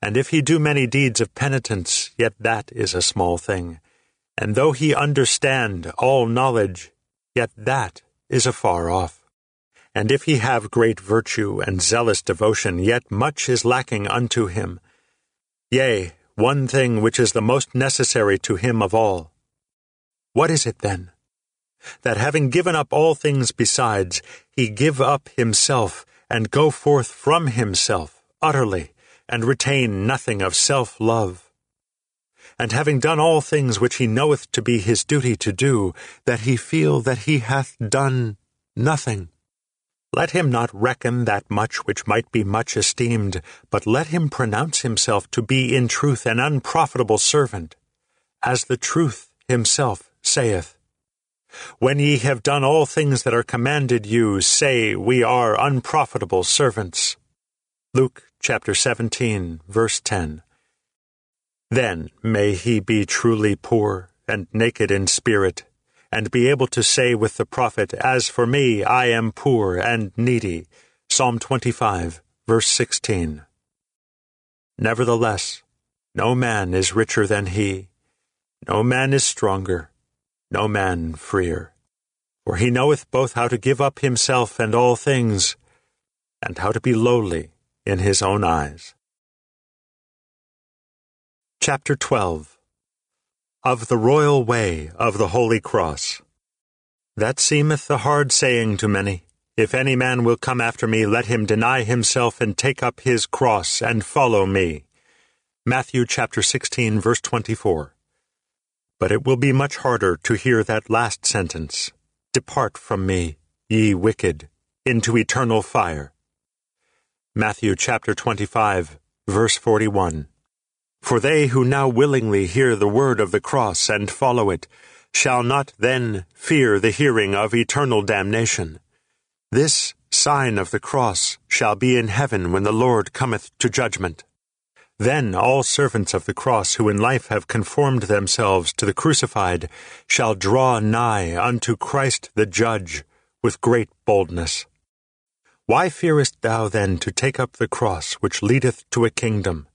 And if he do many deeds of penitence, yet that is a small thing. And though he understand all knowledge, yet that is afar off. And if he have great virtue and zealous devotion, yet much is lacking unto him. Yea, one thing which is the most necessary to him of all, what is it then? That having given up all things besides, he give up himself, and go forth from himself utterly, and retain nothing of self love. And having done all things which he knoweth to be his duty to do, that he feel that he hath done nothing. Let him not reckon that much which might be much esteemed, but let him pronounce himself to be in truth an unprofitable servant, as the truth himself saith, When ye have done all things that are commanded you, say, We are unprofitable servants. Luke chapter 17, verse 10. Then may he be truly poor and naked in spirit, and be able to say with the prophet, As for me, I am poor and needy. Psalm 25, verse 16. Nevertheless, no man is richer than he, no man is stronger, no man freer. For he knoweth both how to give up himself and all things, and how to be lowly in his own eyes. Chapter 12 Of the Royal Way of the Holy Cross. That seemeth a hard saying to many, If any man will come after me, let him deny himself and take up his cross and follow me. Matthew chapter 16 verse 24. But it will be much harder to hear that last sentence. Depart from me, ye wicked, into eternal fire. Matthew chapter 25 verse 41. For they who now willingly hear the word of the cross and follow it shall not then fear the hearing of eternal damnation this sign of the cross shall be in heaven when the Lord cometh to judgment. Then all servants of the cross who in life have conformed themselves to the crucified shall draw nigh unto Christ the Judge with great boldness. Why fearest thou then to take up the cross which leadeth to a kingdom?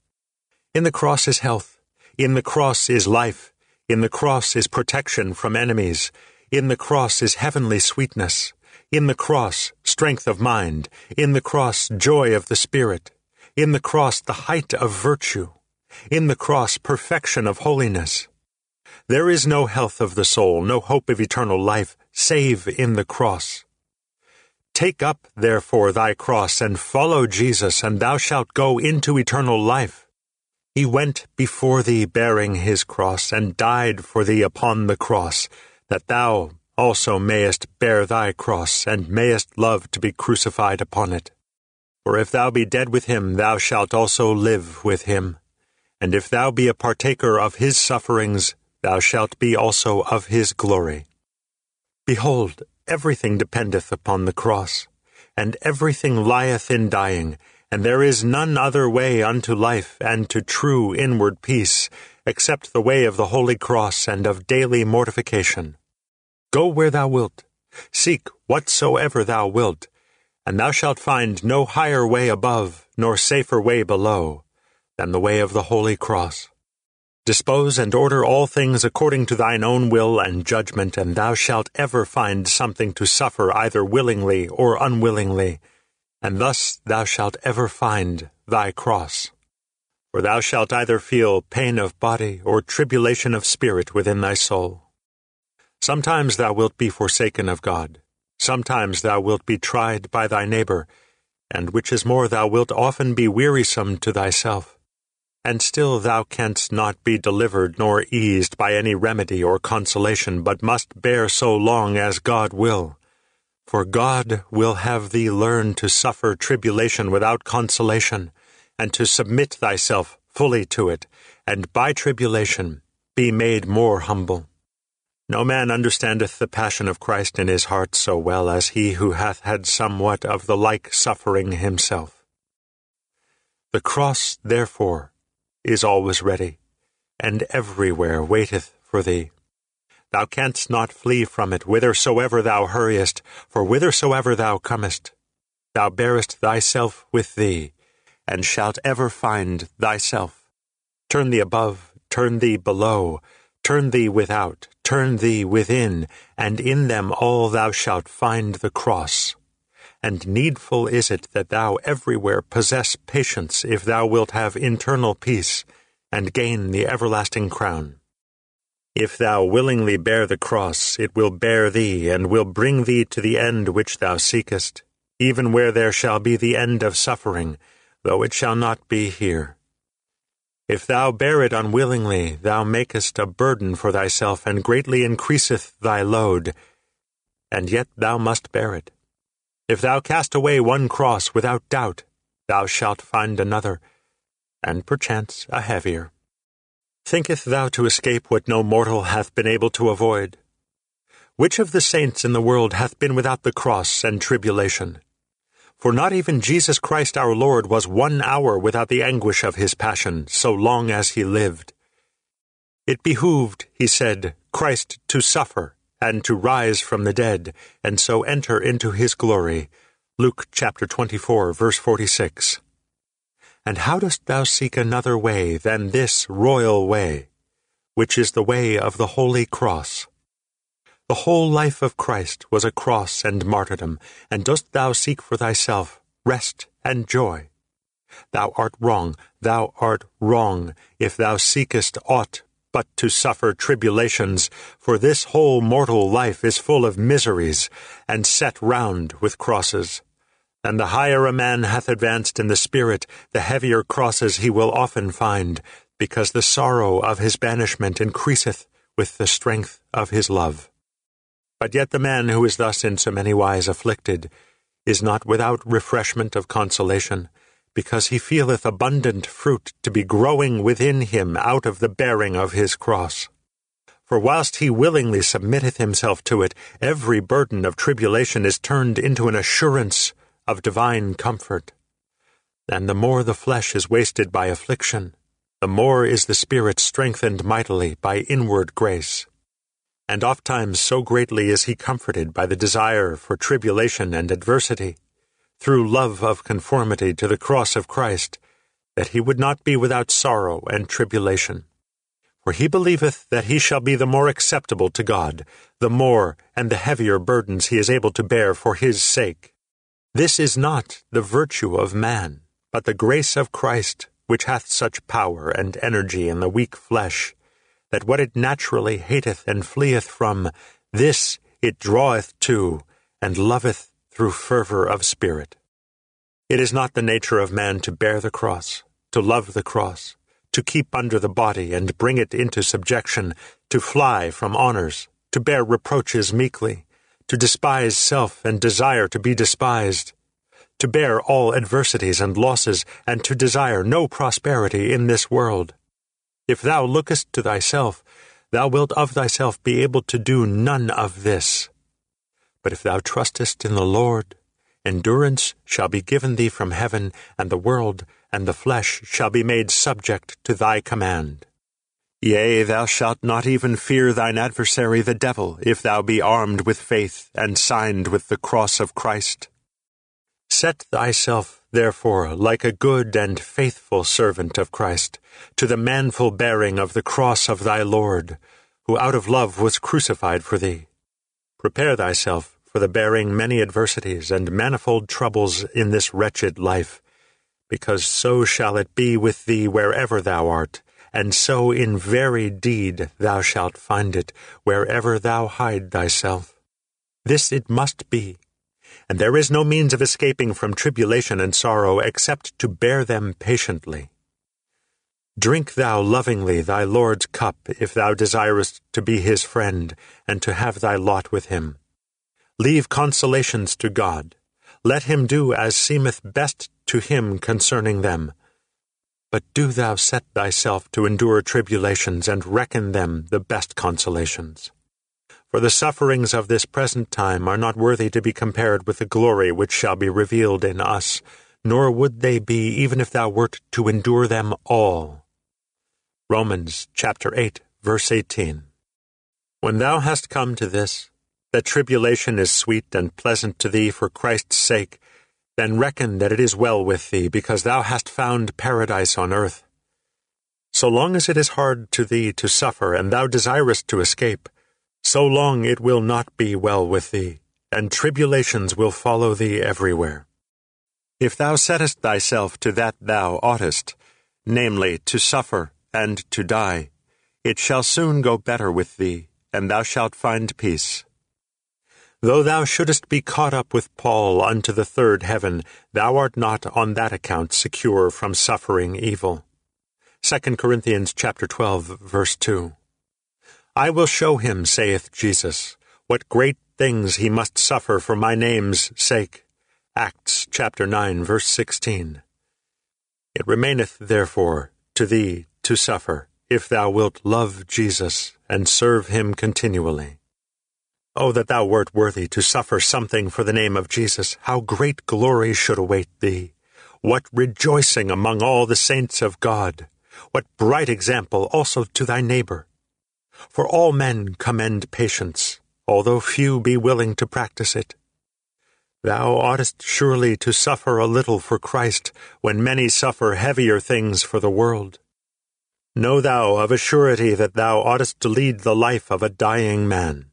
In the cross is health, in the cross is life, in the cross is protection from enemies, in the cross is heavenly sweetness. In the cross, strength of mind. In the cross, joy of the Spirit. In the cross, the height of virtue. In the cross, perfection of holiness. There is no health of the soul, no hope of eternal life, save in the cross. Take up, therefore, thy cross and follow Jesus, and thou shalt go into eternal life. He went before thee bearing his cross, and died for thee upon the cross, that thou also mayest bear thy cross, and mayest love to be crucified upon it. For if thou be dead with him, thou shalt also live with him. And if thou be a partaker of his sufferings, thou shalt be also of his glory. Behold, everything dependeth upon the cross, and everything lieth in dying, and there is none other way unto life and to true inward peace, except the way of the holy cross and of daily mortification. Go where thou wilt, seek whatsoever thou wilt, and thou shalt find no higher way above, nor safer way below, than the way of the Holy Cross. Dispose and order all things according to thine own will and judgment, and thou shalt ever find something to suffer either willingly or unwillingly, and thus thou shalt ever find thy cross. For thou shalt either feel pain of body or tribulation of spirit within thy soul. Sometimes thou wilt be forsaken of God. Sometimes thou wilt be tried by thy neighbor, and which is more, thou wilt often be wearisome to thyself. And still thou canst not be delivered nor eased by any remedy or consolation, but must bear so long as God will. For God will have thee learn to suffer tribulation without consolation, and to submit thyself fully to it, and by tribulation be made more humble. No man understandeth the passion of Christ in his heart so well as he who hath had somewhat of the like suffering himself. The cross, therefore, is always ready, and everywhere waiteth for thee. Thou canst not flee from it whithersoever thou hurriest, for whithersoever thou comest, thou bearest thyself with thee, and shalt ever find thyself. Turn thee above, turn thee below, turn thee without, Turn thee within, and in them all thou shalt find the cross. And needful is it that thou everywhere possess patience if thou wilt have internal peace, and gain the everlasting crown. If thou willingly bear the cross, it will bear thee, and will bring thee to the end which thou seekest, even where there shall be the end of suffering, though it shall not be here. If thou bear it unwillingly, thou makest a burden for thyself, and greatly increaseth thy load, and yet thou must bear it. If thou cast away one cross without doubt, thou shalt find another, and perchance a heavier. Thinkest thou to escape what no mortal hath been able to avoid? Which of the saints in the world hath been without the cross and tribulation? For not even Jesus Christ our Lord was one hour without the anguish of his passion, so long as he lived. It behooved, he said, Christ to suffer, and to rise from the dead, and so enter into his glory. Luke chapter 24, verse 46. And how dost thou seek another way than this royal way, which is the way of the holy cross? The whole life of Christ was a cross and martyrdom, and dost thou seek for thyself rest and joy? Thou art wrong, thou art wrong, if thou seekest aught but to suffer tribulations, for this whole mortal life is full of miseries, and set round with crosses. And the higher a man hath advanced in the Spirit, the heavier crosses he will often find, because the sorrow of his banishment increaseth with the strength of his love. But yet the man who is thus in so many wise afflicted is not without refreshment of consolation, because he feeleth abundant fruit to be growing within him out of the bearing of his cross. For whilst he willingly submitteth himself to it, every burden of tribulation is turned into an assurance of divine comfort. And the more the flesh is wasted by affliction, the more is the Spirit strengthened mightily by inward grace. And ofttimes so greatly is he comforted by the desire for tribulation and adversity, through love of conformity to the cross of Christ, that he would not be without sorrow and tribulation. For he believeth that he shall be the more acceptable to God, the more and the heavier burdens he is able to bear for his sake. This is not the virtue of man, but the grace of Christ, which hath such power and energy in the weak flesh, that what it naturally hateth and fleeth from, this it draweth to, and loveth through fervour of spirit. It is not the nature of man to bear the cross, to love the cross, to keep under the body and bring it into subjection, to fly from honours, to bear reproaches meekly, to despise self and desire to be despised, to bear all adversities and losses, and to desire no prosperity in this world. If thou lookest to thyself, thou wilt of thyself be able to do none of this. But if thou trustest in the Lord, endurance shall be given thee from heaven, and the world and the flesh shall be made subject to thy command. Yea, thou shalt not even fear thine adversary the devil, if thou be armed with faith and signed with the cross of Christ. Set thyself, therefore, like a good and faithful servant of Christ, to the manful bearing of the cross of thy Lord, who out of love was crucified for thee. Prepare thyself for the bearing many adversities and manifold troubles in this wretched life, because so shall it be with thee wherever thou art and so in very deed thou shalt find it, wherever thou hide thyself. This it must be, and there is no means of escaping from tribulation and sorrow except to bear them patiently. Drink thou lovingly thy Lord's cup, if thou desirest to be his friend, and to have thy lot with him. Leave consolations to God. Let him do as seemeth best to him concerning them but do thou set thyself to endure tribulations, and reckon them the best consolations. For the sufferings of this present time are not worthy to be compared with the glory which shall be revealed in us, nor would they be even if thou wert to endure them all. Romans chapter 8, verse 18. When thou hast come to this, that tribulation is sweet and pleasant to thee for Christ's sake, then reckon that it is well with thee, because thou hast found paradise on earth. So long as it is hard to thee to suffer, and thou desirest to escape, so long it will not be well with thee, and tribulations will follow thee everywhere. If thou settest thyself to that thou oughtest, namely, to suffer and to die, it shall soon go better with thee, and thou shalt find peace. Though thou shouldest be caught up with Paul unto the third heaven, thou art not on that account secure from suffering evil. 2 Corinthians chapter 12, verse 2. I will show him, saith Jesus, what great things he must suffer for my name's sake. Acts chapter 9, verse 16. It remaineth, therefore, to thee to suffer, if thou wilt love Jesus and serve him continually. Oh, that thou wert worthy to suffer something for the name of Jesus! How great glory should await thee! What rejoicing among all the saints of God! What bright example also to thy neighbor! For all men commend patience, although few be willing to practice it. Thou oughtest surely to suffer a little for Christ, when many suffer heavier things for the world. Know thou of a surety that thou oughtest to lead the life of a dying man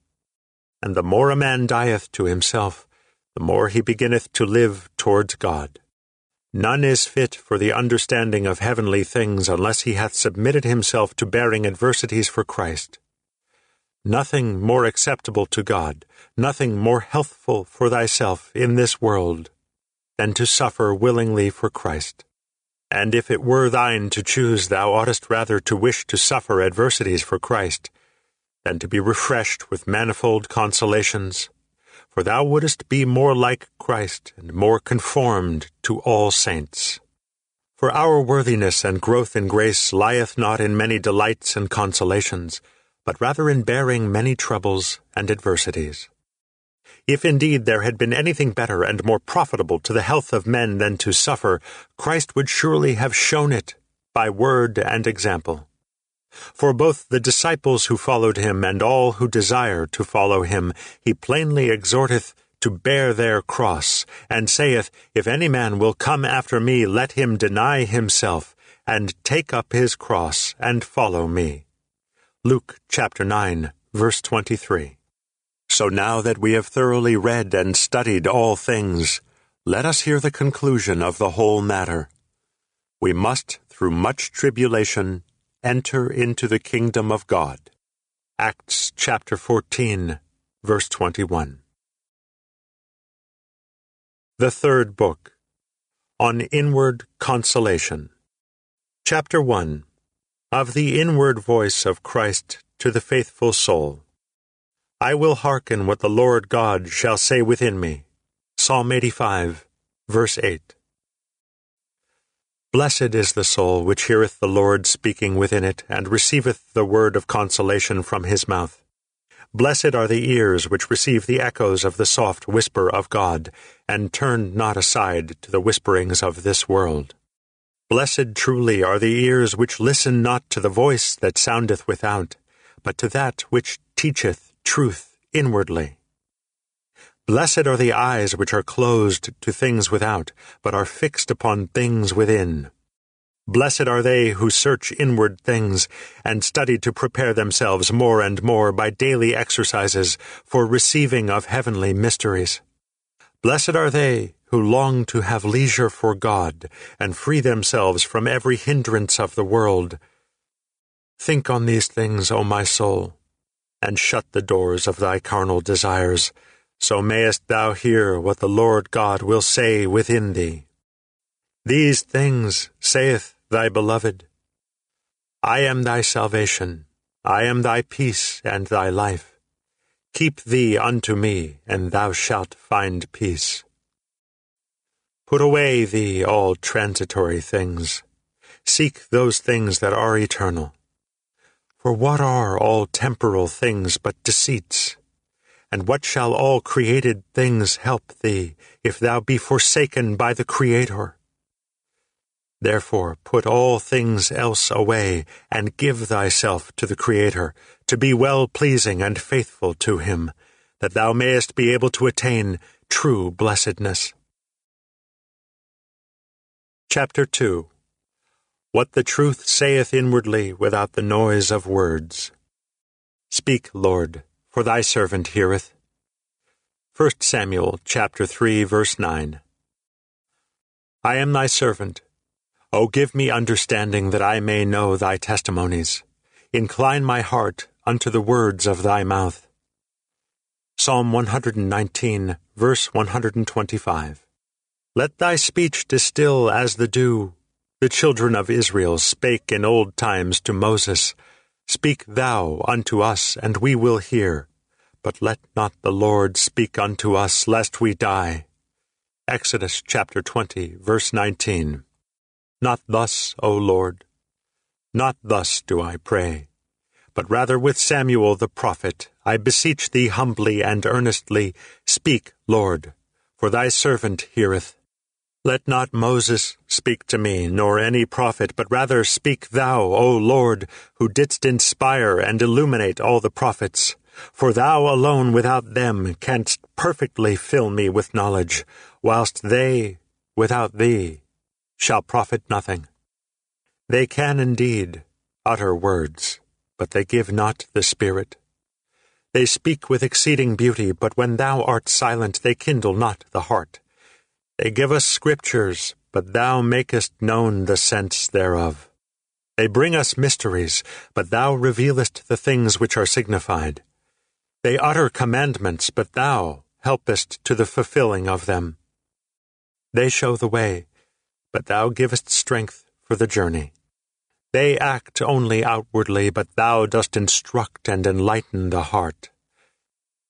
and the more a man dieth to himself, the more he beginneth to live towards God. None is fit for the understanding of heavenly things unless he hath submitted himself to bearing adversities for Christ. Nothing more acceptable to God, nothing more healthful for thyself in this world, than to suffer willingly for Christ. And if it were thine to choose, thou oughtest rather to wish to suffer adversities for Christ, than to be refreshed with manifold consolations for thou wouldest be more like Christ and more conformed to all saints. For our worthiness and growth in grace lieth not in many delights and consolations, but rather in bearing many troubles and adversities. If indeed there had been anything better and more profitable to the health of men than to suffer, Christ would surely have shown it by word and example. For both the disciples who followed him and all who desire to follow him, he plainly exhorteth to bear their cross, and saith, If any man will come after me, let him deny himself, and take up his cross, and follow me. Luke chapter 9, verse 23. So now that we have thoroughly read and studied all things, let us hear the conclusion of the whole matter. We must, through much tribulation, enter into the kingdom of God. Acts chapter 14, verse 21. The Third Book On Inward Consolation. Chapter 1 Of the Inward Voice of Christ to the Faithful Soul. I will hearken what the Lord God shall say within me. Psalm 85, verse 8. Blessed is the soul which heareth the Lord speaking within it, and receiveth the word of consolation from his mouth. Blessed are the ears which receive the echoes of the soft whisper of God, and turn not aside to the whisperings of this world. Blessed truly are the ears which listen not to the voice that soundeth without, but to that which teacheth truth inwardly. Blessed are the eyes which are closed to things without, but are fixed upon things within. Blessed are they who search inward things, and study to prepare themselves more and more by daily exercises for receiving of heavenly mysteries. Blessed are they who long to have leisure for God, and free themselves from every hindrance of the world. Think on these things, O my soul, and shut the doors of thy carnal desires so mayest thou hear what the Lord God will say within thee. These things saith thy beloved. I am thy salvation, I am thy peace and thy life. Keep thee unto me, and thou shalt find peace. Put away thee all transitory things. Seek those things that are eternal. For what are all temporal things but deceits? And what shall all created things help thee, if thou be forsaken by the Creator? Therefore put all things else away, and give thyself to the Creator, to be well pleasing and faithful to him, that thou mayest be able to attain true blessedness. Chapter 2 What the truth saith inwardly without the noise of words. Speak, Lord for thy servant heareth. 1 Samuel chapter 3 verse 9 I am thy servant. O give me understanding that I may know thy testimonies. Incline my heart unto the words of thy mouth. Psalm 119 verse 125 Let thy speech distill as the dew. The children of Israel spake in old times to Moses, Speak thou unto us, and we will hear. But let not the Lord speak unto us, lest we die. Exodus chapter 20, verse 19. Not thus, O Lord. Not thus do I pray, but rather with Samuel the prophet, I beseech thee humbly and earnestly, Speak, Lord, for thy servant heareth. Let not Moses speak to me, nor any prophet, but rather speak thou, O Lord, who didst inspire and illuminate all the prophets. For thou alone without them canst perfectly fill me with knowledge, whilst they, without thee, shall profit nothing. They can indeed utter words, but they give not the Spirit. They speak with exceeding beauty, but when thou art silent, they kindle not the heart. They give us scriptures, but thou makest known the sense thereof. They bring us mysteries, but thou revealest the things which are signified. They utter commandments, but thou helpest to the fulfilling of them. They show the way, but thou givest strength for the journey. They act only outwardly, but thou dost instruct and enlighten the heart.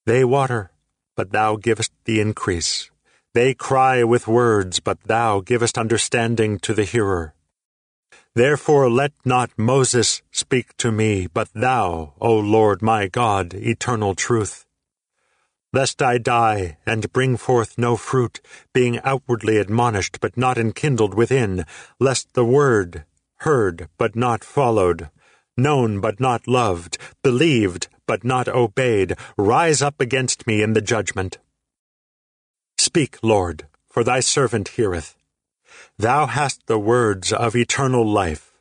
They water, but thou givest the increase. They cry with words, but thou givest understanding to the hearer. Therefore let not Moses speak to me, but thou, O Lord my God, eternal truth. Lest I die and bring forth no fruit, being outwardly admonished, but not enkindled within, lest the word, heard but not followed, known but not loved, believed but not obeyed, rise up against me in the judgment. Speak, Lord, for thy servant heareth. Thou hast the words of eternal life.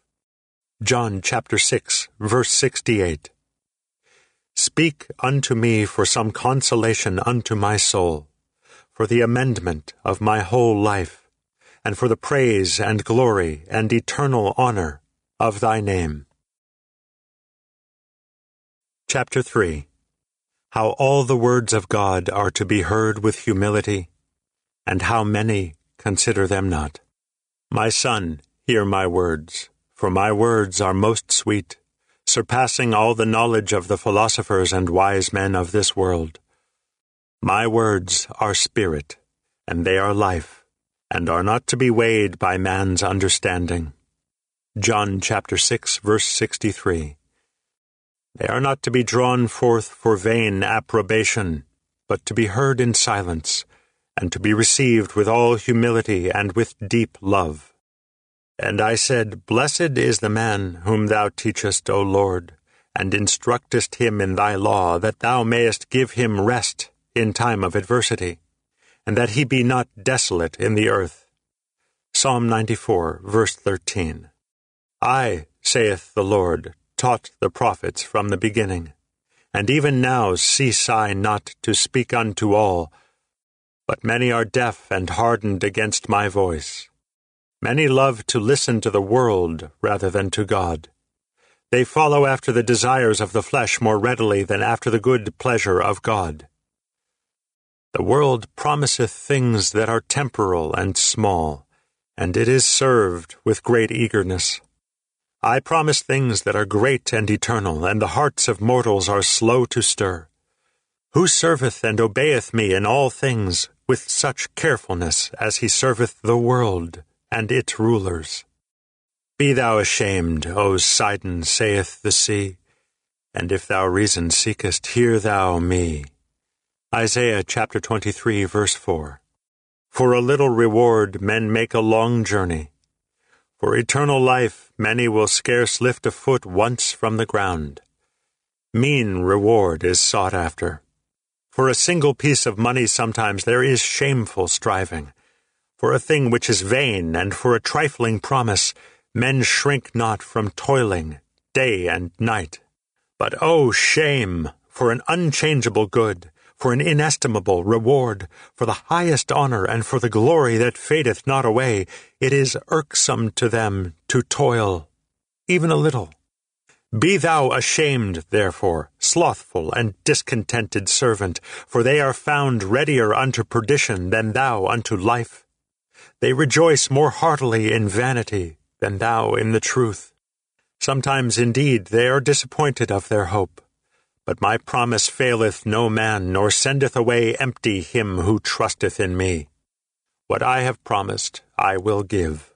John chapter 6, verse 68. Speak unto me for some consolation unto my soul, for the amendment of my whole life, and for the praise and glory and eternal honor of thy name. Chapter 3 How all the words of God are to be heard with humility, and how many consider them not. My son, hear my words, for my words are most sweet surpassing all the knowledge of the philosophers and wise men of this world. My words are spirit, and they are life, and are not to be weighed by man's understanding. John chapter 6 verse 63. They are not to be drawn forth for vain approbation, but to be heard in silence, and to be received with all humility and with deep love. And I said, Blessed is the man whom thou teachest, O Lord, and instructest him in thy law, that thou mayest give him rest in time of adversity, and that he be not desolate in the earth. Psalm 94, verse 13. I, saith the Lord, taught the prophets from the beginning, and even now cease I not to speak unto all, but many are deaf and hardened against my voice. Many love to listen to the world rather than to God. They follow after the desires of the flesh more readily than after the good pleasure of God. The world promiseth things that are temporal and small, and it is served with great eagerness. I promise things that are great and eternal, and the hearts of mortals are slow to stir. Who serveth and obeyeth me in all things with such carefulness as he serveth the world? and its rulers. Be thou ashamed, O Sidon, saith the sea, and if thou reason seekest, hear thou me. Isaiah chapter 23, verse 4. For a little reward men make a long journey. For eternal life many will scarce lift a foot once from the ground. Mean reward is sought after. For a single piece of money sometimes there is shameful striving for a thing which is vain, and for a trifling promise, men shrink not from toiling day and night. But oh, shame for an unchangeable good, for an inestimable reward, for the highest honor, and for the glory that fadeth not away. It is irksome to them to toil, even a little. Be thou ashamed, therefore, slothful and discontented servant, for they are found readier unto perdition than thou unto life. They rejoice more heartily in vanity than thou in the truth. Sometimes indeed they are disappointed of their hope. But my promise faileth no man, nor sendeth away empty him who trusteth in me. What I have promised, I will give.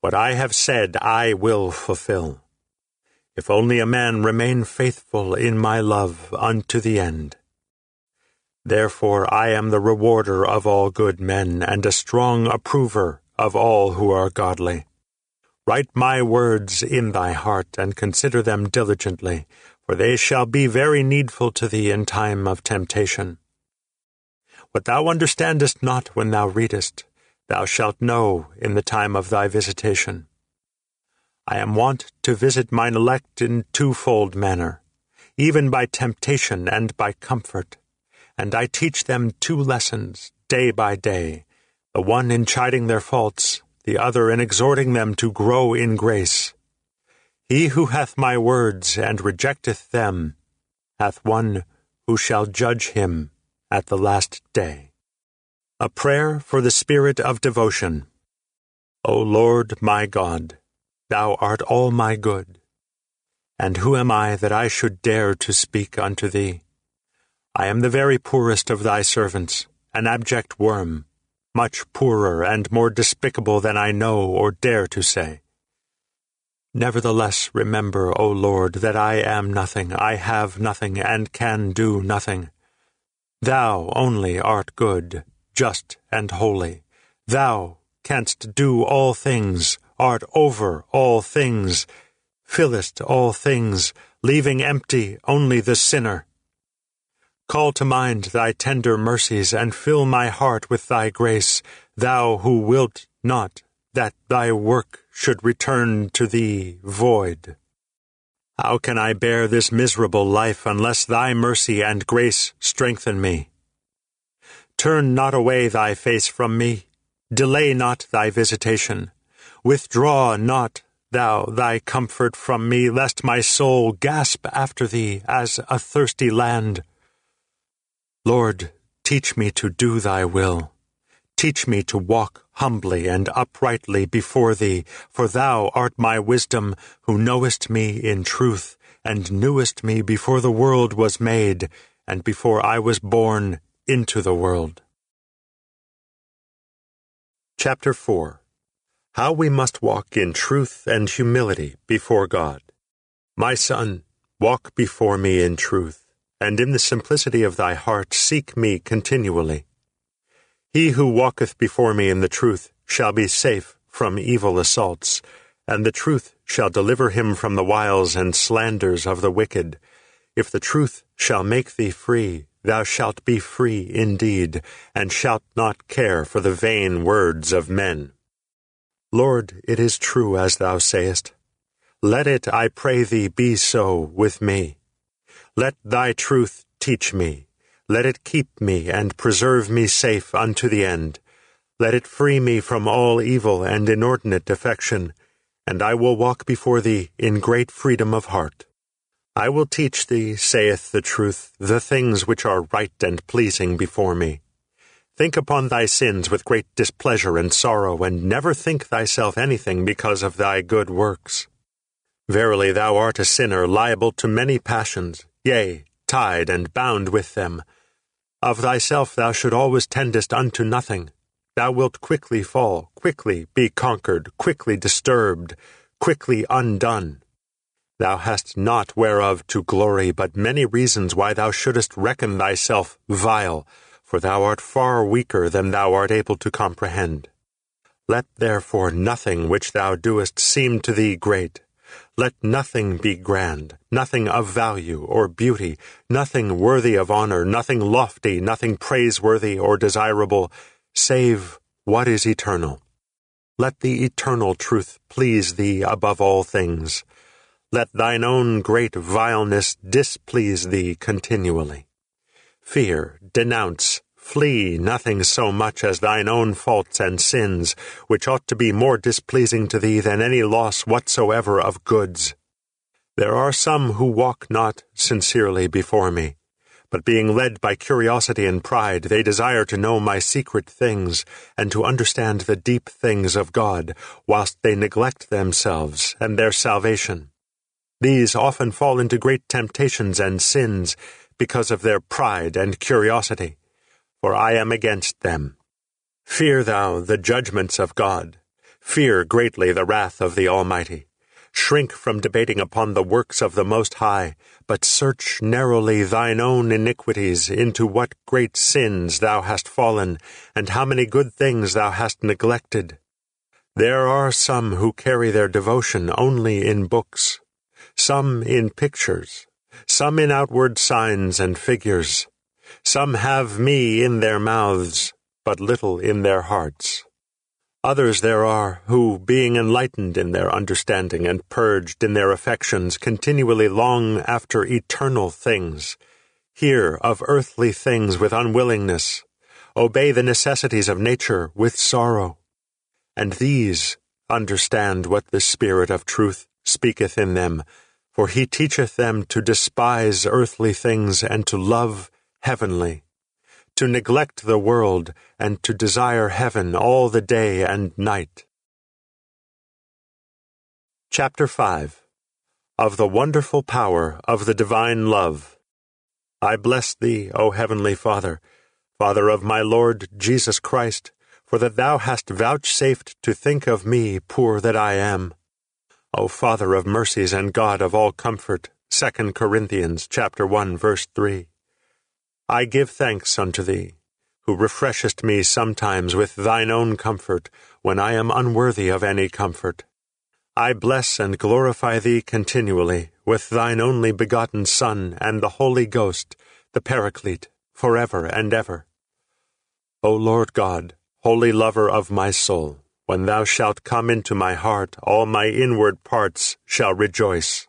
What I have said, I will fulfill. If only a man remain faithful in my love unto the end. Therefore I am the rewarder of all good men, and a strong approver of all who are godly. Write my words in thy heart, and consider them diligently, for they shall be very needful to thee in time of temptation. What thou understandest not when thou readest, thou shalt know in the time of thy visitation. I am wont to visit mine elect in twofold manner, even by temptation and by comfort and I teach them two lessons day by day, the one in chiding their faults, the other in exhorting them to grow in grace. He who hath my words and rejecteth them hath one who shall judge him at the last day. A prayer for the spirit of devotion. O Lord my God, thou art all my good. And who am I that I should dare to speak unto thee? I am the very poorest of thy servants, an abject worm, much poorer and more despicable than I know or dare to say. Nevertheless, remember, O Lord, that I am nothing, I have nothing, and can do nothing. Thou only art good, just, and holy. Thou canst do all things, art over all things, fillest all things, leaving empty only the sinner. Call to mind thy tender mercies, and fill my heart with thy grace, thou who wilt not that thy work should return to thee void. How can I bear this miserable life unless thy mercy and grace strengthen me? Turn not away thy face from me, delay not thy visitation, withdraw not thou thy comfort from me, lest my soul gasp after thee as a thirsty land. Lord, teach me to do thy will. Teach me to walk humbly and uprightly before thee, for thou art my wisdom, who knowest me in truth, and knewest me before the world was made, and before I was born into the world. Chapter 4 How we must walk in truth and humility before God. My son, walk before me in truth, and in the simplicity of thy heart seek me continually. He who walketh before me in the truth shall be safe from evil assaults, and the truth shall deliver him from the wiles and slanders of the wicked. If the truth shall make thee free, thou shalt be free indeed, and shalt not care for the vain words of men. Lord, it is true as thou sayest. Let it, I pray thee, be so with me. Let thy truth teach me, let it keep me and preserve me safe unto the end. Let it free me from all evil and inordinate affection, and I will walk before thee in great freedom of heart. I will teach thee, saith the truth, the things which are right and pleasing before me. Think upon thy sins with great displeasure and sorrow, and never think thyself anything because of thy good works. Verily thou art a sinner liable to many passions, yea, tied and bound with them. Of thyself thou should always tendest unto nothing. Thou wilt quickly fall, quickly be conquered, quickly disturbed, quickly undone. Thou hast not whereof to glory, but many reasons why thou shouldest reckon thyself vile, for thou art far weaker than thou art able to comprehend. Let therefore nothing which thou doest seem to thee great, let nothing be grand, nothing of value or beauty, nothing worthy of honor, nothing lofty, nothing praiseworthy or desirable, save what is eternal. Let the eternal truth please thee above all things. Let thine own great vileness displease thee continually. Fear, denounce, Flee nothing so much as thine own faults and sins, which ought to be more displeasing to thee than any loss whatsoever of goods. There are some who walk not sincerely before me, but being led by curiosity and pride, they desire to know my secret things, and to understand the deep things of God, whilst they neglect themselves and their salvation. These often fall into great temptations and sins because of their pride and curiosity for I am against them. Fear thou the judgments of God. Fear greatly the wrath of the Almighty. Shrink from debating upon the works of the Most High, but search narrowly thine own iniquities into what great sins thou hast fallen, and how many good things thou hast neglected. There are some who carry their devotion only in books, some in pictures, some in outward signs and figures, some have me in their mouths, but little in their hearts. Others there are who, being enlightened in their understanding and purged in their affections, continually long after eternal things, hear of earthly things with unwillingness, obey the necessities of nature with sorrow. and these understand what the Spirit of truth speaketh in them, for he teacheth them to despise earthly things and to love heavenly, to neglect the world and to desire heaven all the day and night. Chapter 5 Of the Wonderful Power of the Divine Love. I bless thee, O Heavenly Father, Father of my Lord Jesus Christ, for that thou hast vouchsafed to think of me, poor that I am. O Father of mercies and God of all comfort, 2 Corinthians chapter 1 verse 3. I give thanks unto thee, who refreshest me sometimes with thine own comfort, when I am unworthy of any comfort. I bless and glorify thee continually with thine only begotten Son and the Holy Ghost, the Paraclete, for ever and ever. O Lord God, holy lover of my soul, when thou shalt come into my heart, all my inward parts shall rejoice.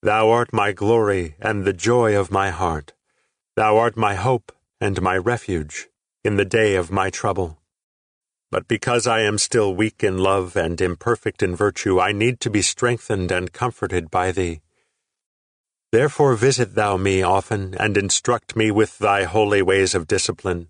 Thou art my glory and the joy of my heart. Thou art my hope and my refuge in the day of my trouble. But because I am still weak in love and imperfect in virtue, I need to be strengthened and comforted by thee. Therefore visit thou me often, and instruct me with thy holy ways of discipline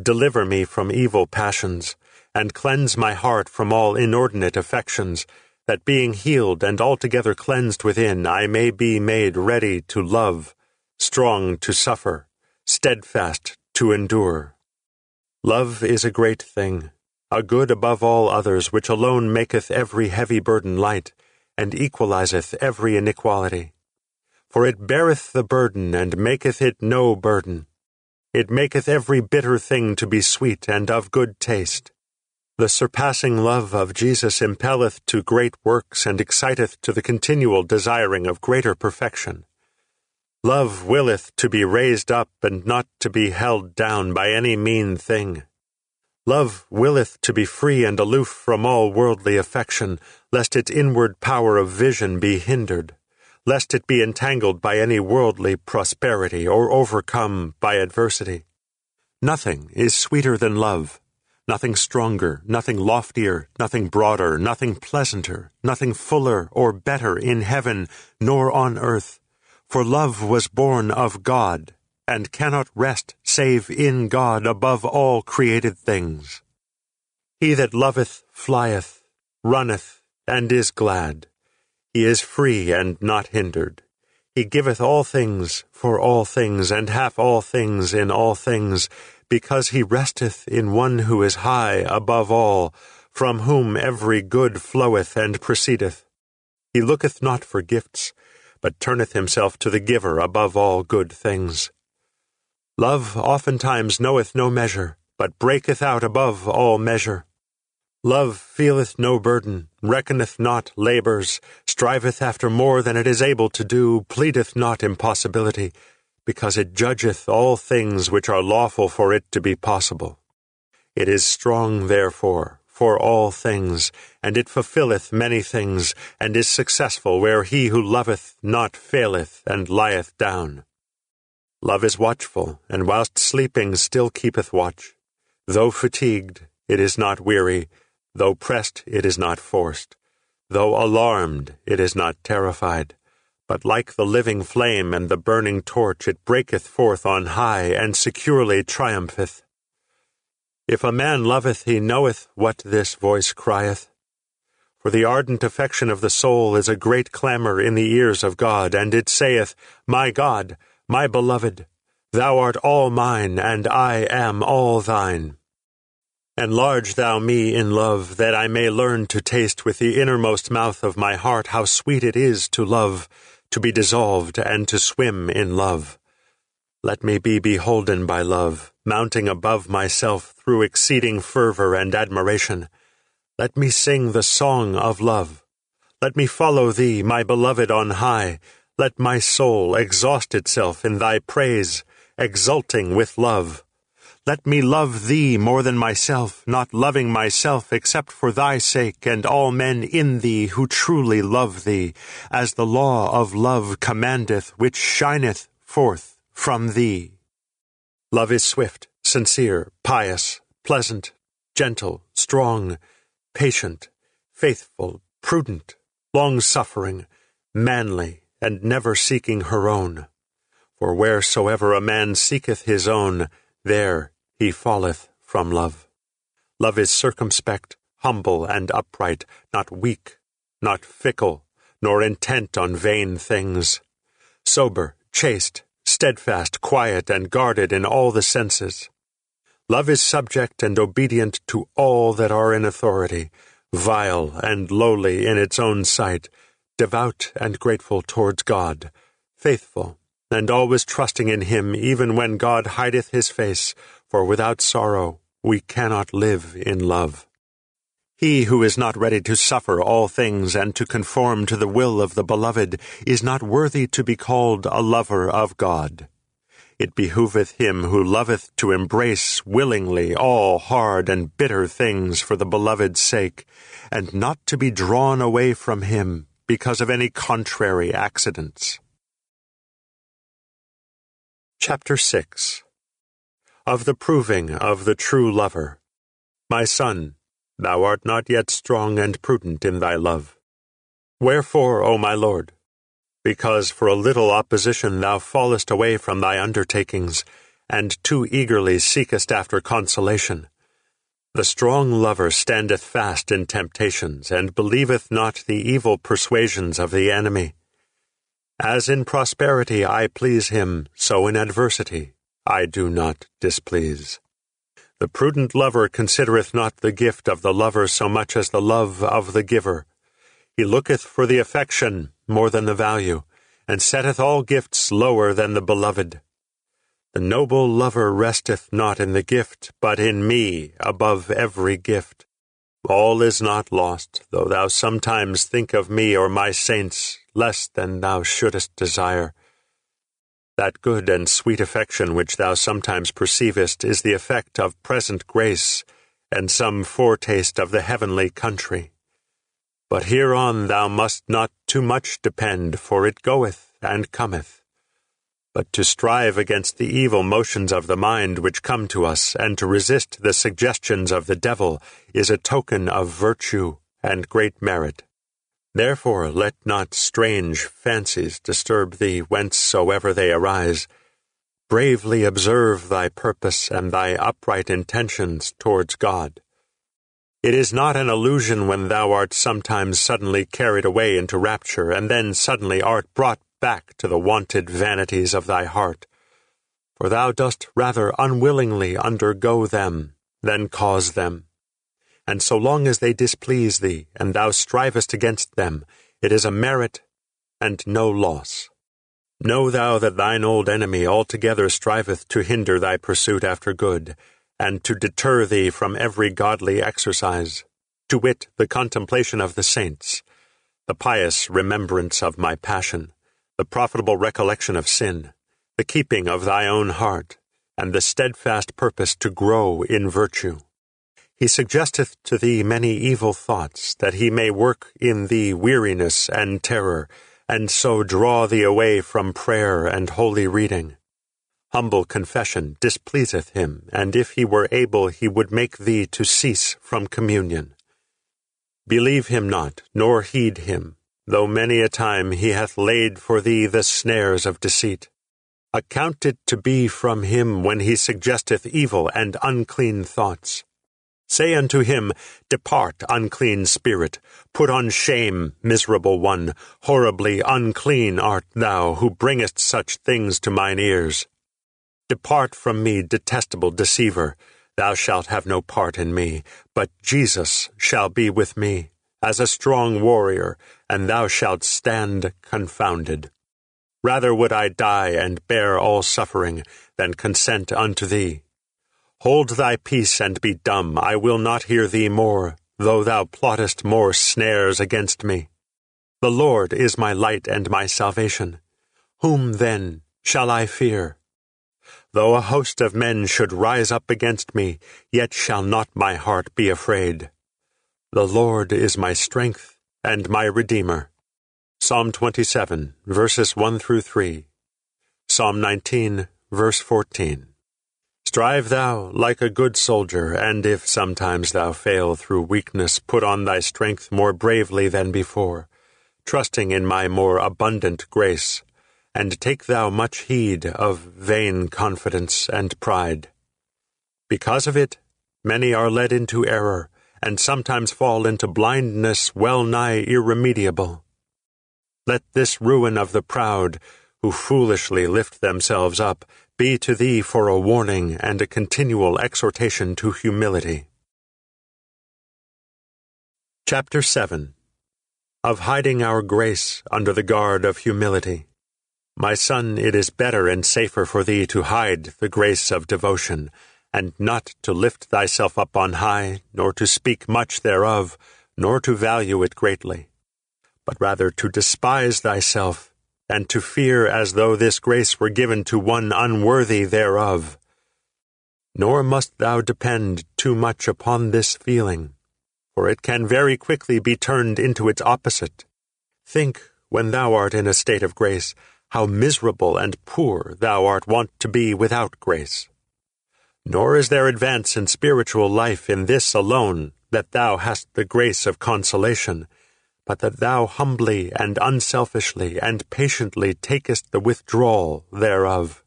Deliver me from evil passions, and cleanse my heart from all inordinate affections, that being healed and altogether cleansed within, I may be made ready to love, strong to suffer, steadfast to endure. Love is a great thing, a good above all others, which alone maketh every heavy burden light, and equalizeth every inequality. For it beareth the burden, and maketh it no burden. It maketh every bitter thing to be sweet and of good taste. The surpassing love of Jesus impelleth to great works and exciteth to the continual desiring of greater perfection. Love willeth to be raised up and not to be held down by any mean thing. Love willeth to be free and aloof from all worldly affection, lest its inward power of vision be hindered lest it be entangled by any worldly prosperity or overcome by adversity. Nothing is sweeter than love, nothing stronger, nothing loftier, nothing broader, nothing pleasanter, nothing fuller or better in heaven nor on earth. For love was born of God, and cannot rest save in God above all created things. He that loveth flieth, runneth, and is glad. He is free and not hindered. He giveth all things for all things, and hath all things in all things, because he resteth in one who is high above all, from whom every good floweth and proceedeth. He looketh not for gifts, but turneth himself to the giver above all good things. Love oftentimes knoweth no measure, but breaketh out above all measure. Love feeleth no burden, reckoneth not labors, striveth after more than it is able to do, pleadeth not impossibility, because it judgeth all things which are lawful for it to be possible. It is strong, therefore, for all things, and it fulfilleth many things, and is successful where he who loveth not faileth and lieth down. Love is watchful, and whilst sleeping still keepeth watch. Though fatigued, it is not weary, Though pressed, it is not forced. Though alarmed, it is not terrified. But like the living flame and the burning torch, it breaketh forth on high, and securely triumpheth. If a man loveth, he knoweth what this voice crieth. For the ardent affection of the soul is a great clamour in the ears of God, and it saith, My God, my beloved, thou art all mine, and I am all thine. Enlarge thou me in love, that I may learn to taste with the innermost mouth of my heart how sweet it is to love, to be dissolved, and to swim in love. Let me be beholden by love, mounting above myself through exceeding fervour and admiration. Let me sing the song of love. Let me follow thee, my beloved on high. Let my soul exhaust itself in thy praise, exulting with love. Let me love thee more than myself, not loving myself except for thy sake and all men in thee who truly love thee, as the law of love commandeth, which shineth forth from thee. Love is swift, sincere, pious, pleasant, gentle, strong, patient, faithful, prudent, long-suffering, manly, and never seeking her own. For wheresoever a man seeketh his own, there he falleth from love. Love is circumspect, humble, and upright, not weak, not fickle, nor intent on vain things. Sober, chaste, steadfast, quiet, and guarded in all the senses. Love is subject and obedient to all that are in authority, vile and lowly in its own sight, devout and grateful towards God, faithful, and always trusting in him even when God hideth his face, for without sorrow we cannot live in love. He who is not ready to suffer all things and to conform to the will of the beloved is not worthy to be called a lover of God. It behoveth him who loveth to embrace willingly all hard and bitter things for the beloved's sake, and not to be drawn away from him because of any contrary accidents. Chapter 6 Of the Proving of the True Lover My son, thou art not yet strong and prudent in thy love. Wherefore, O my lord, because for a little opposition thou fallest away from thy undertakings, and too eagerly seekest after consolation. The strong lover standeth fast in temptations, and believeth not the evil persuasions of the enemy. As in prosperity I please him, so in adversity I do not displease. The prudent lover considereth not the gift of the lover so much as the love of the giver. He looketh for the affection more than the value, and setteth all gifts lower than the beloved. The noble lover resteth not in the gift, but in me above every gift. All is not lost, though thou sometimes think of me or my saints less than thou shouldest desire. That good and sweet affection which thou sometimes perceivest is the effect of present grace, and some foretaste of the heavenly country. But hereon thou must not too much depend, for it goeth and cometh. But to strive against the evil motions of the mind which come to us, and to resist the suggestions of the devil, is a token of virtue and great merit. Therefore let not strange fancies disturb thee whencesoever they arise. Bravely observe thy purpose and thy upright intentions towards God. It is not an illusion when thou art sometimes suddenly carried away into rapture, and then suddenly art brought back to the wonted vanities of thy heart. For thou dost rather unwillingly undergo them than cause them. And so long as they displease thee, and thou strivest against them, it is a merit and no loss. Know thou that thine old enemy altogether striveth to hinder thy pursuit after good, and to deter thee from every godly exercise, to wit, the contemplation of the saints, the pious remembrance of my passion, the profitable recollection of sin, the keeping of thy own heart, and the steadfast purpose to grow in virtue. He suggesteth to thee many evil thoughts, that he may work in thee weariness and terror, and so draw thee away from prayer and holy reading. Humble confession displeaseth him, and if he were able, he would make thee to cease from communion. Believe him not, nor heed him, though many a time he hath laid for thee the snares of deceit. Account it to be from him when he suggesteth evil and unclean thoughts. Say unto him, Depart, unclean spirit, put on shame, miserable one, horribly unclean art thou, who bringest such things to mine ears. Depart from me, detestable deceiver. Thou shalt have no part in me, but Jesus shall be with me, as a strong warrior, and thou shalt stand confounded. Rather would I die and bear all suffering than consent unto thee. Hold thy peace and be dumb, I will not hear thee more, though thou plottest more snares against me. The Lord is my light and my salvation. Whom then shall I fear? Though a host of men should rise up against me, yet shall not my heart be afraid. The Lord is my strength and my Redeemer. Psalm 27, verses 1 through 3. Psalm 19, verse 14. Strive thou like a good soldier, and if sometimes thou fail through weakness, put on thy strength more bravely than before, trusting in my more abundant grace, and take thou much heed of vain confidence and pride. Because of it, many are led into error, and sometimes fall into blindness well nigh irremediable. Let this ruin of the proud, who foolishly lift themselves up, be to thee for a warning and a continual exhortation to humility. Chapter 7 Of hiding our grace under the guard of humility. My son, it is better and safer for thee to hide the grace of devotion, and not to lift thyself up on high, nor to speak much thereof, nor to value it greatly, but rather to despise thyself and to fear as though this grace were given to one unworthy thereof. Nor must thou depend too much upon this feeling, for it can very quickly be turned into its opposite. Think, when thou art in a state of grace, how miserable and poor thou art wont to be without grace. Nor is there advance in spiritual life in this alone, that thou hast the grace of consolation, but that thou humbly and unselfishly and patiently takest the withdrawal thereof,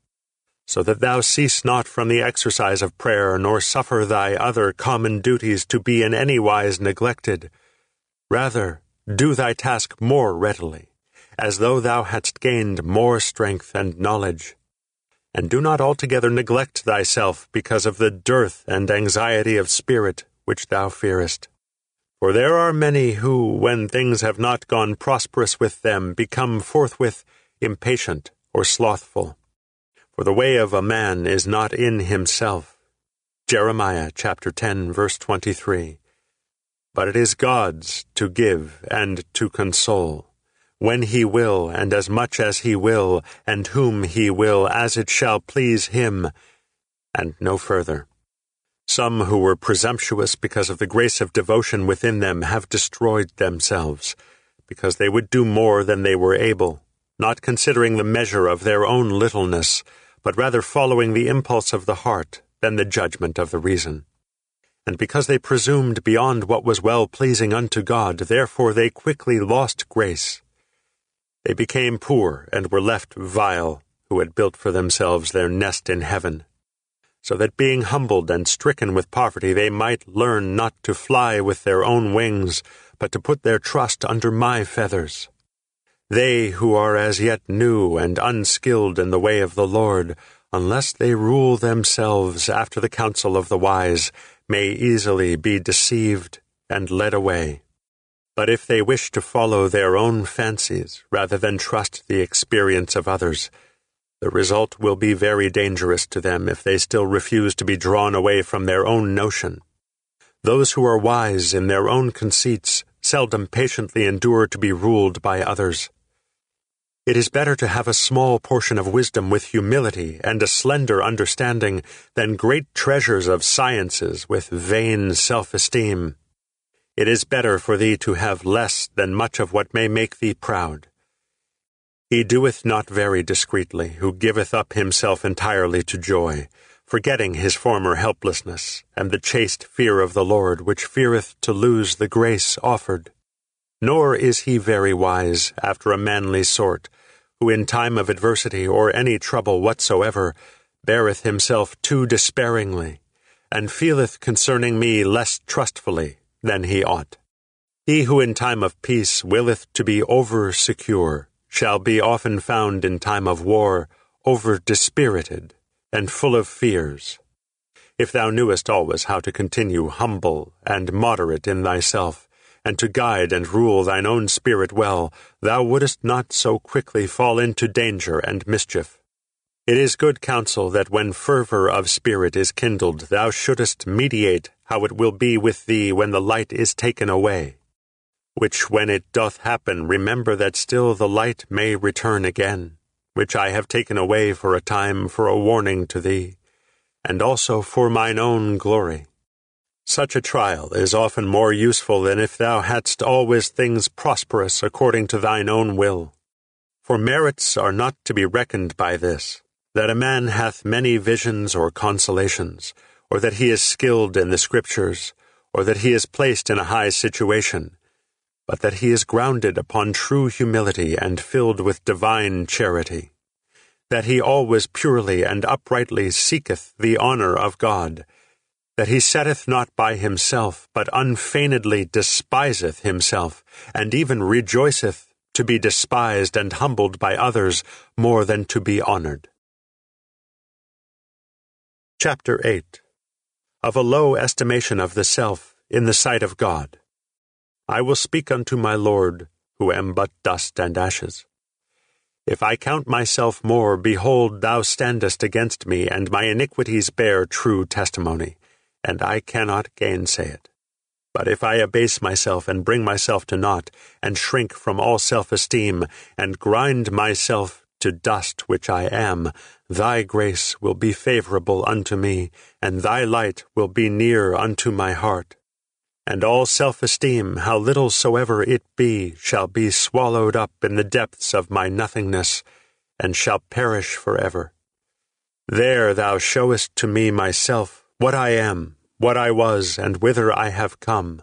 so that thou cease not from the exercise of prayer, nor suffer thy other common duties to be in any wise neglected. Rather, do thy task more readily, as though thou hadst gained more strength and knowledge. And do not altogether neglect thyself because of the dearth and anxiety of spirit which thou fearest. For there are many who, when things have not gone prosperous with them, become forthwith impatient or slothful. For the way of a man is not in himself. Jeremiah chapter 10 verse 23. But it is God's to give and to console, when he will, and as much as he will, and whom he will, as it shall please him, and no further. Some who were presumptuous because of the grace of devotion within them have destroyed themselves, because they would do more than they were able, not considering the measure of their own littleness, but rather following the impulse of the heart than the judgment of the reason. And because they presumed beyond what was well pleasing unto God, therefore they quickly lost grace. They became poor and were left vile, who had built for themselves their nest in heaven so that being humbled and stricken with poverty, they might learn not to fly with their own wings, but to put their trust under my feathers. They who are as yet new and unskilled in the way of the Lord, unless they rule themselves after the counsel of the wise, may easily be deceived and led away. But if they wish to follow their own fancies rather than trust the experience of others, the result will be very dangerous to them if they still refuse to be drawn away from their own notion. Those who are wise in their own conceits seldom patiently endure to be ruled by others. It is better to have a small portion of wisdom with humility and a slender understanding than great treasures of sciences with vain self esteem. It is better for thee to have less than much of what may make thee proud. He doeth not very discreetly, who giveth up himself entirely to joy, forgetting his former helplessness, and the chaste fear of the Lord, which feareth to lose the grace offered. Nor is he very wise, after a manly sort, who in time of adversity or any trouble whatsoever beareth himself too despairingly, and feeleth concerning me less trustfully than he ought. He who in time of peace willeth to be over secure, shall be often found in time of war over dispirited and full of fears. If thou knewest always how to continue humble and moderate in thyself, and to guide and rule thine own spirit well, thou wouldest not so quickly fall into danger and mischief. It is good counsel that when fervor of spirit is kindled, thou shouldest mediate how it will be with thee when the light is taken away which when it doth happen, remember that still the light may return again, which I have taken away for a time for a warning to thee, and also for mine own glory. Such a trial is often more useful than if thou hadst always things prosperous according to thine own will. For merits are not to be reckoned by this, that a man hath many visions or consolations, or that he is skilled in the Scriptures, or that he is placed in a high situation, but that he is grounded upon true humility and filled with divine charity, that he always purely and uprightly seeketh the honour of God, that he setteth not by himself, but unfeignedly despiseth himself, and even rejoiceth to be despised and humbled by others more than to be honoured. Chapter 8 Of a low estimation of the self in the sight of God. I will speak unto my Lord, who am but dust and ashes. If I count myself more, behold, thou standest against me, and my iniquities bear true testimony, and I cannot gainsay it. But if I abase myself and bring myself to naught, and shrink from all self esteem, and grind myself to dust which I am, thy grace will be favorable unto me, and thy light will be near unto my heart. And all self esteem, how little soever it be, shall be swallowed up in the depths of my nothingness, and shall perish for ever. There thou showest to me myself, what I am, what I was, and whither I have come.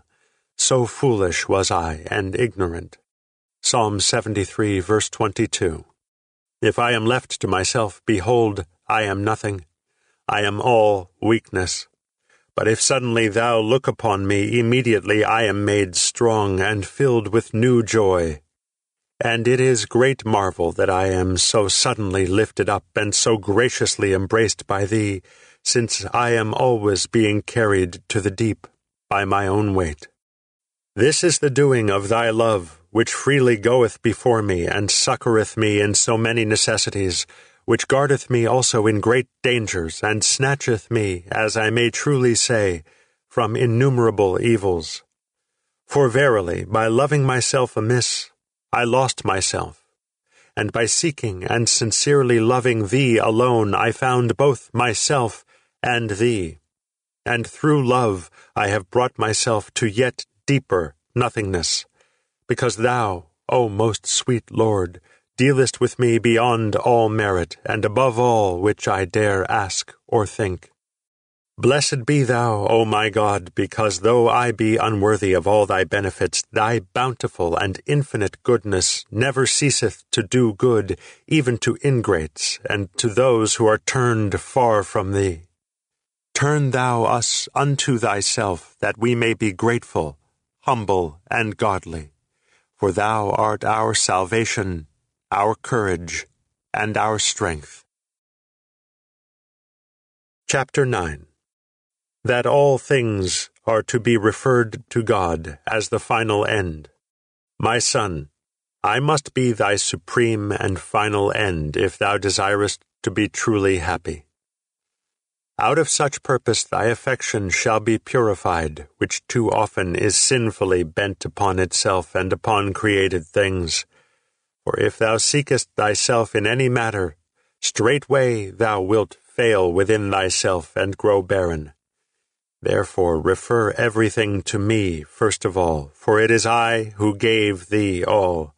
So foolish was I and ignorant. Psalm 73, verse 22. If I am left to myself, behold, I am nothing. I am all weakness. But if suddenly thou look upon me, immediately I am made strong and filled with new joy. And it is great marvel that I am so suddenly lifted up and so graciously embraced by thee, since I am always being carried to the deep by my own weight. This is the doing of thy love, which freely goeth before me, and succoureth me in so many necessities, which guardeth me also in great dangers, and snatcheth me, as I may truly say, from innumerable evils. For verily, by loving myself amiss, I lost myself and by seeking and sincerely loving Thee alone, I found both myself and Thee. And through love I have brought myself to yet deeper nothingness, because Thou, O most sweet Lord, dealest with me beyond all merit, and above all which I dare ask or think. Blessed be thou, O my God, because though I be unworthy of all thy benefits, thy bountiful and infinite goodness never ceaseth to do good even to ingrates and to those who are turned far from thee. Turn thou us unto thyself, that we may be grateful, humble, and godly. For thou art our salvation, our courage, and our strength. Chapter 9 That all things are to be referred to God as the final end. My son, I must be thy supreme and final end if thou desirest to be truly happy. Out of such purpose thy affection shall be purified, which too often is sinfully bent upon itself and upon created things. For if thou seekest thyself in any matter, straightway thou wilt fail within thyself and grow barren. Therefore refer everything to me first of all, for it is I who gave thee all.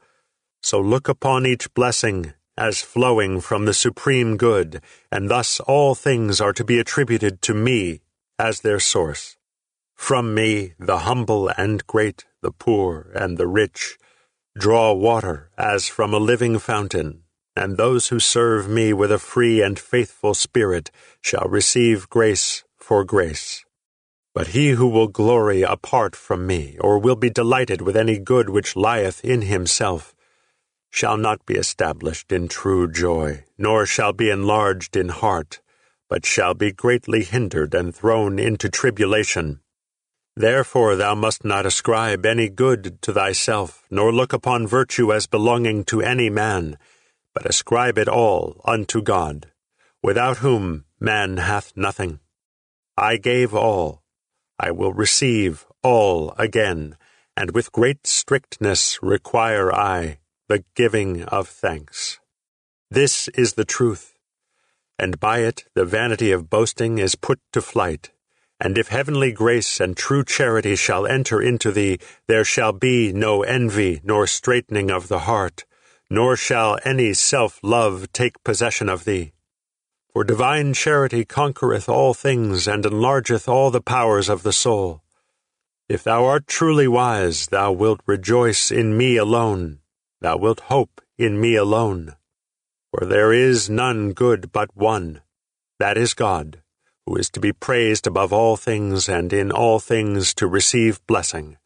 So look upon each blessing as flowing from the supreme good, and thus all things are to be attributed to me as their source. From me, the humble and great, the poor and the rich, draw water as from a living fountain, and those who serve me with a free and faithful spirit shall receive grace for grace. But he who will glory apart from me, or will be delighted with any good which lieth in himself, shall not be established in true joy, nor shall be enlarged in heart, but shall be greatly hindered and thrown into tribulation. Therefore thou must not ascribe any good to thyself, nor look upon virtue as belonging to any man, but ascribe it all unto God, without whom man hath nothing. I gave all, I will receive all again, and with great strictness require I the giving of thanks. This is the truth, and by it the vanity of boasting is put to flight. And if heavenly grace and true charity shall enter into thee, there shall be no envy nor straightening of the heart, nor shall any self love take possession of thee. For divine charity conquereth all things, and enlargeth all the powers of the soul. If thou art truly wise, thou wilt rejoice in me alone, thou wilt hope in me alone. For there is none good but one, that is God, who is to be praised above all things, and in all things to receive blessing.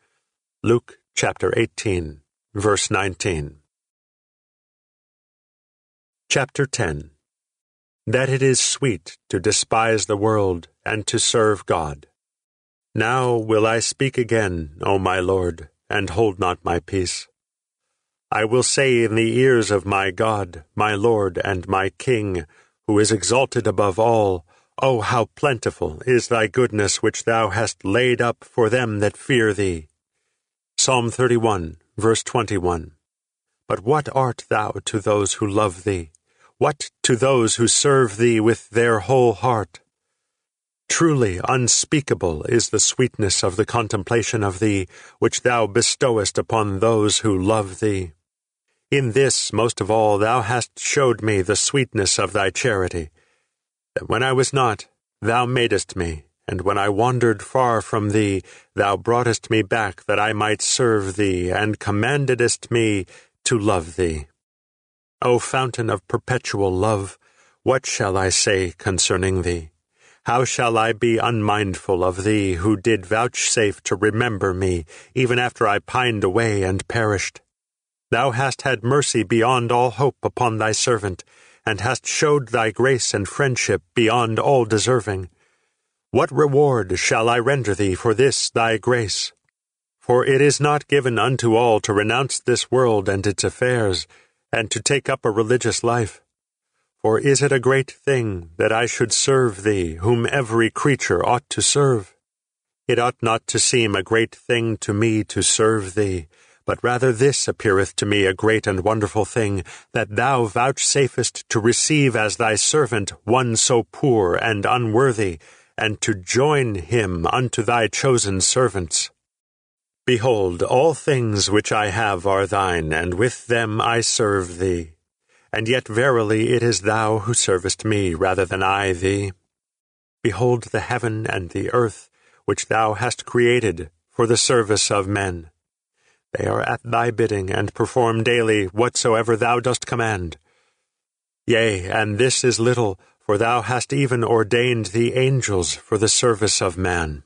Luke chapter 18, verse 19. Chapter 10 That it is sweet to despise the world and to serve God. Now will I speak again, O my Lord, and hold not my peace. I will say in the ears of my God, my Lord, and my King, who is exalted above all, O how plentiful is thy goodness which thou hast laid up for them that fear thee. Psalm 31, verse 21. But what art thou to those who love thee? What to those who serve thee with their whole heart? Truly unspeakable is the sweetness of the contemplation of thee, which thou bestowest upon those who love thee. In this, most of all, thou hast showed me the sweetness of thy charity, that when I was not, thou madest me, and when I wandered far from thee, thou broughtest me back that I might serve thee, and commandedest me to love thee. O fountain of perpetual love, what shall I say concerning thee? How shall I be unmindful of thee, who did vouchsafe to remember me, even after I pined away and perished? Thou hast had mercy beyond all hope upon thy servant, and hast showed thy grace and friendship beyond all deserving. What reward shall I render thee for this thy grace? For it is not given unto all to renounce this world and its affairs, and to take up a religious life. For is it a great thing that I should serve thee, whom every creature ought to serve? It ought not to seem a great thing to me to serve thee, but rather this appeareth to me a great and wonderful thing, that thou vouchsafest to receive as thy servant one so poor and unworthy, and to join him unto thy chosen servants. Behold, all things which I have are thine, and with them I serve thee. And yet verily it is thou who servest me rather than I thee. Behold the heaven and the earth, which thou hast created for the service of men. They are at thy bidding, and perform daily whatsoever thou dost command. Yea, and this is little, for thou hast even ordained the angels for the service of man.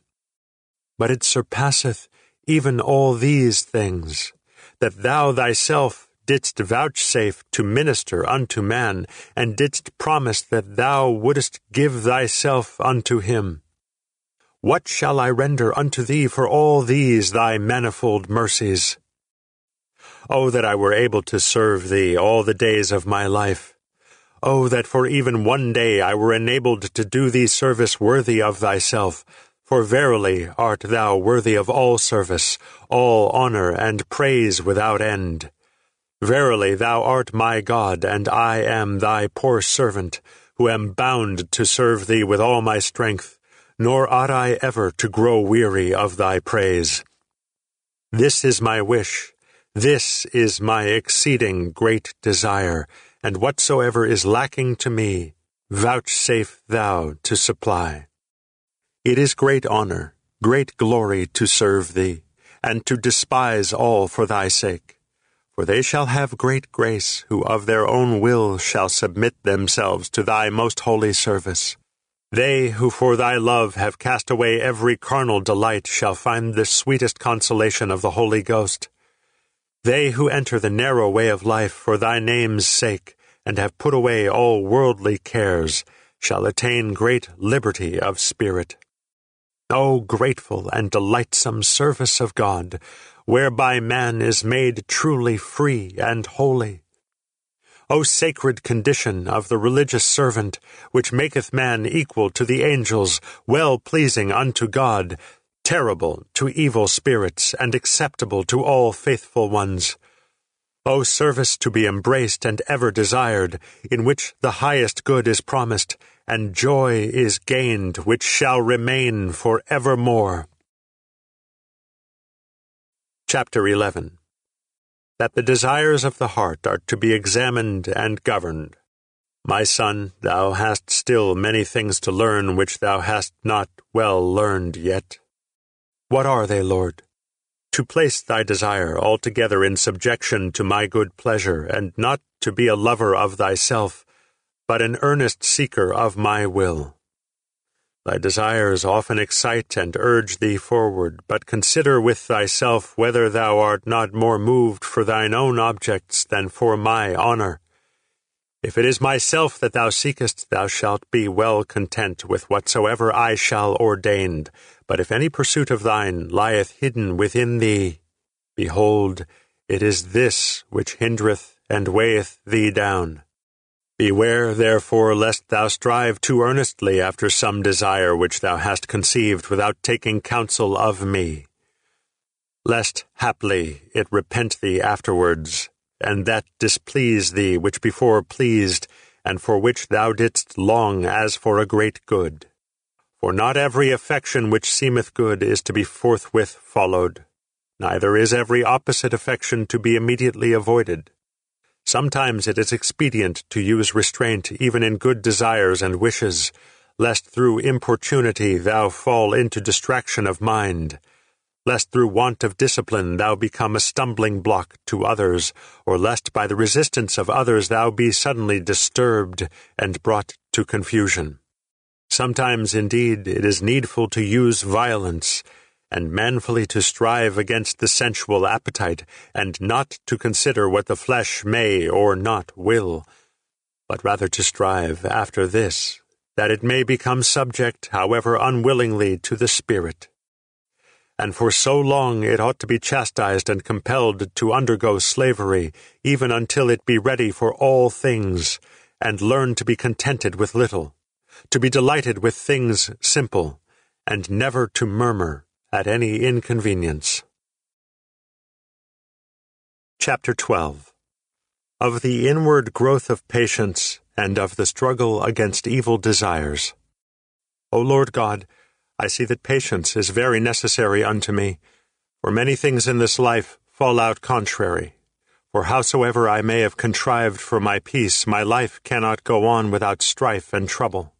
But it surpasseth even all these things, that thou thyself didst vouchsafe to minister unto man, and didst promise that thou wouldst give thyself unto him. What shall I render unto thee for all these thy manifold mercies? O that I were able to serve thee all the days of my life. O that for even one day I were enabled to do thee service worthy of thyself, for verily art thou worthy of all service, all honour and praise without end. Verily thou art my God, and I am thy poor servant, who am bound to serve thee with all my strength, nor ought I ever to grow weary of thy praise. This is my wish, this is my exceeding great desire, and whatsoever is lacking to me, vouchsafe thou to supply. It is great honor, great glory to serve thee, and to despise all for thy sake. For they shall have great grace, who of their own will shall submit themselves to thy most holy service. They who for thy love have cast away every carnal delight shall find the sweetest consolation of the Holy Ghost. They who enter the narrow way of life for thy name's sake, and have put away all worldly cares, shall attain great liberty of spirit. O grateful and delightsome service of God, whereby man is made truly free and holy. O sacred condition of the religious servant, which maketh man equal to the angels, well pleasing unto God, terrible to evil spirits, and acceptable to all faithful ones. O service to be embraced and ever desired, in which the highest good is promised, and joy is gained which shall remain for evermore. Chapter 11 That the desires of the heart are to be examined and governed. My son, thou hast still many things to learn which thou hast not well learned yet. What are they, Lord? To place thy desire altogether in subjection to my good pleasure, and not to be a lover of thyself, but an earnest seeker of my will. Thy desires often excite and urge thee forward, but consider with thyself whether thou art not more moved for thine own objects than for my honour. If it is myself that thou seekest, thou shalt be well content with whatsoever I shall ordain. But if any pursuit of thine lieth hidden within thee, behold, it is this which hindereth and weigheth thee down. Beware, therefore, lest thou strive too earnestly after some desire which thou hast conceived without taking counsel of me, lest haply it repent thee afterwards and that displease thee which before pleased, and for which thou didst long as for a great good. For not every affection which seemeth good is to be forthwith followed, neither is every opposite affection to be immediately avoided. Sometimes it is expedient to use restraint even in good desires and wishes, lest through importunity thou fall into distraction of mind, lest through want of discipline thou become a stumbling block to others, or lest by the resistance of others thou be suddenly disturbed and brought to confusion. Sometimes, indeed, it is needful to use violence, and manfully to strive against the sensual appetite, and not to consider what the flesh may or not will, but rather to strive after this, that it may become subject, however unwillingly, to the Spirit. And for so long it ought to be chastised and compelled to undergo slavery, even until it be ready for all things, and learn to be contented with little, to be delighted with things simple, and never to murmur at any inconvenience. Chapter 12 Of the inward growth of patience, and of the struggle against evil desires. O Lord God, I see that patience is very necessary unto me, for many things in this life fall out contrary. For howsoever I may have contrived for my peace, my life cannot go on without strife and trouble.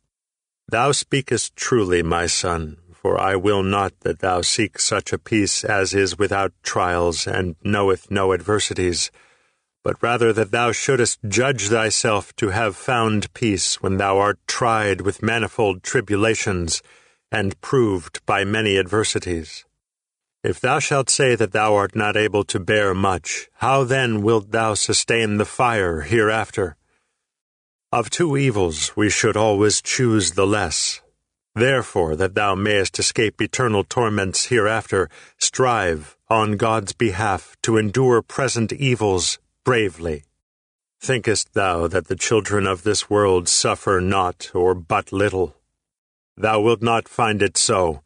Thou speakest truly, my son, for I will not that thou seek such a peace as is without trials and knoweth no adversities, but rather that thou shouldest judge thyself to have found peace when thou art tried with manifold tribulations, and proved by many adversities. If thou shalt say that thou art not able to bear much, how then wilt thou sustain the fire hereafter? Of two evils we should always choose the less. Therefore, that thou mayest escape eternal torments hereafter, strive, on God's behalf, to endure present evils bravely. Thinkest thou that the children of this world suffer not or but little? Thou wilt not find it so,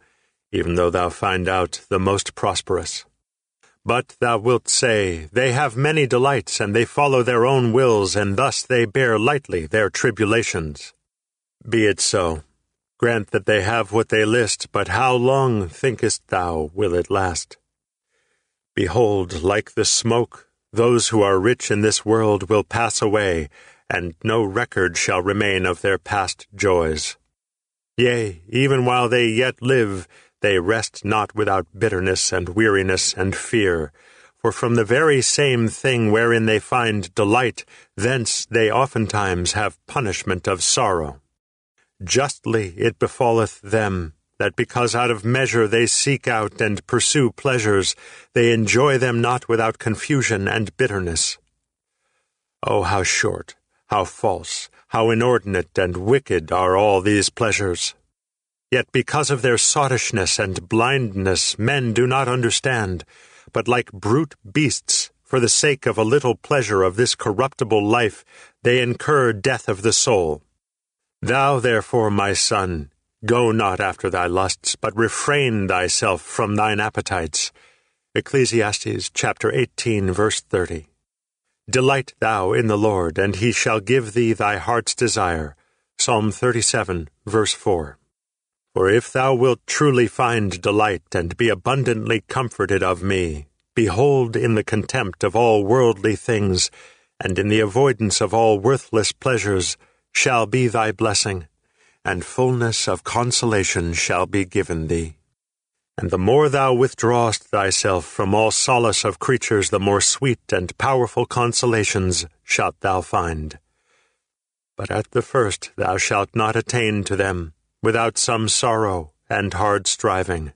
even though thou find out the most prosperous. But thou wilt say, They have many delights, and they follow their own wills, and thus they bear lightly their tribulations. Be it so. Grant that they have what they list, but how long, thinkest thou, will it last? Behold, like the smoke, those who are rich in this world will pass away, and no record shall remain of their past joys. Yea, even while they yet live, they rest not without bitterness and weariness and fear. For from the very same thing wherein they find delight, thence they oftentimes have punishment of sorrow. Justly it befalleth them, that because out of measure they seek out and pursue pleasures, they enjoy them not without confusion and bitterness. Oh, how short, how false, how inordinate and wicked are all these pleasures. Yet because of their sottishness and blindness, men do not understand, but like brute beasts, for the sake of a little pleasure of this corruptible life, they incur death of the soul. Thou, therefore, my son, go not after thy lusts, but refrain thyself from thine appetites. Ecclesiastes chapter 18, verse 30. Delight thou in the Lord, and he shall give thee thy heart's desire. Psalm 37, verse 4. For if thou wilt truly find delight and be abundantly comforted of me, behold, in the contempt of all worldly things, and in the avoidance of all worthless pleasures, shall be thy blessing, and fullness of consolation shall be given thee. And the more thou withdrawest thyself from all solace of creatures, the more sweet and powerful consolations shalt thou find. But at the first thou shalt not attain to them, without some sorrow and hard striving.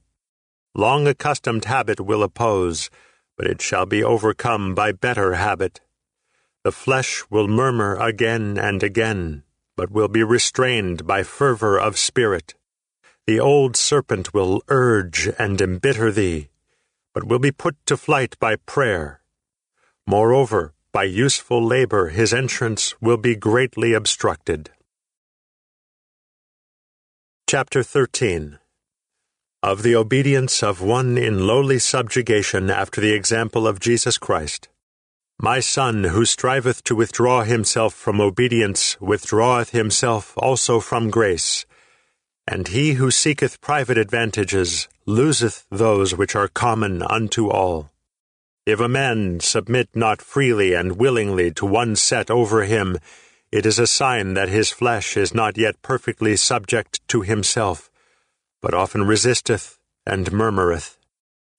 Long accustomed habit will oppose, but it shall be overcome by better habit. The flesh will murmur again and again, but will be restrained by fervor of spirit. The old serpent will urge and embitter thee, but will be put to flight by prayer. Moreover, by useful labor his entrance will be greatly obstructed. Chapter 13 of the obedience of one in lowly subjugation after the example of Jesus Christ. My son, who striveth to withdraw himself from obedience, withdraweth himself also from grace. And he who seeketh private advantages loseth those which are common unto all. If a man submit not freely and willingly to one set over him, it is a sign that his flesh is not yet perfectly subject to himself but often resisteth and murmureth.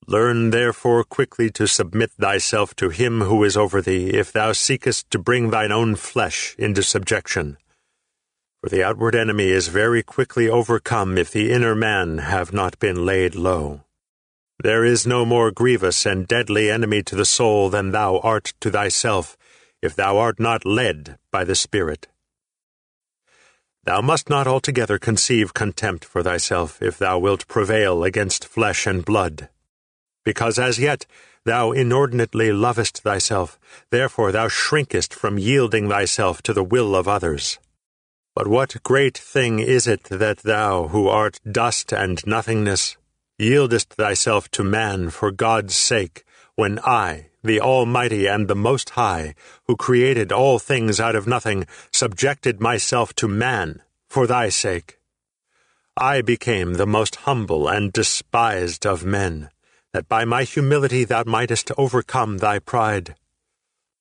Learn therefore quickly to submit thyself to him who is over thee, if thou seekest to bring thine own flesh into subjection. For the outward enemy is very quickly overcome if the inner man have not been laid low. There is no more grievous and deadly enemy to the soul than thou art to thyself, if thou art not led by the Spirit. Thou must not altogether conceive contempt for thyself, if thou wilt prevail against flesh and blood. Because as yet thou inordinately lovest thyself, therefore thou shrinkest from yielding thyself to the will of others. But what great thing is it that thou, who art dust and nothingness, yieldest thyself to man for God's sake, when I, the Almighty and the Most High, who created all things out of nothing, subjected myself to man for thy sake. I became the most humble and despised of men, that by my humility thou mightest overcome thy pride.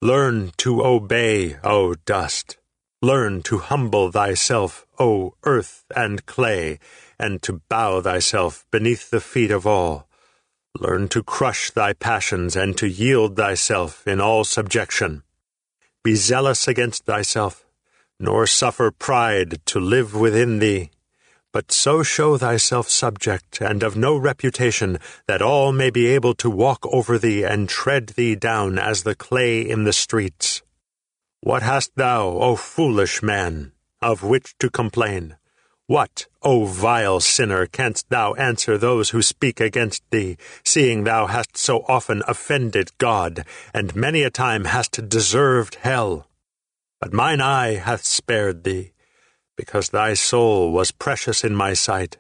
Learn to obey, O dust. Learn to humble thyself, O earth and clay, and to bow thyself beneath the feet of all Learn to crush thy passions and to yield thyself in all subjection. Be zealous against thyself, nor suffer pride to live within thee, but so show thyself subject and of no reputation, that all may be able to walk over thee and tread thee down as the clay in the streets. What hast thou, O foolish man, of which to complain? What, O vile sinner, canst thou answer those who speak against thee, seeing thou hast so often offended God, and many a time hast deserved hell? But mine eye hath spared thee, because thy soul was precious in my sight,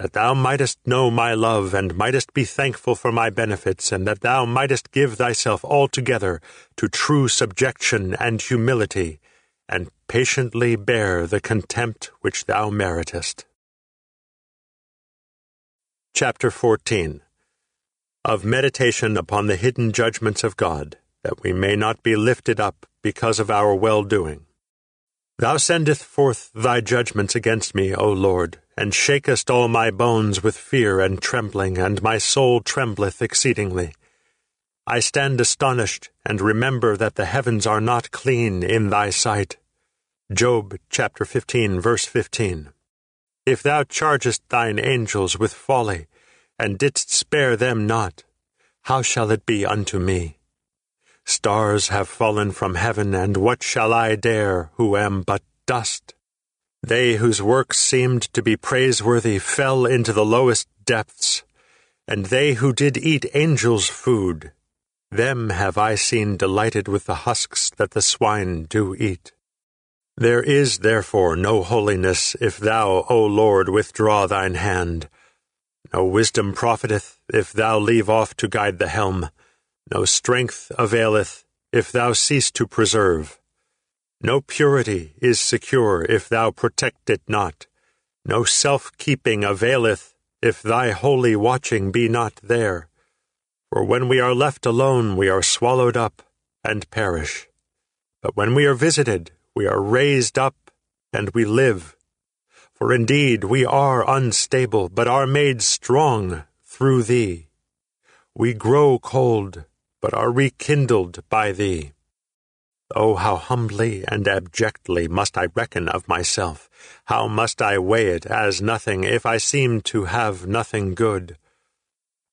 that thou mightest know my love, and mightest be thankful for my benefits, and that thou mightest give thyself altogether to true subjection and humility, and patiently bear the contempt which thou meritest. Chapter 14 Of Meditation upon the Hidden Judgments of God, that we may not be lifted up because of our well doing. Thou sendest forth thy judgments against me, O Lord, and shakest all my bones with fear and trembling, and my soul trembleth exceedingly. I stand astonished, and remember that the heavens are not clean in thy sight. Job chapter 15, verse 15. If thou chargest thine angels with folly, and didst spare them not, how shall it be unto me? Stars have fallen from heaven, and what shall I dare, who am but dust? They whose works seemed to be praiseworthy fell into the lowest depths, and they who did eat angels' food, them have I seen delighted with the husks that the swine do eat. There is therefore no holiness if thou, O Lord, withdraw thine hand. No wisdom profiteth if thou leave off to guide the helm. No strength availeth if thou cease to preserve. No purity is secure if thou protect it not. No self keeping availeth if thy holy watching be not there. For when we are left alone, we are swallowed up and perish. But when we are visited, we are raised up and we live. For indeed we are unstable, but are made strong through thee. We grow cold, but are rekindled by thee. Oh, how humbly and abjectly must I reckon of myself! How must I weigh it as nothing if I seem to have nothing good!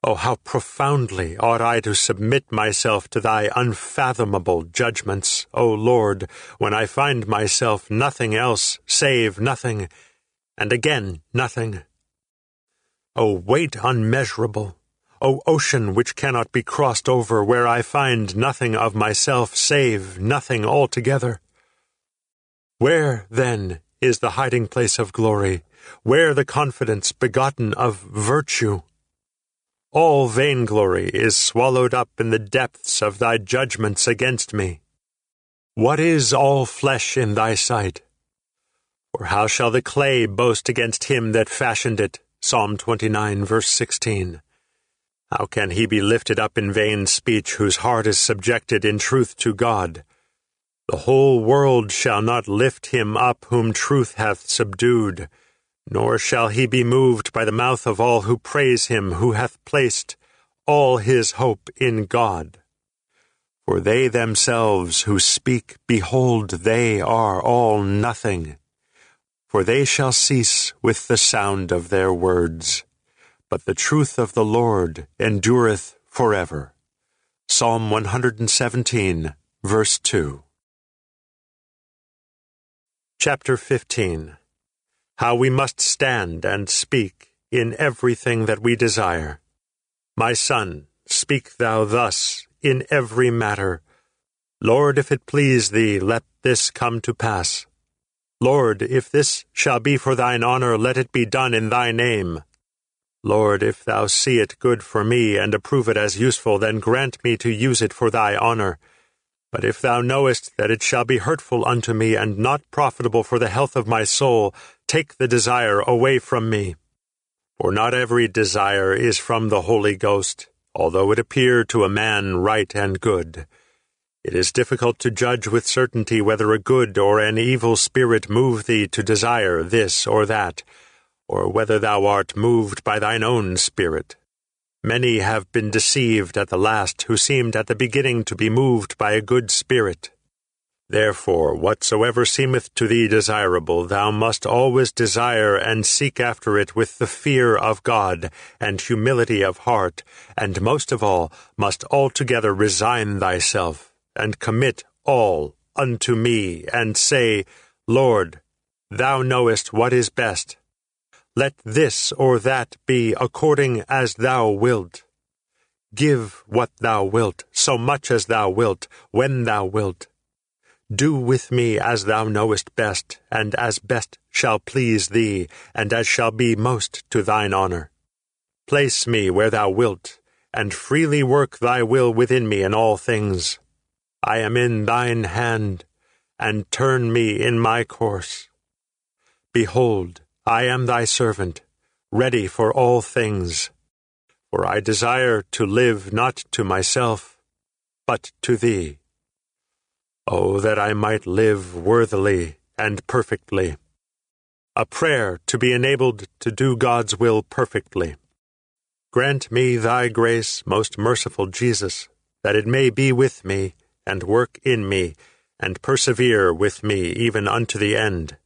Oh, how profoundly ought I to submit myself to thy unfathomable judgments, O Lord, when I find myself nothing else save nothing, and again nothing. O weight unmeasurable! O ocean which cannot be crossed over, where I find nothing of myself save nothing altogether. Where, then, is the hiding place of glory? Where the confidence begotten of virtue? All vainglory is swallowed up in the depths of thy judgments against me. What is all flesh in thy sight? Or how shall the clay boast against him that fashioned it? Psalm 29, verse 16. How can he be lifted up in vain speech whose heart is subjected in truth to God? The whole world shall not lift him up whom truth hath subdued, nor shall he be moved by the mouth of all who praise him who hath placed all his hope in God. For they themselves who speak, behold, they are all nothing. For they shall cease with the sound of their words but the truth of the Lord endureth forever. Psalm 117, verse 2. Chapter 15 How we must stand and speak in everything that we desire. My son, speak thou thus in every matter. Lord, if it please thee, let this come to pass. Lord, if this shall be for thine honor, let it be done in thy name. Lord, if thou see it good for me, and approve it as useful, then grant me to use it for thy honour. But if thou knowest that it shall be hurtful unto me, and not profitable for the health of my soul, take the desire away from me. For not every desire is from the Holy Ghost, although it appear to a man right and good. It is difficult to judge with certainty whether a good or an evil spirit move thee to desire this or that or whether thou art moved by thine own spirit. Many have been deceived at the last who seemed at the beginning to be moved by a good spirit. Therefore, whatsoever seemeth to thee desirable, thou must always desire and seek after it with the fear of God and humility of heart, and most of all, must altogether resign thyself, and commit all unto me, and say, Lord, thou knowest what is best, let this or that be according as thou wilt. Give what thou wilt, so much as thou wilt, when thou wilt. Do with me as thou knowest best, and as best shall please thee, and as shall be most to thine honour. Place me where thou wilt, and freely work thy will within me in all things. I am in thine hand, and turn me in my course. Behold, I am thy servant, ready for all things. For I desire to live not to myself, but to thee. Oh, that I might live worthily and perfectly. A prayer to be enabled to do God's will perfectly. Grant me thy grace, most merciful Jesus, that it may be with me, and work in me, and persevere with me even unto the end.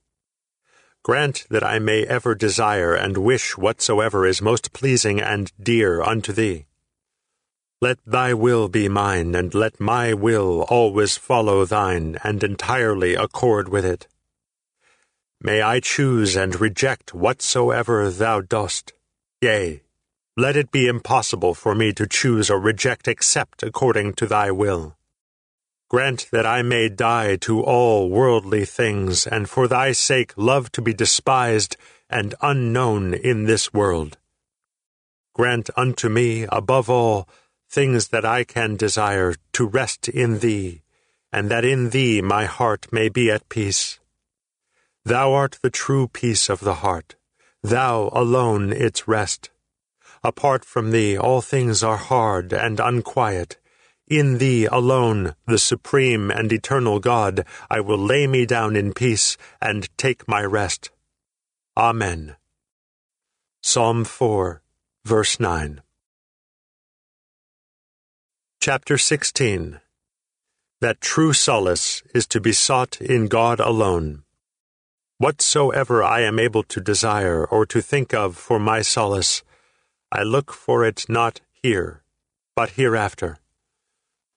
Grant that I may ever desire and wish whatsoever is most pleasing and dear unto thee. Let thy will be mine, and let my will always follow thine, and entirely accord with it. May I choose and reject whatsoever thou dost. Yea, let it be impossible for me to choose or reject except according to thy will. Grant that I may die to all worldly things, and for thy sake love to be despised and unknown in this world. Grant unto me, above all, things that I can desire, to rest in thee, and that in thee my heart may be at peace. Thou art the true peace of the heart, thou alone its rest. Apart from thee all things are hard and unquiet, in thee alone, the supreme and eternal God, I will lay me down in peace and take my rest. Amen. Psalm 4, verse 9. Chapter 16 That true solace is to be sought in God alone. Whatsoever I am able to desire or to think of for my solace, I look for it not here, but hereafter.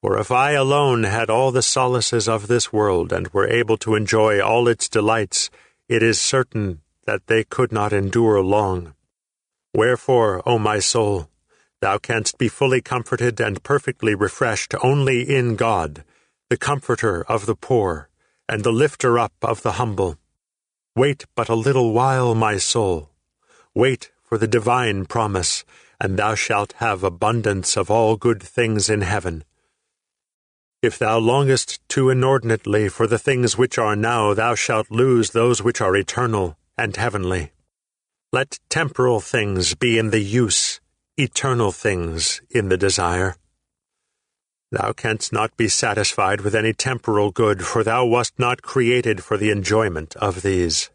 For if I alone had all the solaces of this world and were able to enjoy all its delights, it is certain that they could not endure long. Wherefore, O my soul, thou canst be fully comforted and perfectly refreshed only in God, the Comforter of the poor, and the lifter up of the humble. Wait but a little while, my soul. Wait for the divine promise, and thou shalt have abundance of all good things in heaven. If thou longest too inordinately for the things which are now, thou shalt lose those which are eternal and heavenly. Let temporal things be in the use, eternal things in the desire. Thou canst not be satisfied with any temporal good, for thou wast not created for the enjoyment of these.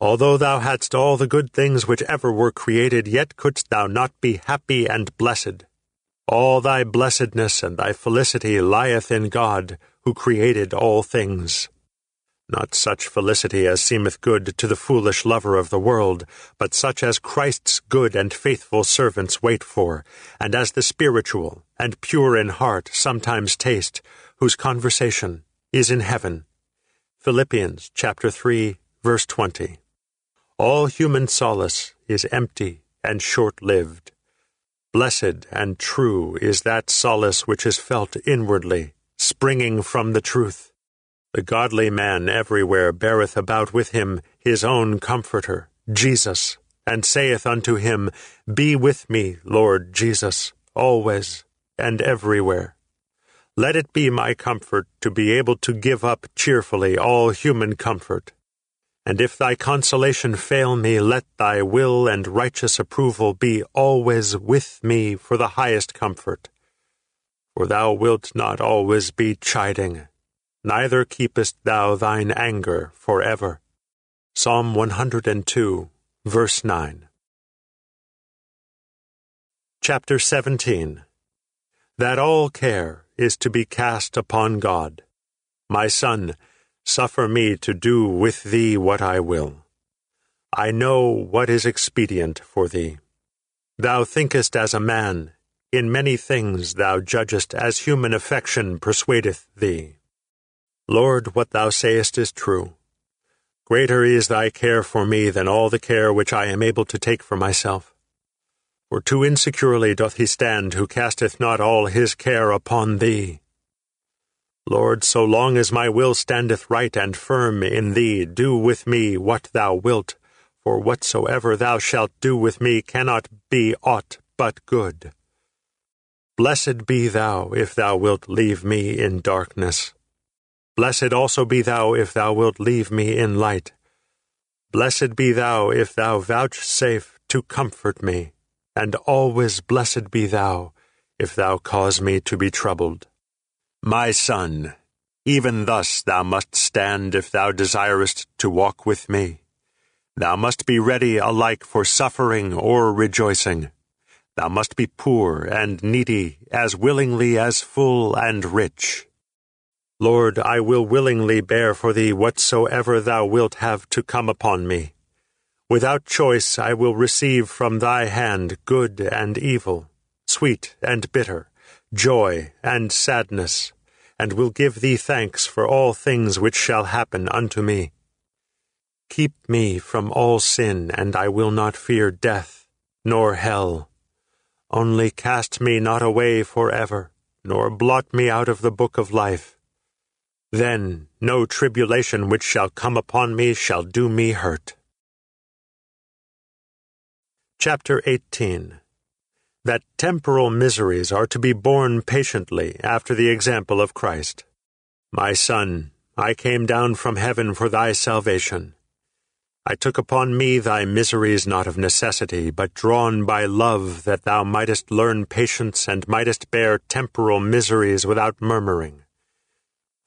Although thou hadst all the good things which ever were created, yet couldst thou not be happy and blessed. All thy blessedness and thy felicity lieth in God, who created all things. Not such felicity as seemeth good to the foolish lover of the world, but such as Christ's good and faithful servants wait for, and as the spiritual and pure in heart sometimes taste, whose conversation is in heaven. Philippians chapter 3, verse 20. All human solace is empty and short-lived. Blessed and true is that solace which is felt inwardly, springing from the truth. The godly man everywhere beareth about with him his own Comforter, Jesus, and saith unto him, Be with me, Lord Jesus, always and everywhere. Let it be my comfort to be able to give up cheerfully all human comfort. And if thy consolation fail me, let thy will and righteous approval be always with me for the highest comfort. For thou wilt not always be chiding, neither keepest thou thine anger for ever. Psalm 102, verse 9. Chapter 17 That all care is to be cast upon God. My son, suffer me to do with thee what I will. I know what is expedient for thee. Thou thinkest as a man, in many things thou judgest as human affection persuadeth thee. Lord, what thou sayest is true. Greater is thy care for me than all the care which I am able to take for myself. For too insecurely doth he stand who casteth not all his care upon thee. Lord, so long as my will standeth right and firm in thee, do with me what thou wilt, for whatsoever thou shalt do with me cannot be aught but good. Blessed be thou if thou wilt leave me in darkness. Blessed also be thou if thou wilt leave me in light. Blessed be thou if thou vouchsafe to comfort me, and always blessed be thou if thou cause me to be troubled. My son, even thus thou must stand if thou desirest to walk with me. Thou must be ready alike for suffering or rejoicing. Thou must be poor and needy as willingly as full and rich. Lord, I will willingly bear for thee whatsoever thou wilt have to come upon me. Without choice I will receive from thy hand good and evil, sweet and bitter, joy and sadness, and will give thee thanks for all things which shall happen unto me. Keep me from all sin, and I will not fear death, nor hell. Only cast me not away for ever, nor blot me out of the book of life then no tribulation which shall come upon me shall do me hurt. Chapter 18 That temporal miseries are to be borne patiently after the example of Christ. My son, I came down from heaven for thy salvation. I took upon me thy miseries not of necessity, but drawn by love, that thou mightest learn patience and mightest bear temporal miseries without murmuring.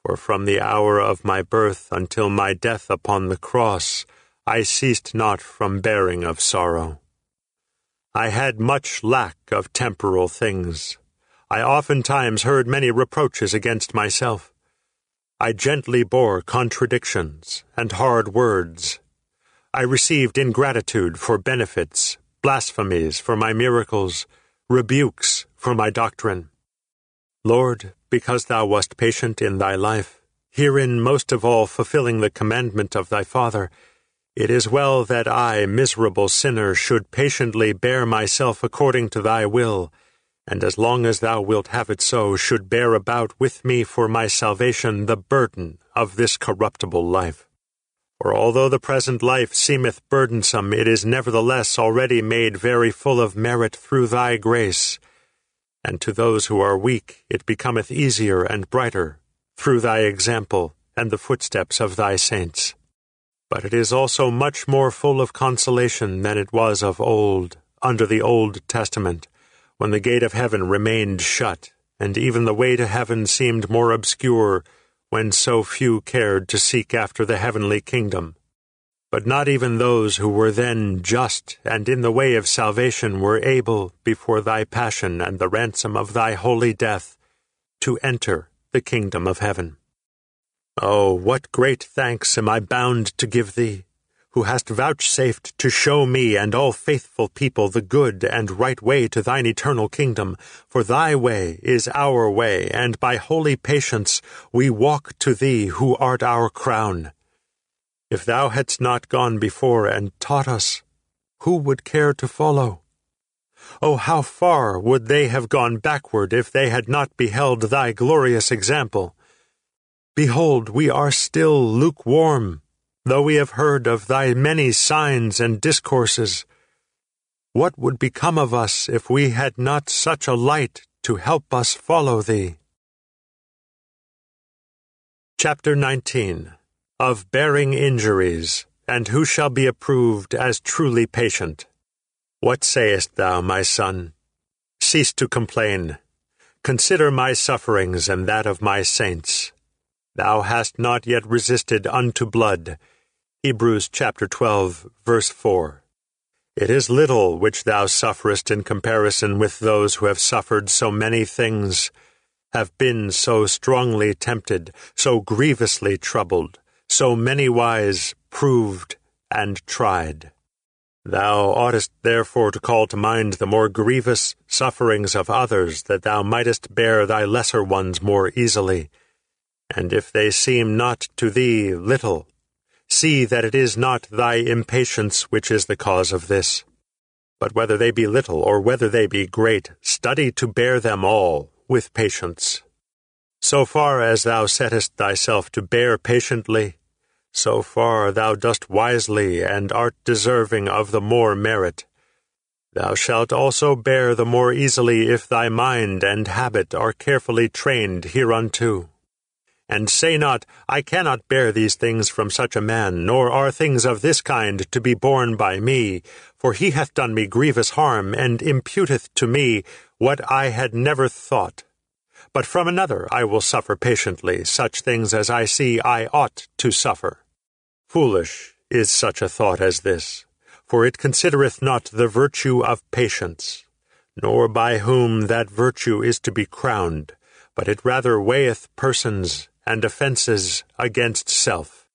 For from the hour of my birth until my death upon the cross, I ceased not from bearing of sorrow. I had much lack of temporal things. I oftentimes heard many reproaches against myself. I gently bore contradictions and hard words I received ingratitude for benefits, blasphemies for my miracles, rebukes for my doctrine. Lord, because thou wast patient in thy life, herein most of all fulfilling the commandment of thy Father, it is well that I, miserable sinner, should patiently bear myself according to thy will, and as long as thou wilt have it so, should bear about with me for my salvation the burden of this corruptible life. For although the present life seemeth burdensome, it is nevertheless already made very full of merit through thy grace. And to those who are weak it becometh easier and brighter, through thy example and the footsteps of thy saints. But it is also much more full of consolation than it was of old, under the Old Testament, when the gate of heaven remained shut, and even the way to heaven seemed more obscure when so few cared to seek after the heavenly kingdom. But not even those who were then just and in the way of salvation were able, before thy passion and the ransom of thy holy death, to enter the kingdom of heaven. Oh, what great thanks am I bound to give thee! who hast vouchsafed to show me and all faithful people the good and right way to thine eternal kingdom. For thy way is our way, and by holy patience we walk to thee who art our crown. If thou hadst not gone before and taught us, who would care to follow? Oh, how far would they have gone backward if they had not beheld thy glorious example? Behold, we are still lukewarm though we have heard of thy many signs and discourses. What would become of us if we had not such a light to help us follow thee? Chapter 19 Of Bearing Injuries, and Who Shall Be Approved as Truly Patient. What sayest thou, my son? Cease to complain. Consider my sufferings and that of my saints. Thou hast not yet resisted unto blood Hebrews chapter 12, verse 4. It is little which thou sufferest in comparison with those who have suffered so many things, have been so strongly tempted, so grievously troubled, so many wise proved and tried. Thou oughtest therefore to call to mind the more grievous sufferings of others, that thou mightest bear thy lesser ones more easily. And if they seem not to thee little, See that it is not thy impatience which is the cause of this. But whether they be little or whether they be great, study to bear them all with patience. So far as thou settest thyself to bear patiently, so far thou dost wisely and art deserving of the more merit. Thou shalt also bear the more easily if thy mind and habit are carefully trained hereunto. And say not, I cannot bear these things from such a man, nor are things of this kind to be borne by me, for he hath done me grievous harm, and imputeth to me what I had never thought. But from another I will suffer patiently such things as I see I ought to suffer. Foolish is such a thought as this, for it considereth not the virtue of patience, nor by whom that virtue is to be crowned, but it rather weigheth persons and offences against self.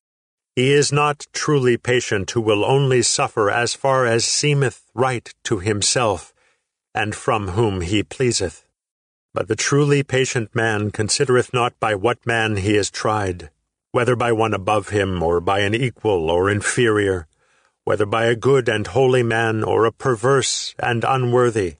He is not truly patient who will only suffer as far as seemeth right to himself, and from whom he pleaseth. But the truly patient man considereth not by what man he is tried, whether by one above him, or by an equal or inferior, whether by a good and holy man, or a perverse and unworthy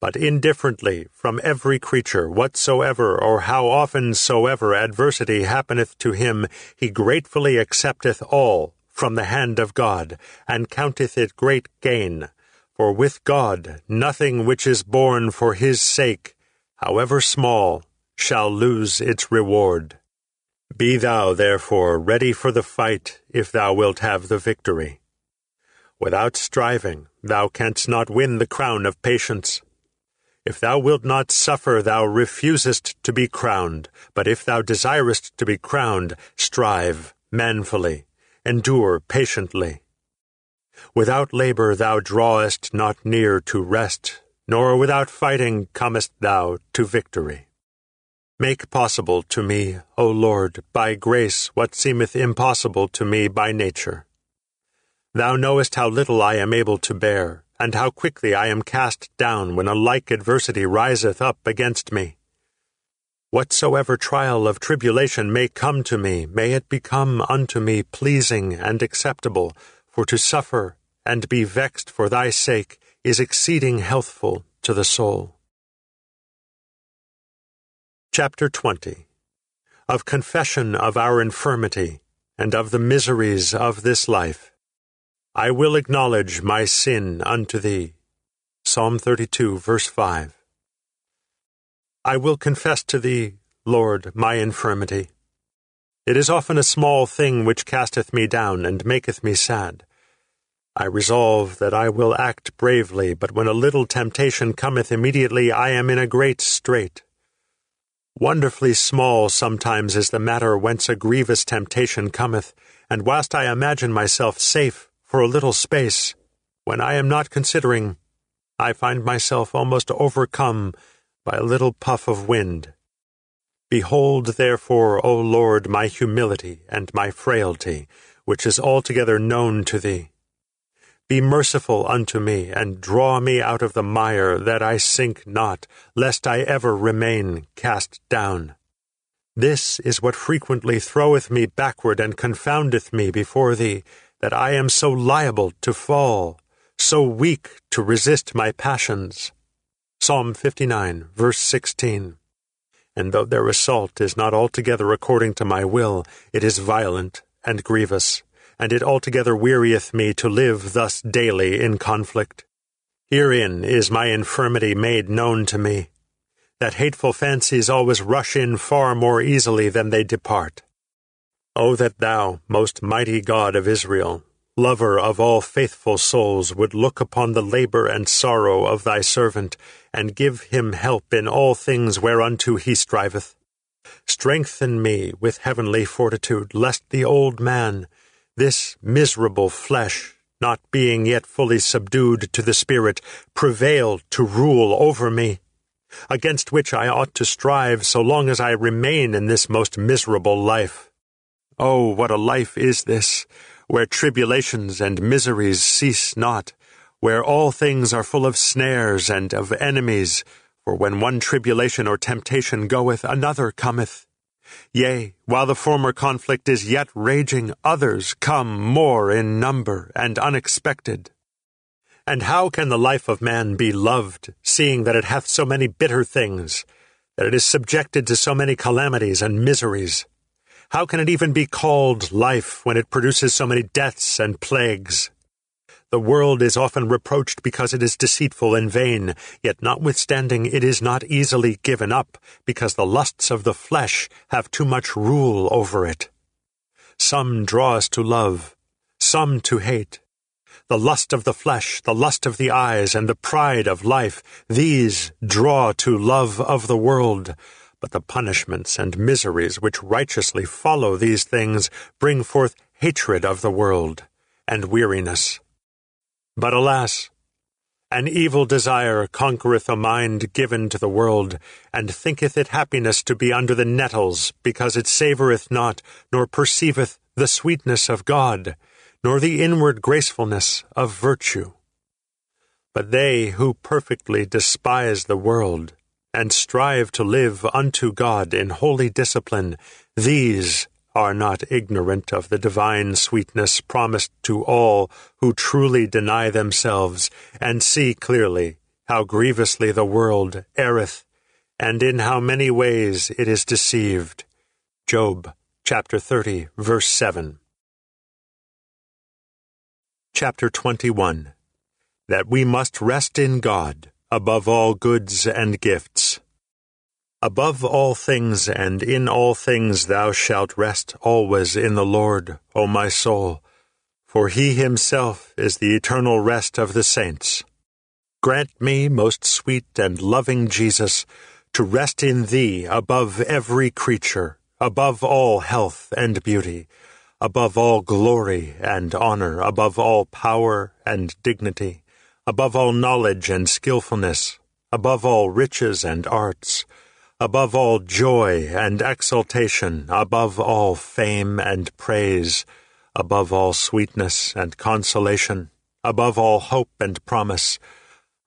but indifferently from every creature whatsoever or how often soever adversity happeneth to him, he gratefully accepteth all from the hand of God, and counteth it great gain. For with God nothing which is borne for his sake, however small, shall lose its reward. Be thou therefore ready for the fight, if thou wilt have the victory. Without striving, thou canst not win the crown of patience. If thou wilt not suffer, thou refusest to be crowned. But if thou desirest to be crowned, strive manfully, endure patiently. Without labor thou drawest not near to rest, nor without fighting comest thou to victory. Make possible to me, O Lord, by grace, what seemeth impossible to me by nature. Thou knowest how little I am able to bear, and how quickly I am cast down when a like adversity riseth up against me. Whatsoever trial of tribulation may come to me, may it become unto me pleasing and acceptable, for to suffer and be vexed for thy sake is exceeding healthful to the soul. Chapter 20 Of Confession of Our Infirmity, and of the Miseries of this Life. I will acknowledge my sin unto thee. Psalm 32, verse 5. I will confess to thee, Lord, my infirmity. It is often a small thing which casteth me down and maketh me sad. I resolve that I will act bravely, but when a little temptation cometh immediately, I am in a great strait. Wonderfully small sometimes is the matter whence a grievous temptation cometh, and whilst I imagine myself safe for a little space, when I am not considering, I find myself almost overcome by a little puff of wind. Behold, therefore, O Lord, my humility and my frailty, which is altogether known to thee. Be merciful unto me, and draw me out of the mire, that I sink not, lest I ever remain cast down. This is what frequently throweth me backward and confoundeth me before thee, that I am so liable to fall, so weak to resist my passions. Psalm 59, verse 16. And though their assault is not altogether according to my will, it is violent and grievous, and it altogether wearieth me to live thus daily in conflict. Herein is my infirmity made known to me, that hateful fancies always rush in far more easily than they depart. O that thou, most mighty God of Israel, lover of all faithful souls, would look upon the labor and sorrow of thy servant, and give him help in all things whereunto he striveth. Strengthen me with heavenly fortitude, lest the old man, this miserable flesh, not being yet fully subdued to the Spirit, prevail to rule over me, against which I ought to strive so long as I remain in this most miserable life. Oh, what a life is this, where tribulations and miseries cease not, where all things are full of snares and of enemies, for when one tribulation or temptation goeth, another cometh. Yea, while the former conflict is yet raging, others come more in number and unexpected. And how can the life of man be loved, seeing that it hath so many bitter things, that it is subjected to so many calamities and miseries? How can it even be called life when it produces so many deaths and plagues? The world is often reproached because it is deceitful and vain, yet notwithstanding it is not easily given up, because the lusts of the flesh have too much rule over it. Some draw us to love, some to hate. The lust of the flesh, the lust of the eyes, and the pride of life, these draw to love of the world but the punishments and miseries which righteously follow these things bring forth hatred of the world and weariness. But alas, an evil desire conquereth a mind given to the world, and thinketh it happiness to be under the nettles, because it savoureth not, nor perceiveth the sweetness of God, nor the inward gracefulness of virtue. But they who perfectly despise the world, and strive to live unto God in holy discipline, these are not ignorant of the divine sweetness promised to all who truly deny themselves and see clearly how grievously the world erreth, and in how many ways it is deceived. Job chapter 30, verse 7. Chapter 21 That we must rest in God above all goods and gifts. Above all things and in all things thou shalt rest always in the Lord, O my soul, for he himself is the eternal rest of the saints. Grant me, most sweet and loving Jesus, to rest in thee above every creature, above all health and beauty, above all glory and honor, above all power and dignity, above all knowledge and skillfulness, above all riches and arts, above all joy and exultation, above all fame and praise, above all sweetness and consolation, above all hope and promise,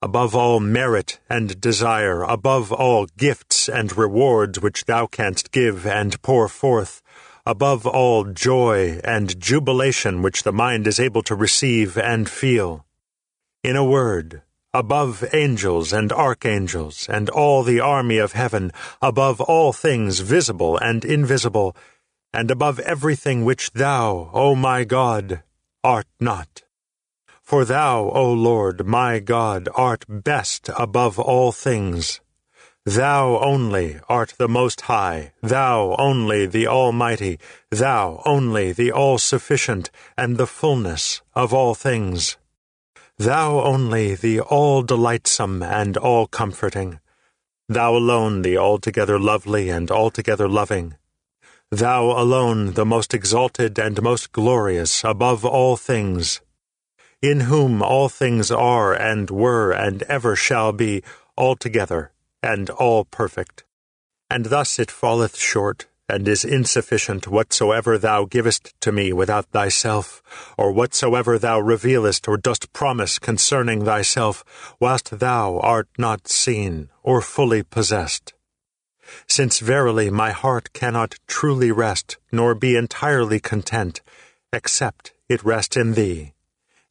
above all merit and desire, above all gifts and rewards which thou canst give and pour forth, above all joy and jubilation which the mind is able to receive and feel. In a word, above angels and archangels, and all the army of heaven, above all things visible and invisible, and above everything which thou, O my God, art not. For thou, O Lord, my God, art best above all things. Thou only art the Most High, thou only the Almighty, thou only the All-Sufficient, and the fullness of all things. Thou only the all-delightsome and all-comforting. Thou alone the altogether lovely and altogether loving. Thou alone the most exalted and most glorious above all things. In whom all things are and were and ever shall be altogether and all perfect. And thus it falleth short and is insufficient whatsoever thou givest to me without thyself, or whatsoever thou revealest or dost promise concerning thyself, whilst thou art not seen or fully possessed. Since verily my heart cannot truly rest, nor be entirely content, except it rest in thee,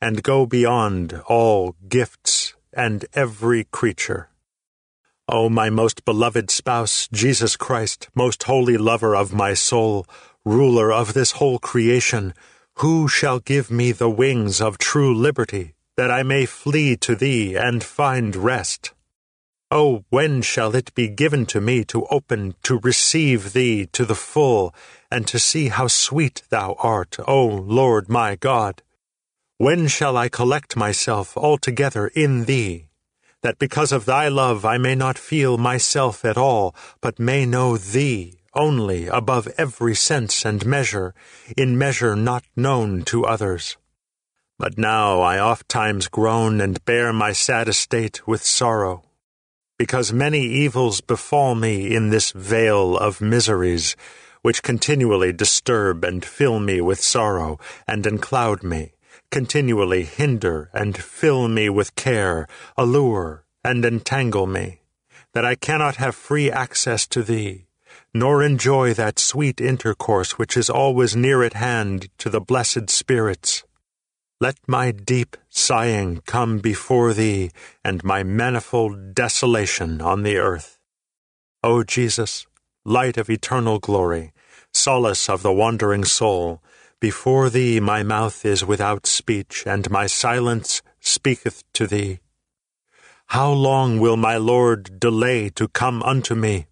and go beyond all gifts and every creature. O my most beloved spouse, Jesus Christ, most holy lover of my soul, ruler of this whole creation, who shall give me the wings of true liberty, that I may flee to thee and find rest? O when shall it be given to me to open, to receive thee to the full, and to see how sweet thou art, O Lord my God? When shall I collect myself altogether in thee? That because of thy love I may not feel myself at all, but may know thee only above every sense and measure, in measure not known to others. But now I oft times groan and bear my sad estate with sorrow, because many evils befall me in this vale of miseries, which continually disturb and fill me with sorrow, and encloud me continually hinder and fill me with care, allure and entangle me, that I cannot have free access to thee, nor enjoy that sweet intercourse which is always near at hand to the blessed spirits. Let my deep sighing come before thee, and my manifold desolation on the earth. O Jesus, light of eternal glory, solace of the wandering soul, before thee my mouth is without speech, and my silence speaketh to thee. How long will my Lord delay to come unto me?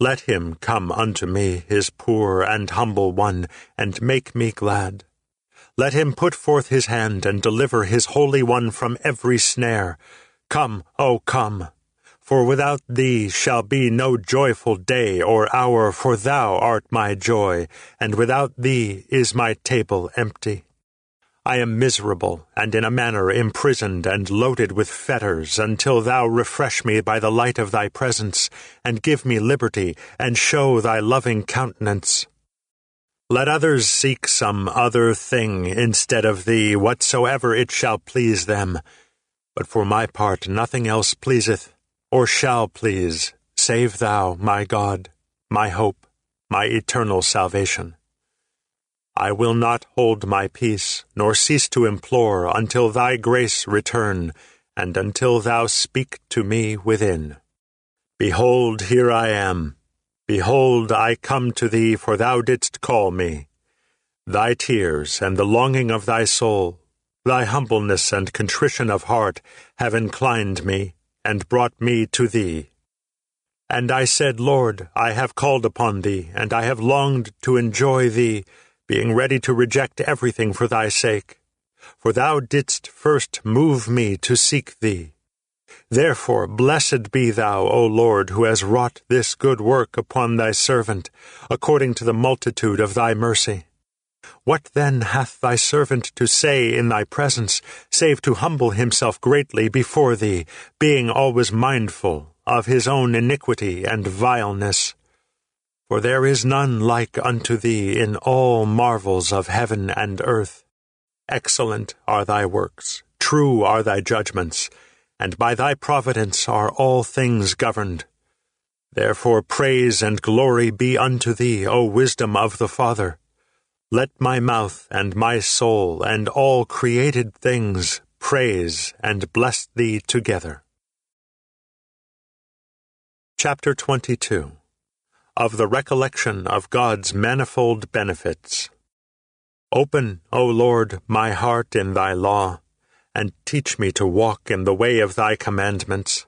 Let him come unto me, his poor and humble one, and make me glad. Let him put forth his hand and deliver his Holy One from every snare. Come, O come, for without thee shall be no joyful day or hour, for thou art my joy, and without thee is my table empty. I am miserable, and in a manner imprisoned and loaded with fetters, until thou refresh me by the light of thy presence, and give me liberty, and show thy loving countenance. Let others seek some other thing instead of thee, whatsoever it shall please them. But for my part nothing else pleaseth or shall please, save thou, my God, my hope, my eternal salvation. I will not hold my peace, nor cease to implore, until thy grace return, and until thou speak to me within. Behold, here I am. Behold, I come to thee, for thou didst call me. Thy tears and the longing of thy soul, thy humbleness and contrition of heart, have inclined me and brought me to thee. And I said, Lord, I have called upon thee, and I have longed to enjoy thee, being ready to reject everything for thy sake. For thou didst first move me to seek thee. Therefore, blessed be thou, O Lord, who has wrought this good work upon thy servant, according to the multitude of thy mercy. What then hath thy servant to say in thy presence, save to humble himself greatly before thee, being always mindful of his own iniquity and vileness? For there is none like unto thee in all marvels of heaven and earth. Excellent are thy works, true are thy judgments, and by thy providence are all things governed. Therefore praise and glory be unto thee, O wisdom of the Father. Let my mouth and my soul and all created things praise and bless thee together. Chapter 22 Of the Recollection of God's Manifold Benefits. Open, O Lord, my heart in thy law and teach me to walk in the way of thy commandments.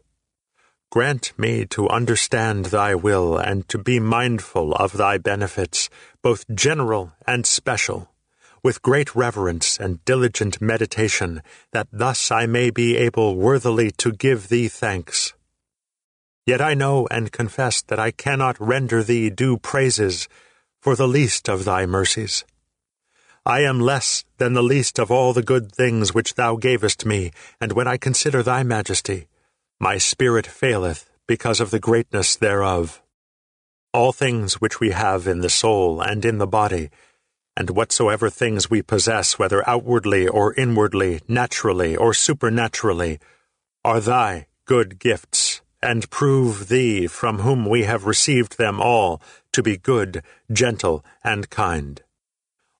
Grant me to understand thy will and to be mindful of thy benefits, both general and special, with great reverence and diligent meditation, that thus I may be able worthily to give thee thanks. Yet I know and confess that I cannot render thee due praises for the least of thy mercies. I am less than the least of all the good things which thou gavest me, and when I consider thy majesty, my spirit faileth because of the greatness thereof. All things which we have in the soul and in the body, and whatsoever things we possess, whether outwardly or inwardly, naturally or supernaturally, are thy good gifts, and prove thee, from whom we have received them all, to be good, gentle, and kind.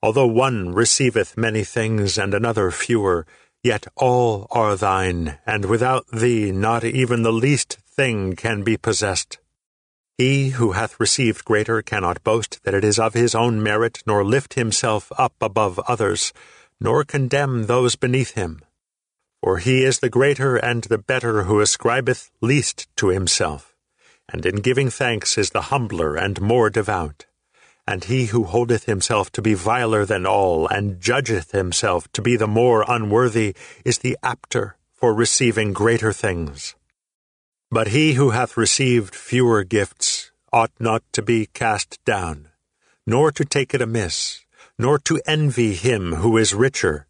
Although one receiveth many things and another fewer, yet all are thine, and without thee not even the least thing can be possessed. He who hath received greater cannot boast that it is of his own merit, nor lift himself up above others, nor condemn those beneath him. For he is the greater and the better who ascribeth least to himself, and in giving thanks is the humbler and more devout. And he who holdeth himself to be viler than all, and judgeth himself to be the more unworthy, is the apter for receiving greater things. But he who hath received fewer gifts ought not to be cast down, nor to take it amiss, nor to envy him who is richer.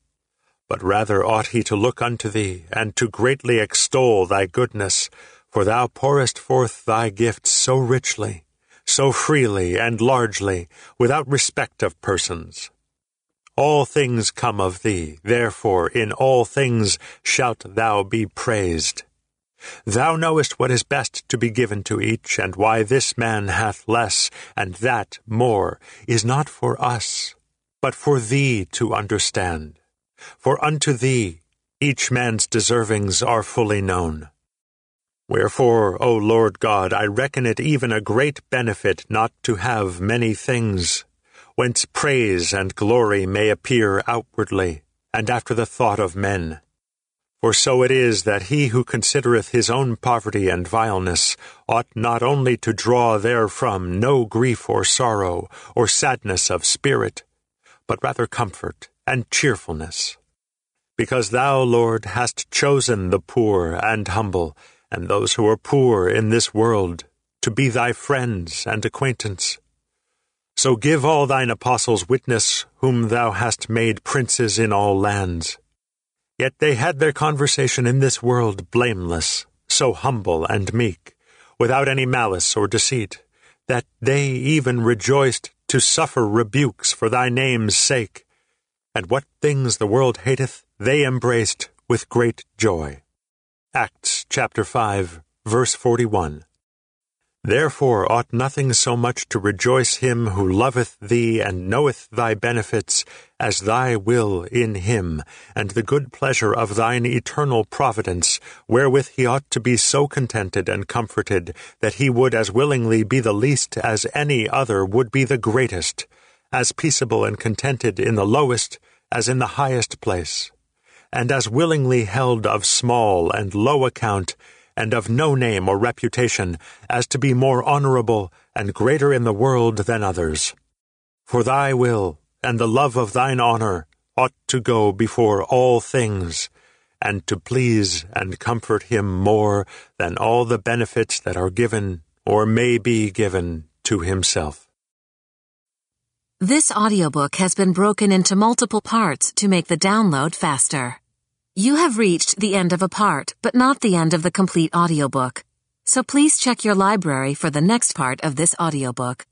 But rather ought he to look unto thee, and to greatly extol thy goodness, for thou pourest forth thy gifts so richly so freely and largely, without respect of persons. All things come of thee, therefore in all things shalt thou be praised. Thou knowest what is best to be given to each, and why this man hath less, and that more, is not for us, but for thee to understand. For unto thee each man's deservings are fully known. Wherefore, O Lord God, I reckon it even a great benefit not to have many things, whence praise and glory may appear outwardly, and after the thought of men. For so it is that he who considereth his own poverty and vileness ought not only to draw therefrom no grief or sorrow or sadness of spirit, but rather comfort and cheerfulness. Because thou, Lord, hast chosen the poor and humble, and those who are poor in this world, to be thy friends and acquaintance. So give all thine apostles witness whom thou hast made princes in all lands. Yet they had their conversation in this world blameless, so humble and meek, without any malice or deceit, that they even rejoiced to suffer rebukes for thy name's sake. And what things the world hateth, they embraced with great joy. Acts chapter 5, verse 41. Therefore ought nothing so much to rejoice him who loveth thee and knoweth thy benefits, as thy will in him, and the good pleasure of thine eternal providence, wherewith he ought to be so contented and comforted, that he would as willingly be the least as any other would be the greatest, as peaceable and contented in the lowest as in the highest place and as willingly held of small and low account and of no name or reputation, as to be more honorable and greater in the world than others. For thy will and the love of thine honor ought to go before all things, and to please and comfort him more than all the benefits that are given or may be given to himself. This audiobook has been broken into multiple parts to make the download faster. You have reached the end of a part, but not the end of the complete audiobook. So please check your library for the next part of this audiobook.